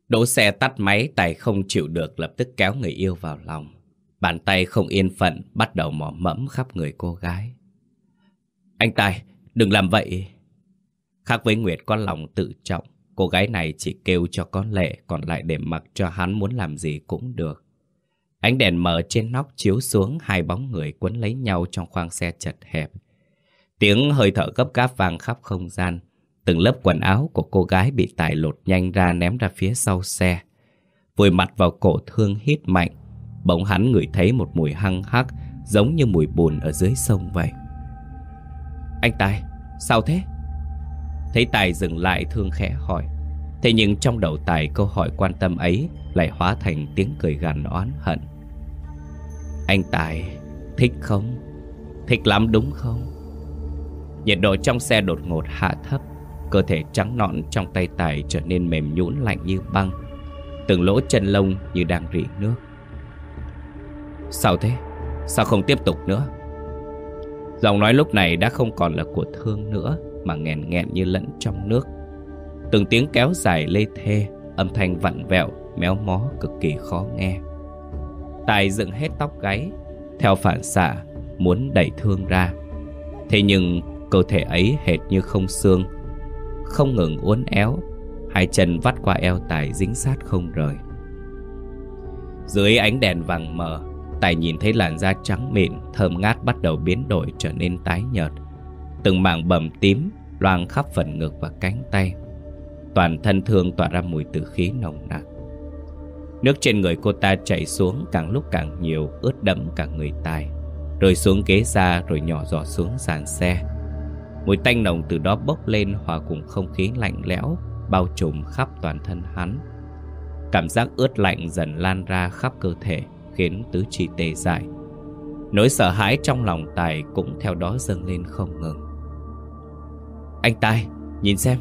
Đỗ xe tắt máy, Tài không chịu được lập tức kéo người yêu vào lòng. Bàn tay không yên phận, bắt đầu mò mẫm khắp người cô gái. Anh Tài, đừng làm vậy. Khác với Nguyệt có lòng tự trọng, cô gái này chỉ kêu cho có lệ, còn lại để mặc cho hắn muốn làm gì cũng được. Ánh đèn mở trên nóc chiếu xuống hai bóng người quấn lấy nhau trong khoang xe chật hẹp. Tiếng hơi thở gấp gáp vang khắp không gian, Từng lớp quần áo của cô gái bị tải lột nhanh ra ném ra phía sau xe. Vùi mặt vào cổ thương hít mạnh. Bỗng hắn ngửi thấy một mùi hăng hắc giống như mùi bùn ở dưới sông vậy. Anh Tài, sao thế? Thấy Tài dừng lại thương khẽ hỏi. Thế nhưng trong đầu Tài câu hỏi quan tâm ấy lại hóa thành tiếng cười gằn oán hận. Anh Tài, thích không? Thích lắm đúng không? Nhiệt độ trong xe đột ngột hạ thấp Cơ thể trắng nõn trong tay Tài trở nên mềm nhũn lạnh như băng. Từng lỗ chân lông như đang rỉ nước. Sao thế? Sao không tiếp tục nữa? Giọng nói lúc này đã không còn là của thương nữa Mà nghẹn nghẹn như lẫn trong nước. Từng tiếng kéo dài lê thê Âm thanh vặn vẹo, méo mó cực kỳ khó nghe. Tài dựng hết tóc gáy Theo phản xạ Muốn đẩy thương ra. Thế nhưng cơ thể ấy hệt như không xương không ngừng uốn éo, Hai chân vắt qua eo Tài dính sát không rời. Dưới ánh đèn vàng mờ, Tài nhìn thấy làn da trắng mịn, Thơm ngát bắt đầu biến đổi trở nên tái nhợt. Từng mảng bầm tím Loang khắp phần ngực và cánh tay. Toàn thân thương tỏa ra mùi tử khí nồng nặc. Nước trên người cô ta chảy xuống càng lúc càng nhiều, Ướt đẫm cả người Tài. Rơi xuống ghế ra rồi nhỏ giọt xuống sàn xe. Mùi tanh nồng từ đó bốc lên hòa cùng không khí lạnh lẽo bao trùm khắp toàn thân hắn. Cảm giác ướt lạnh dần lan ra khắp cơ thể khiến tứ chi tê dại. Nỗi sợ hãi trong lòng Tài cũng theo đó dâng lên không ngừng. Anh Tài, nhìn xem,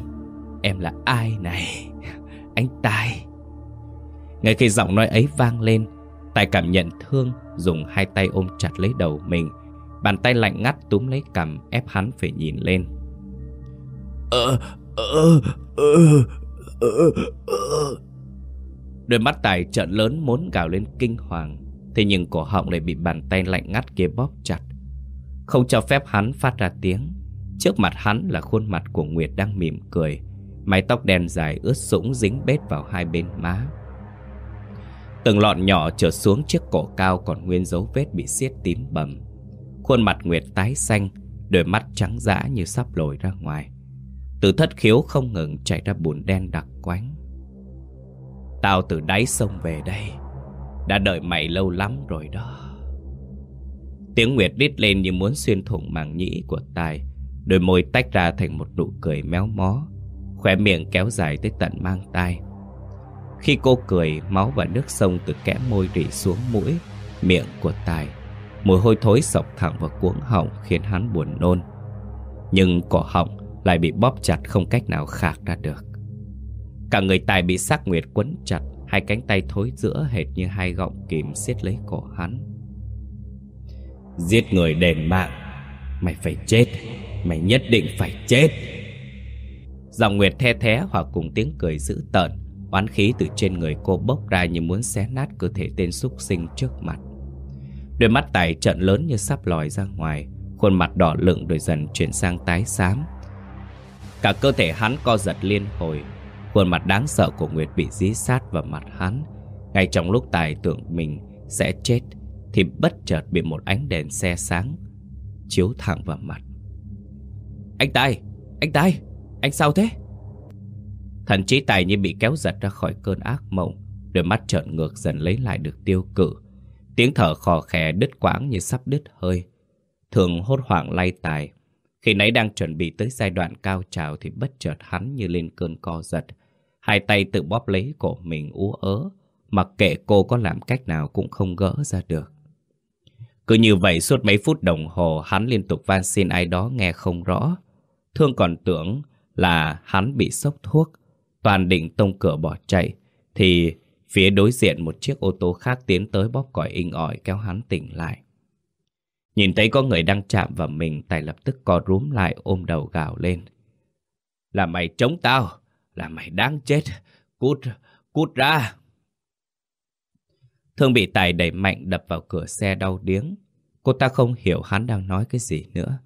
em là ai này? Anh Tài. Ngay khi giọng nói ấy vang lên, Tài cảm nhận thương dùng hai tay ôm chặt lấy đầu mình Bàn tay lạnh ngắt túm lấy cằm ép hắn phải nhìn lên. Ờ, ờ, ờ, ờ, ờ. Đôi mắt tài trợn lớn muốn gào lên kinh hoàng. Thế nhưng cổ họng lại bị bàn tay lạnh ngắt kia bóp chặt. Không cho phép hắn phát ra tiếng. Trước mặt hắn là khuôn mặt của Nguyệt đang mỉm cười. Mái tóc đen dài ướt sũng dính bết vào hai bên má. Từng lọn nhỏ trở xuống chiếc cổ cao còn nguyên dấu vết bị xiết tím bầm. Khuôn mặt Nguyệt tái xanh, Đôi mắt trắng dã như sắp lồi ra ngoài. Từ thất khiếu không ngừng chảy ra bùn đen đặc quánh. Tao từ đáy sông về đây, Đã đợi mày lâu lắm rồi đó. Tiếng Nguyệt đít lên như muốn xuyên thủng màng nhĩ của Tài, Đôi môi tách ra thành một nụ cười méo mó, Khóe miệng kéo dài tới tận mang tai. Khi cô cười, Máu và nước sông từ kẽ môi rỉ xuống mũi, Miệng của Tài Mùi hôi thối sọc thẳng vào cuống họng Khiến hắn buồn nôn. Nhưng cổ họng lại bị bóp chặt Không cách nào khạc ra được. Cả người Tài bị sắc nguyệt quấn chặt, Hai cánh tay thối giữa hệt như hai gọng kìm siết lấy cổ hắn. Giết người đền mạng, Mày phải chết, Mày nhất định phải chết. Dòng Nguyệt the thé hoặc cùng tiếng cười dữ tợn, Oán khí từ trên người cô bốc ra như muốn xé nát cơ thể tên súc sinh trước mặt. Đôi mắt tài trận lớn như sắp lòi ra ngoài, Khuôn mặt đỏ lựng rồi dần chuyển sang tái xám Cả cơ thể hắn co giật liên hồi, Khuôn mặt đáng sợ của Nguyệt bị dí sát vào mặt hắn Ngay trong lúc tài tưởng mình sẽ chết, Thì bất chợt bị một ánh đèn xe sáng Chiếu thẳng vào mặt Anh Tài! Anh Tài! Anh sao thế? Thần trí Tài như bị kéo giật ra khỏi cơn ác mộng, Đôi mắt trợn ngược dần lấy lại được tiêu cự Tiếng thở khò khè đứt quãng như sắp đứt hơi. Thường hốt hoảng lay Tài. Khi nãy đang chuẩn bị tới giai đoạn cao trào Thì bất chợt hắn như lên cơn co giật. Hai tay tự bóp lấy cổ mình ú ớ. Mặc kệ cô có làm cách nào cũng không gỡ ra được. Cứ như vậy suốt mấy phút đồng hồ, Hắn liên tục van xin ai đó nghe không rõ. Thương còn tưởng là hắn bị sốc thuốc. Toàn định tông cửa bỏ chạy, Thì phía đối diện một chiếc ô tô khác tiến tới bóp còi inh ỏi kéo hắn tỉnh lại Nhìn thấy có người đang chạm vào mình Tài lập tức co rúm lại ôm đầu gào lên Là mày chống tao là mày đáng chết. Cút, cút ra. Thương bị Tài đẩy mạnh đập vào cửa xe đau điếng. Cô ta không hiểu hắn đang nói cái gì nữa.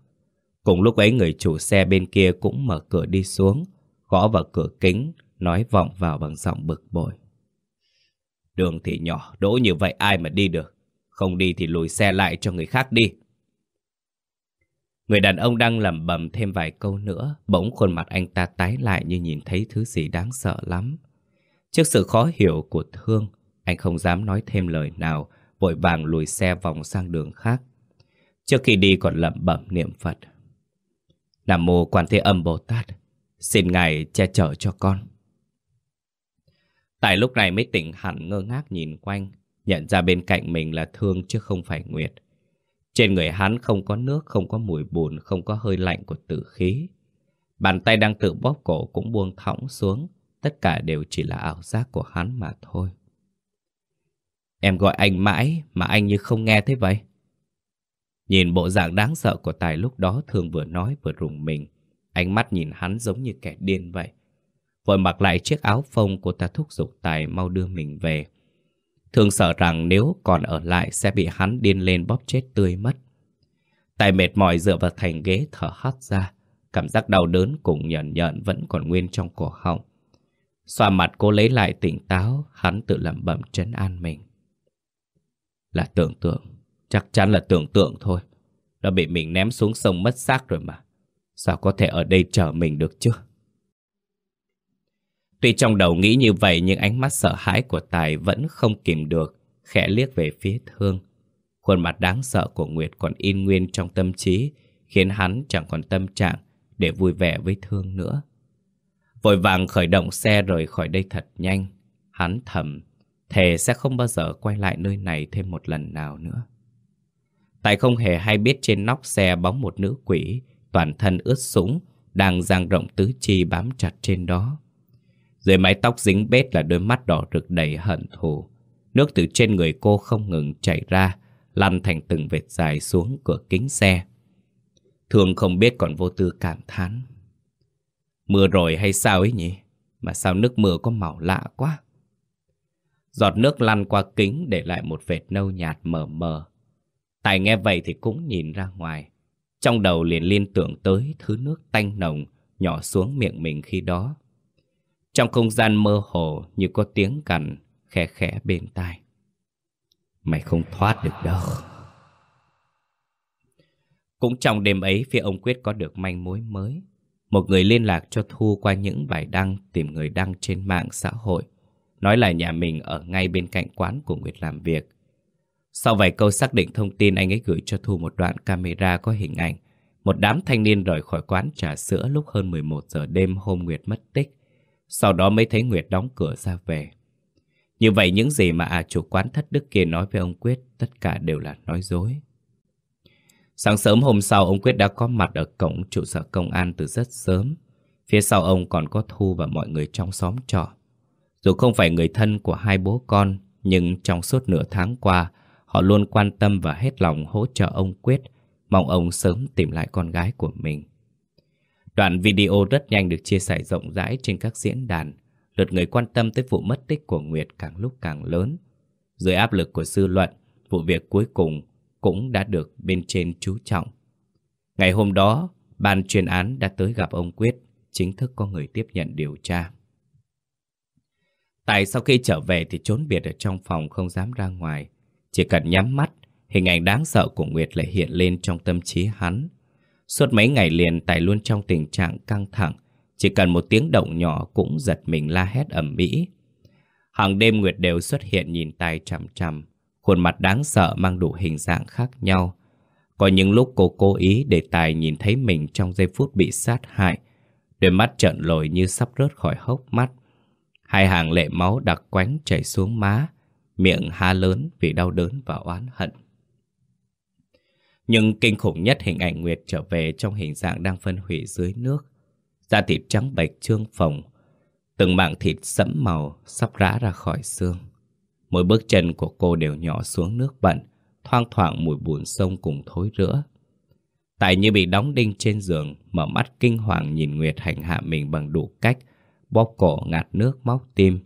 Cùng lúc ấy người chủ xe bên kia cũng mở cửa đi xuống, gõ vào cửa kính, nói vọng vào bằng giọng bực bội. Đường thì nhỏ, đỗ như vậy ai mà đi được. Không đi thì lùi xe lại cho người khác đi. Người đàn ông đang lẩm bẩm thêm vài câu nữa, bỗng khuôn mặt anh ta tái lại như nhìn thấy thứ gì đáng sợ lắm. Trước sự khó hiểu của Thương, anh không dám nói thêm lời nào, vội vàng lùi xe vòng sang đường khác. Trước khi đi còn lẩm bẩm niệm Phật. Nam mô Quan Thế Âm Bồ Tát, xin Ngài che chở cho con. Tại lúc này mới tỉnh hẳn ngơ ngác nhìn quanh, nhận ra bên cạnh mình là Thương chứ không phải Nguyệt. Trên người hắn không có nước, không có mùi bùn, không có hơi lạnh của tử khí. Bàn tay đang tự bóp cổ cũng buông thõng xuống. Tất cả đều chỉ là ảo giác của hắn mà thôi. Em gọi anh mãi mà anh như không nghe thế vậy. Nhìn bộ dạng đáng sợ của Tài lúc đó thường vừa nói vừa rùng mình. Ánh mắt nhìn hắn giống như kẻ điên vậy. Vội mặc lại chiếc áo phông của ta thúc giục Tài mau đưa mình về. Thường sợ rằng nếu còn ở lại sẽ bị hắn điên lên bóp chết tươi mất. Tài mệt mỏi dựa vào thành ghế thở hắt ra. Cảm giác đau đớn cùng nhợn nhợn vẫn còn nguyên trong cổ họng. Xoa mặt cô lấy lại tỉnh táo, hắn tự lẩm bẩm trấn an mình. Là tưởng tượng, chắc chắn là tưởng tượng thôi. Đã bị mình ném xuống sông mất xác rồi mà. Sao có thể ở đây chờ mình được chứ? Tuy trong đầu nghĩ như vậy nhưng ánh mắt sợ hãi của Tài vẫn không kìm được, khẽ liếc về phía Thương. Khuôn mặt đáng sợ của Nguyệt còn in nguyên trong tâm trí, khiến hắn chẳng còn tâm trạng để vui vẻ với Thương nữa. Vội vàng khởi động xe rời khỏi đây thật nhanh. Hắn thầm, thề sẽ không bao giờ quay lại nơi này thêm một lần nào nữa. Tài không hề hay biết trên nóc xe bóng một nữ quỷ, toàn thân ướt sũng, đang dang rộng tứ chi bám chặt trên đó. Dưới mái tóc dính bết là đôi mắt đỏ rực đầy hận thù. Nước từ trên người cô không ngừng chảy ra, lăn thành từng vệt dài xuống cửa kính xe. Thường không biết còn vô tư cảm thán. Mưa rồi hay sao ấy nhỉ? Mà sao nước mưa có màu lạ quá? Giọt nước lăn qua kính để lại một vệt nâu nhạt mờ mờ. Tài nghe vậy thì cũng nhìn ra ngoài. Trong đầu liền liên tưởng tới thứ nước tanh nồng nhỏ xuống miệng mình khi đó. Trong không gian mơ hồ như có tiếng cằn khẽ khẽ bên tai. Mày không thoát được đâu. Cũng trong đêm ấy, phía ông Quyết có được manh mối mới. Một người liên lạc cho Thu qua những bài đăng tìm người đăng trên mạng xã hội. Nói là nhà mình ở ngay bên cạnh quán của Nguyệt làm việc. Sau vài câu xác định thông tin, anh ấy gửi cho Thu một đoạn camera có hình ảnh một đám thanh niên rời khỏi quán trà sữa lúc hơn 11 giờ đêm hôm Nguyệt mất tích. Sau đó mới thấy Nguyệt đóng cửa ra về. Như vậy những gì mà à chủ quán thất đức kia nói với ông Quyết tất cả đều là nói dối. Sáng sớm hôm sau ông Quyết đã có mặt ở cổng trụ sở công an từ rất sớm. Phía sau ông còn có Thu và mọi người trong xóm trọ. Dù không phải người thân của hai bố con, nhưng trong suốt nửa tháng qua, họ luôn quan tâm và hết lòng hỗ trợ ông Quyết, mong ông sớm tìm lại con gái của mình. Đoạn video rất nhanh được chia sẻ rộng rãi trên các diễn đàn. Lượt người quan tâm tới vụ mất tích của Nguyệt càng lúc càng lớn. Dưới áp lực của dư luận, vụ việc cuối cùng cũng đã được bên trên chú trọng. Ngày hôm đó, ban chuyên án đã tới gặp ông Quyết, chính thức có người tiếp nhận điều tra. Tại sau khi trở về thì trốn biệt ở trong phòng không dám ra ngoài. Chỉ cần nhắm mắt, hình ảnh đáng sợ của Nguyệt lại hiện lên trong tâm trí hắn. Suốt mấy ngày liền Tài luôn trong tình trạng căng thẳng, chỉ cần một tiếng động nhỏ cũng giật mình la hét ầm ĩ. Hàng đêm Nguyệt đều xuất hiện nhìn Tài chằm chằm, khuôn mặt đáng sợ mang đủ hình dạng khác nhau. Có những lúc cô cố ý để Tài nhìn thấy mình trong giây phút bị sát hại, đôi mắt trợn lồi như sắp rớt khỏi hốc mắt. Hai hàng lệ máu đặc quánh chảy xuống má, miệng há lớn vì đau đớn và oán hận. Nhưng kinh khủng nhất hình ảnh Nguyệt trở về trong hình dạng đang phân hủy dưới nước. Da thịt trắng bệch trương phồng, từng mảng thịt sẫm màu sắp rã ra khỏi xương. Mỗi bước chân của cô đều nhỏ xuống nước bẩn, thoang thoảng mùi bùn sông cùng thối rữa. Tại như bị đóng đinh trên giường, mở mắt kinh hoàng nhìn Nguyệt hành hạ mình bằng đủ cách, bóp cổ ngạt nước móc tim.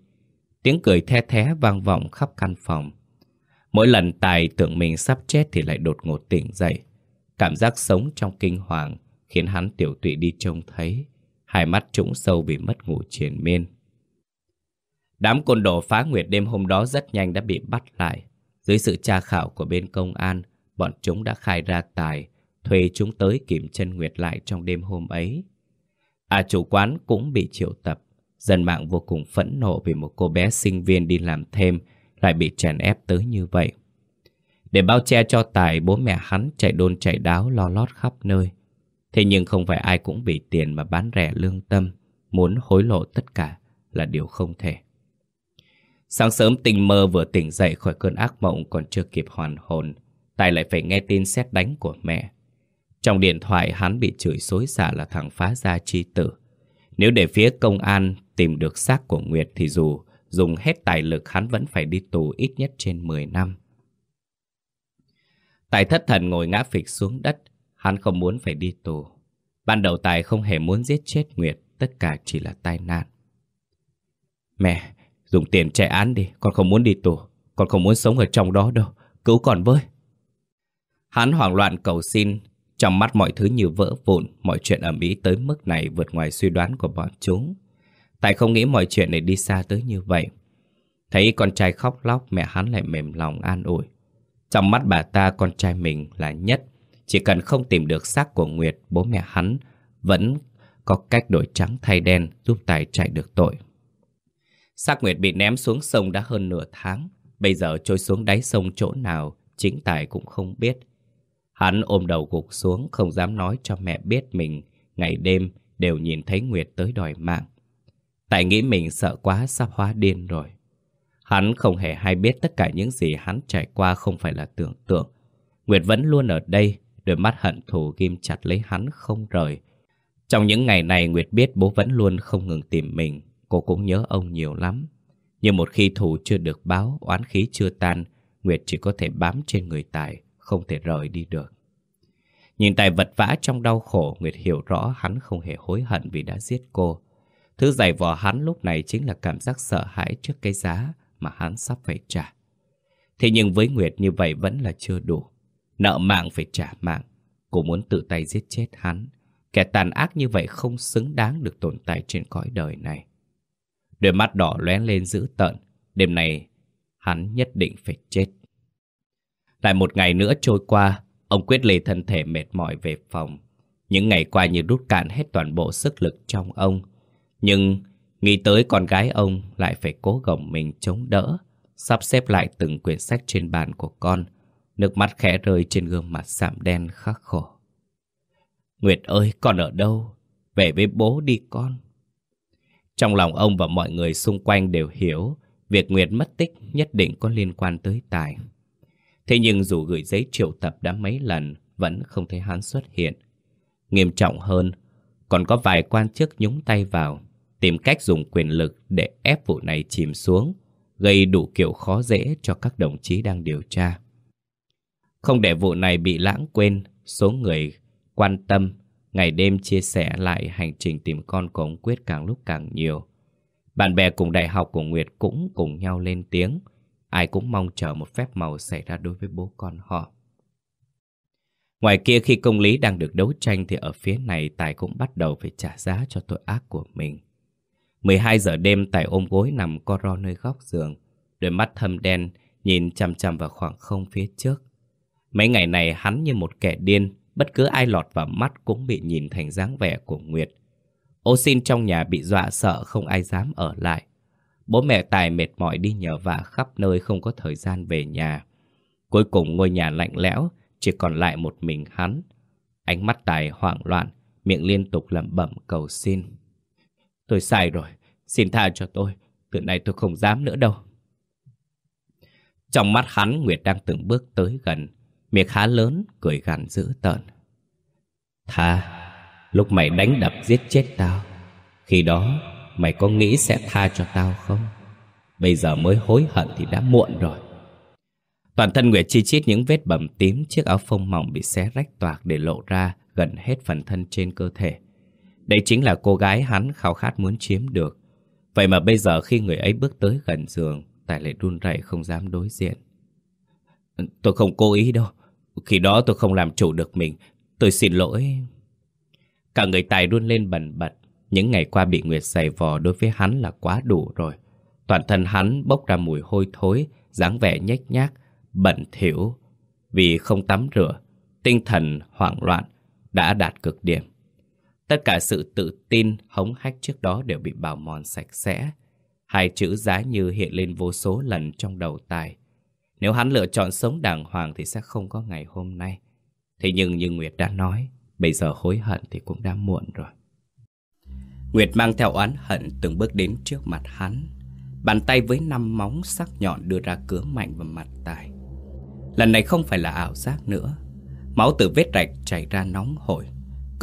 Tiếng cười the thé vang vọng khắp căn phòng. Mỗi lần Tài tưởng mình sắp chết thì lại đột ngột tỉnh dậy. Cảm giác sống trong kinh hoàng khiến hắn tiểu tụy đi trông thấy. Hai mắt trũng sâu vì mất ngủ triền miên. Đám côn đồ phá nguyệt đêm hôm đó rất nhanh đã bị bắt lại. Dưới sự tra khảo của bên công an, bọn chúng đã khai ra Tài, thuê chúng tới kiểm chân Nguyệt lại trong đêm hôm ấy. À chủ quán cũng bị triệu tập. Dân mạng vô cùng phẫn nộ vì một cô bé sinh viên đi làm thêm lại bị chèn ép tới như vậy. Để bao che cho Tài, bố mẹ hắn chạy đôn chạy đáo lo lót khắp nơi. Thế nhưng không phải ai cũng bị tiền mà bán rẻ lương tâm, muốn hối lộ tất cả là điều không thể. Sáng sớm tình mơ vừa tỉnh dậy khỏi cơn ác mộng còn chưa kịp hoàn hồn, Tài lại phải nghe tin xét đánh của mẹ. Trong điện thoại hắn bị chửi xối xả là thằng phá gia chi tử. Nếu để phía công an tìm được xác của Nguyệt thì dù dùng hết tài lực hắn vẫn phải đi tù ít nhất trên 10 năm. Tài thất thần ngồi ngã phịch xuống đất, hắn không muốn phải đi tù. Ban đầu Tài không hề muốn giết chết Nguyệt, tất cả chỉ là tai nạn. Mẹ, dùng tiền chạy án đi, con không muốn đi tù, con không muốn sống ở trong đó đâu, cứu con với. Hắn hoảng loạn cầu xin, trong mắt mọi thứ như vỡ vụn, mọi chuyện ở Mỹ tới mức này vượt ngoài suy đoán của bọn chúng. Tại không nghĩ mọi chuyện này đi xa tới như vậy. Thấy con trai khóc lóc, mẹ hắn lại mềm lòng an ủi. Trong mắt bà ta, con trai mình là nhất. Chỉ cần không tìm được xác của Nguyệt, bố mẹ hắn vẫn có cách đổi trắng thay đen giúp Tài chạy được tội. Xác Nguyệt bị ném xuống sông đã hơn nửa tháng. Bây giờ trôi xuống đáy sông chỗ nào, chính Tài cũng không biết. Hắn ôm đầu gục xuống, không dám nói cho mẹ biết mình ngày đêm đều nhìn thấy Nguyệt tới đòi mạng. Tại nghĩ mình sợ quá sắp hóa điên rồi. Hắn không hề hay biết tất cả những gì hắn trải qua không phải là tưởng tượng. Nguyệt vẫn luôn ở đây, đôi mắt hận thù ghim chặt lấy hắn không rời. Trong những ngày này Nguyệt biết bố vẫn luôn không ngừng tìm mình, cô cũng nhớ ông nhiều lắm. Nhưng một khi thù chưa được báo, oán khí chưa tan, Nguyệt chỉ có thể bám trên người Tài, không thể rời đi được. Nhìn Tài vật vã trong đau khổ, Nguyệt hiểu rõ hắn không hề hối hận vì đã giết cô. Thứ dày vò hắn lúc này chính là cảm giác sợ hãi trước cái giá mà hắn sắp phải trả. Thế nhưng với Nguyệt như vậy vẫn là chưa đủ. Nợ mạng phải trả mạng. Cô muốn tự tay giết chết hắn. Kẻ tàn ác như vậy không xứng đáng được tồn tại trên cõi đời này. Đôi mắt đỏ lóe lên dữ tợn. Đêm này, hắn nhất định phải chết. Lại một ngày nữa trôi qua, ông quyết lì thân thể mệt mỏi về phòng. Những ngày qua như rút cạn hết toàn bộ sức lực trong ông. Nhưng nghĩ tới con gái ông lại phải cố gồng mình chống đỡ, sắp xếp lại từng quyển sách trên bàn của con. Nước mắt khẽ rơi trên gương mặt sạm đen khắc khổ. Nguyệt ơi, con ở đâu? Về với bố đi con. Trong lòng ông và mọi người xung quanh đều hiểu việc Nguyệt mất tích nhất định có liên quan tới Tài. Thế nhưng dù gửi giấy triệu tập đã mấy lần, vẫn không thấy hắn xuất hiện. Nghiêm trọng hơn, còn có vài quan chức nhúng tay vào, tìm cách dùng quyền lực để ép vụ này chìm xuống, gây đủ kiểu khó dễ cho các đồng chí đang điều tra. Không để vụ này bị lãng quên, số người quan tâm, ngày đêm chia sẻ lại hành trình tìm con của ông Quyết càng lúc càng nhiều. Bạn bè cùng đại học của Nguyệt cũng cùng nhau lên tiếng, ai cũng mong chờ một phép màu xảy ra đối với bố con họ. Ngoài kia khi công lý đang được đấu tranh thì ở phía này Tài cũng bắt đầu phải trả giá cho tội ác của mình. 12 giờ đêm Tài ôm gối nằm co ro nơi góc giường, đôi mắt thâm đen nhìn chằm chằm vào khoảng không phía trước. Mấy ngày này hắn như một kẻ điên, bất cứ ai lọt vào mắt cũng bị nhìn thành dáng vẻ của Nguyệt. Ô xin trong nhà bị dọa sợ không ai dám ở lại. Bố mẹ Tài mệt mỏi đi nhờ vả khắp nơi không có thời gian về nhà. Cuối cùng ngôi nhà lạnh lẽo, chỉ còn lại một mình hắn. Ánh mắt Tài hoảng loạn, miệng liên tục lẩm bẩm cầu xin. Tôi sai rồi, xin tha cho tôi, từ nay tôi không dám nữa đâu. Trong mắt hắn, Nguyệt đang từng bước tới gần, miệng khá lớn, cười gằn dữ tợn. Tha, lúc mày đánh đập giết chết tao, khi đó mày có nghĩ sẽ tha cho tao không? Bây giờ mới hối hận thì đã muộn rồi. Toàn thân Nguyệt chi chít những vết bầm tím, chiếc áo phông mỏng bị xé rách toạc để lộ ra gần hết phần thân trên cơ thể. Đây chính là cô gái hắn khao khát muốn chiếm được. Vậy mà bây giờ khi người ấy bước tới gần giường, Tài lại run rẩy không dám đối diện. Tôi không cố ý đâu. Khi đó tôi không làm chủ được mình. Tôi xin lỗi. Cả người Tài run lên bần bật. Những ngày qua bị Nguyệt giày vò đối với hắn là quá đủ rồi. Toàn thân hắn bốc ra mùi hôi thối, dáng vẻ nhếch nhác, bẩn thỉu vì không tắm rửa, tinh thần hoảng loạn đã đạt cực điểm. Tất cả sự tự tin, hống hách trước đó đều bị bào mòn sạch sẽ. Hai chữ giá như hiện lên vô số lần trong đầu tài. Nếu hắn lựa chọn sống đàng hoàng thì sẽ không có ngày hôm nay. Thế nhưng như Nguyệt đã nói, bây giờ hối hận thì cũng đã muộn rồi. Nguyệt mang theo oán hận từng bước đến trước mặt hắn. Bàn tay với năm móng sắc nhọn đưa ra cứa mạnh vào mặt tài. Lần này không phải là ảo giác nữa Máu từ vết rạch chảy ra nóng hổi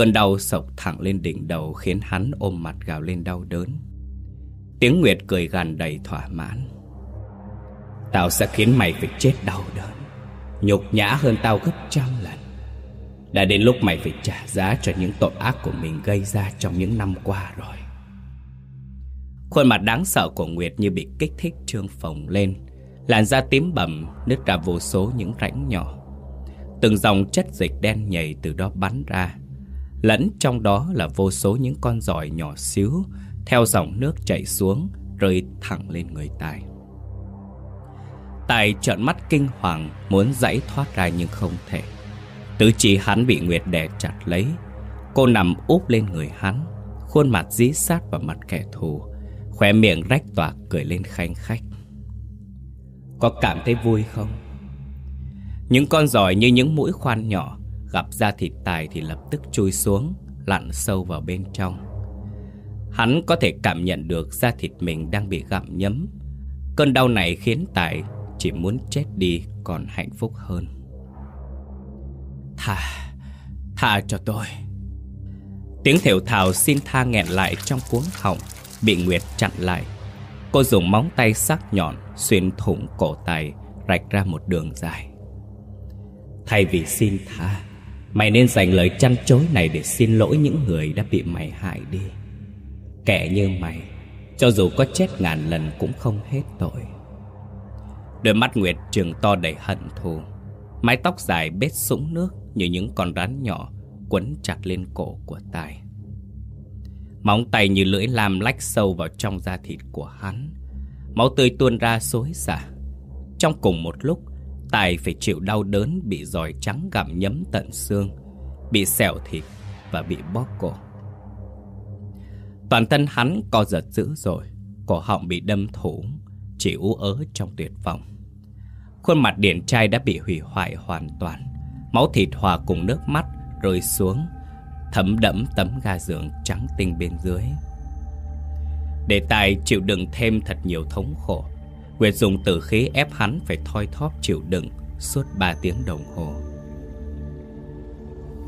Cơn đau sộc thẳng lên đỉnh đầu Khiến hắn ôm mặt gào lên đau đớn. Tiếng Nguyệt cười gằn đầy thỏa mãn. Tao sẽ khiến mày phải chết đau đớn. Nhục nhã hơn tao gấp trăm lần. Đã đến lúc mày phải trả giá cho những tội ác của mình gây ra trong những năm qua rồi. Khuôn mặt đáng sợ của Nguyệt như bị kích thích trương phồng lên, Làn da tím bầm nứt ra vô số những rãnh nhỏ. Từng dòng chất dịch đen nhầy từ đó bắn ra. Lẫn trong đó là vô số những con giỏi nhỏ xíu, Theo dòng nước chảy xuống, Rơi thẳng lên người Tài. Tài trợn mắt kinh hoàng, Muốn giãy thoát ra nhưng không thể. Tứ chi hắn bị Nguyệt đè chặt lấy. Cô nằm úp lên người hắn, Khuôn mặt dí sát vào mặt kẻ thù, Khóe miệng rách toạc cười lên khanh khách. Có cảm thấy vui không? Những con giỏi như những mũi khoan nhỏ Gặp da thịt tài thì lập tức chui xuống Lặn sâu vào bên trong. Hắn có thể cảm nhận được da thịt mình đang bị gặm nhấm. Cơn đau này khiến Tài chỉ muốn chết đi còn hạnh phúc hơn. Tha, tha cho tôi. Tiếng thều thào xin tha nghẹn lại trong cuống họng Bị Nguyệt chặn lại. Cô dùng móng tay sắc nhọn xuyên thủng cổ tay, rạch ra một đường dài. Thay vì xin tha, mày nên dành lời chăn chối này để xin lỗi những người đã bị mày hại đi. Kẻ như mày, cho dù có chết ngàn lần cũng không hết tội. Đôi mắt Nguyệt trường to đầy hận thù, mái tóc dài bết sũng nước như những con rắn nhỏ quấn chặt lên cổ của Tài. Móng tay như lưỡi lam lách sâu vào trong da thịt của hắn Máu tươi tuôn ra xối xả Trong cùng một lúc Tài phải chịu đau đớn Bị giỏi trắng gặm nhấm tận xương Bị sẹo thịt Và bị bóp cổ Toàn thân hắn co giật dữ rồi Cổ họng bị đâm thủng Chỉ ú ớ trong tuyệt vọng Khuôn mặt điển trai đã bị hủy hoại hoàn toàn Máu thịt hòa cùng nước mắt rơi xuống thấm đẫm tấm ga giường trắng tinh bên dưới. Để Tài chịu đựng thêm thật nhiều thống khổ, Nguyệt dùng tử khí ép hắn phải thoi thóp chịu đựng suốt 3 tiếng đồng hồ.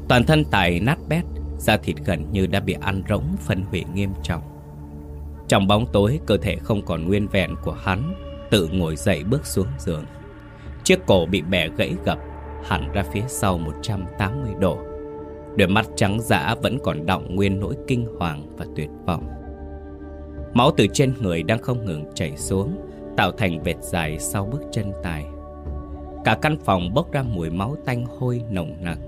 Toàn thân Tài nát bét, da thịt gần như đã bị ăn rỗng phân hủy nghiêm trọng. Trong bóng tối, cơ thể không còn nguyên vẹn của hắn, tự ngồi dậy bước xuống giường. Chiếc cổ bị bẻ gãy gập, hẳn ra phía sau 180 độ. Đôi mắt trắng dã vẫn còn đọng nguyên nỗi kinh hoàng và tuyệt vọng. Máu từ trên người đang không ngừng chảy xuống, tạo thành vệt dài sau bước chân Tài. Cả căn phòng bốc ra mùi máu tanh hôi nồng nặc.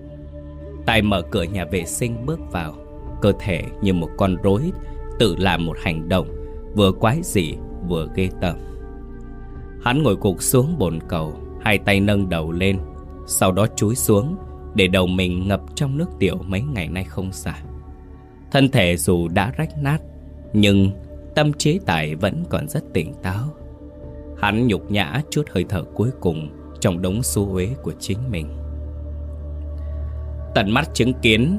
Tài mở cửa nhà vệ sinh bước vào, cơ thể như một con rối tự làm một hành động vừa quái dị vừa ghê tởm. Hắn ngồi cục xuống bồn cầu, hai tay nâng đầu lên, sau đó chúi xuống để đầu mình ngập trong nước tiểu mấy ngày nay không xả. Thân thể dù đã rách nát, nhưng tâm trí tài vẫn còn rất tỉnh táo. Hắn nhục nhã chút hơi thở cuối cùng trong đống xu uế của chính mình. Tận mắt chứng kiến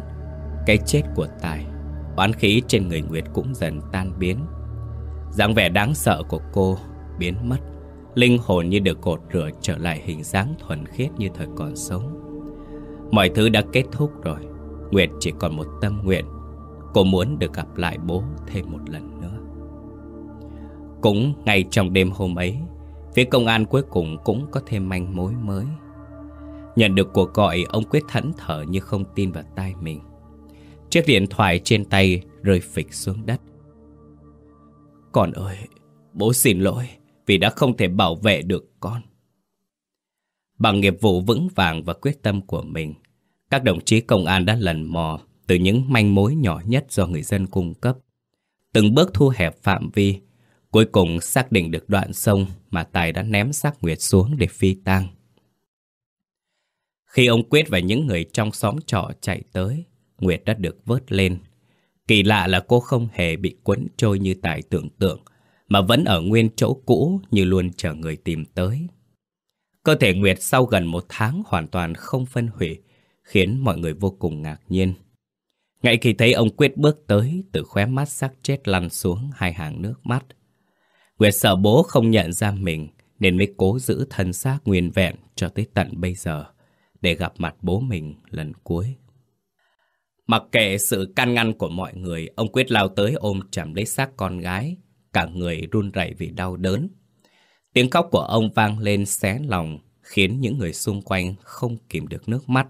cái chết của Tài, oán khí trên người Nguyệt cũng dần tan biến. dáng vẻ đáng sợ của cô biến mất, linh hồn như được cột rửa trở lại hình dáng thuần khiết như thời còn sống. Mọi thứ đã kết thúc rồi, Nguyệt chỉ còn một tâm nguyện, cô muốn được gặp lại bố thêm một lần nữa. Cũng ngay trong đêm hôm ấy, Phía công an cuối cùng cũng có thêm manh mối mới. Nhận được cuộc gọi, Ông quyết thẫn thở như không tin vào tai mình. Chiếc điện thoại trên tay rơi phịch xuống đất. Con ơi, Bố xin lỗi Vì đã không thể bảo vệ được con. Bằng nghiệp vụ vững vàng và quyết tâm của mình, Các đồng chí công an đã lần mò Từ những manh mối nhỏ nhất do người dân cung cấp. Từng bước thu hẹp phạm vi Cuối cùng xác định được đoạn sông mà Tài đã ném xác Nguyệt xuống để phi tang. Khi ông Quyết và những người trong xóm trọ chạy tới, Nguyệt đã được vớt lên. Kỳ lạ là cô không hề bị cuốn trôi như Tài tưởng tượng, mà vẫn ở nguyên chỗ cũ như luôn chờ người tìm tới. Cơ thể Nguyệt sau gần một tháng hoàn toàn không phân hủy, khiến mọi người vô cùng ngạc nhiên. Ngay khi thấy ông Quyết bước tới, từ khóe mắt xác chết lăn xuống hai hàng nước mắt. Nguyệt sợ bố không nhận ra mình nên mới cố giữ thân xác nguyên vẹn cho tới tận bây giờ để gặp mặt bố mình lần cuối. Mặc kệ sự can ngăn của mọi người, ông Quyết lao tới ôm chầm lấy xác con gái, cả người run rẩy vì đau đớn. Tiếng khóc của ông vang lên xé lòng, khiến những người xung quanh không kìm được nước mắt.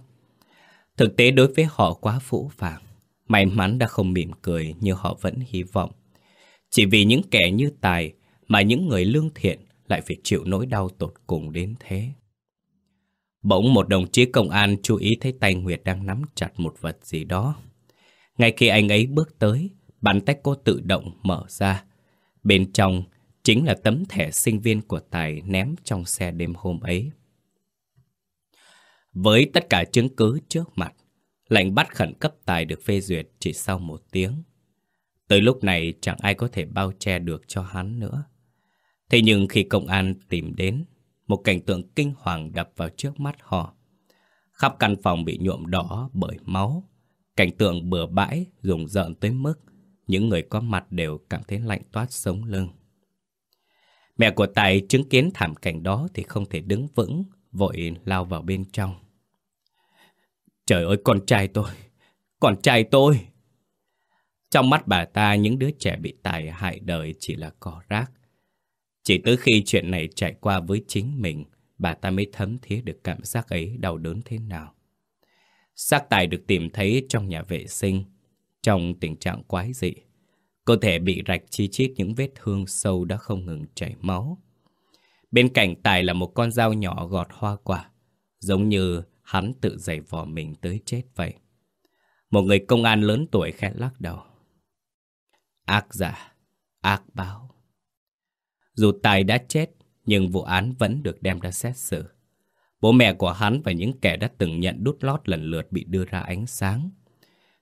Thực tế đối với họ quá phũ phàng, may mắn đã không mỉm cười như họ vẫn hy vọng. Chỉ vì những kẻ như Tài mà những người lương thiện lại phải chịu nỗi đau tột cùng đến thế. Bỗng một đồng chí công an chú ý thấy tay Nguyệt đang nắm chặt một vật gì đó. Ngay khi anh ấy bước tới, bàn tay cô tự động mở ra. Bên trong chính là tấm thẻ sinh viên của Tài ném trong xe đêm hôm ấy. Với tất cả chứng cứ trước mặt, lệnh bắt khẩn cấp Tài được phê duyệt chỉ sau một tiếng. Tới lúc này chẳng ai có thể bao che được cho hắn nữa. Thế nhưng khi công an tìm đến, một cảnh tượng kinh hoàng đập vào trước mắt họ. Khắp căn phòng bị nhuộm đỏ bởi máu. Cảnh tượng bừa bãi, rùng rợn tới mức những người có mặt đều cảm thấy lạnh toát sống lưng. Mẹ của Tài chứng kiến thảm cảnh đó thì không thể đứng vững, vội lao vào bên trong. Trời ơi con trai tôi, con trai tôi. Trong mắt bà ta những đứa trẻ bị Tài hại đời chỉ là cỏ rác. Chỉ tới khi chuyện này trải qua với chính mình, bà ta mới thấm thía được cảm giác ấy đau đớn thế nào. Xác tài được tìm thấy trong nhà vệ sinh, trong tình trạng quái dị. Cơ thể bị rạch chi chít những vết thương sâu đã không ngừng chảy máu. Bên cạnh tài là một con dao nhỏ gọt hoa quả, giống như hắn tự giày vò mình tới chết vậy. Một người công an lớn tuổi khẽ lắc đầu. Ác giả, ác báo. Dù Tài đã chết, nhưng vụ án vẫn được đem ra xét xử. Bố mẹ của hắn và những kẻ đã từng nhận đút lót lần lượt bị đưa ra ánh sáng.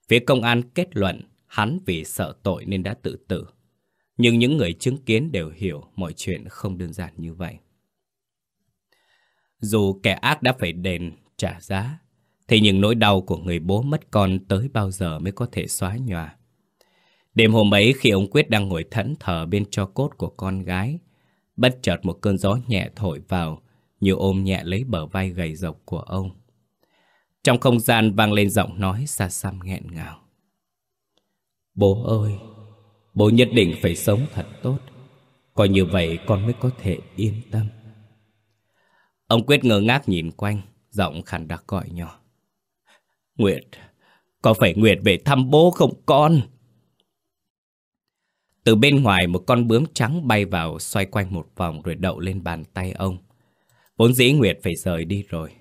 Phía công an kết luận hắn vì sợ tội nên đã tự tử. Nhưng những người chứng kiến đều hiểu mọi chuyện không đơn giản như vậy. Dù kẻ ác đã phải đền, trả giá, thì những nỗi đau của người bố mất con tới bao giờ mới có thể xóa nhòa. Đêm hôm ấy khi ông Quyết đang ngồi thẫn thờ bên cho cốt của con gái, bất chợt một cơn gió nhẹ thổi vào, như ôm nhẹ lấy bờ vai gầy rộc của ông. Trong không gian vang lên giọng nói xa xăm nghẹn ngào. Bố ơi, bố nhất định phải sống thật tốt. coi như vậy con mới có thể yên tâm. Ông Quyết ngơ ngác nhìn quanh, giọng khàn đặc gọi nhỏ. Nguyệt, có phải Nguyệt về thăm bố không con? Từ bên ngoài một con bướm trắng bay vào xoay quanh một vòng rồi đậu lên bàn tay ông. Vốn dĩ Nguyệt phải rời đi rồi.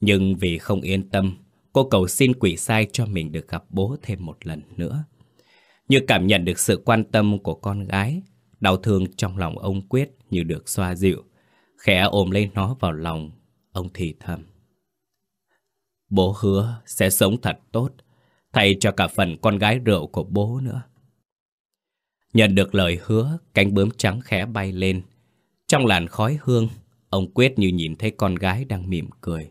Nhưng vì không yên tâm, cô cầu xin quỷ sai cho mình được gặp bố thêm một lần nữa. Như cảm nhận được sự quan tâm của con gái, đau thương trong lòng ông Quyết như được xoa dịu. Khẽ ôm lấy nó vào lòng, ông thì thầm. Bố hứa sẽ sống thật tốt, thay cho cả phần con gái rượu của bố nữa. Nhận được lời hứa, cánh bướm trắng khẽ bay lên. Trong làn khói hương, ông Quyết như nhìn thấy con gái đang mỉm cười.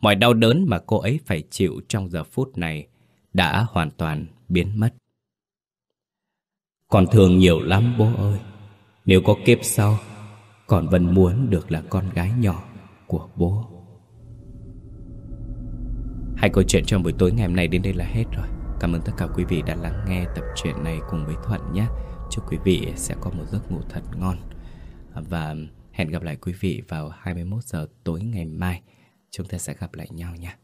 Mọi đau đớn mà cô ấy phải chịu trong giờ phút này đã hoàn toàn biến mất. Con thương nhiều lắm bố ơi. Nếu có kiếp sau, con vẫn muốn được là con gái nhỏ của bố. Hai câu chuyện trong buổi tối ngày hôm nay đến đây là hết rồi. Cảm ơn tất cả quý vị đã lắng nghe tập truyện này cùng với Thuận nhé. Chúc quý vị sẽ có một giấc ngủ thật ngon. Và hẹn gặp lại quý vị vào 21 giờ tối ngày mai. Chúng ta sẽ gặp lại nhau nha.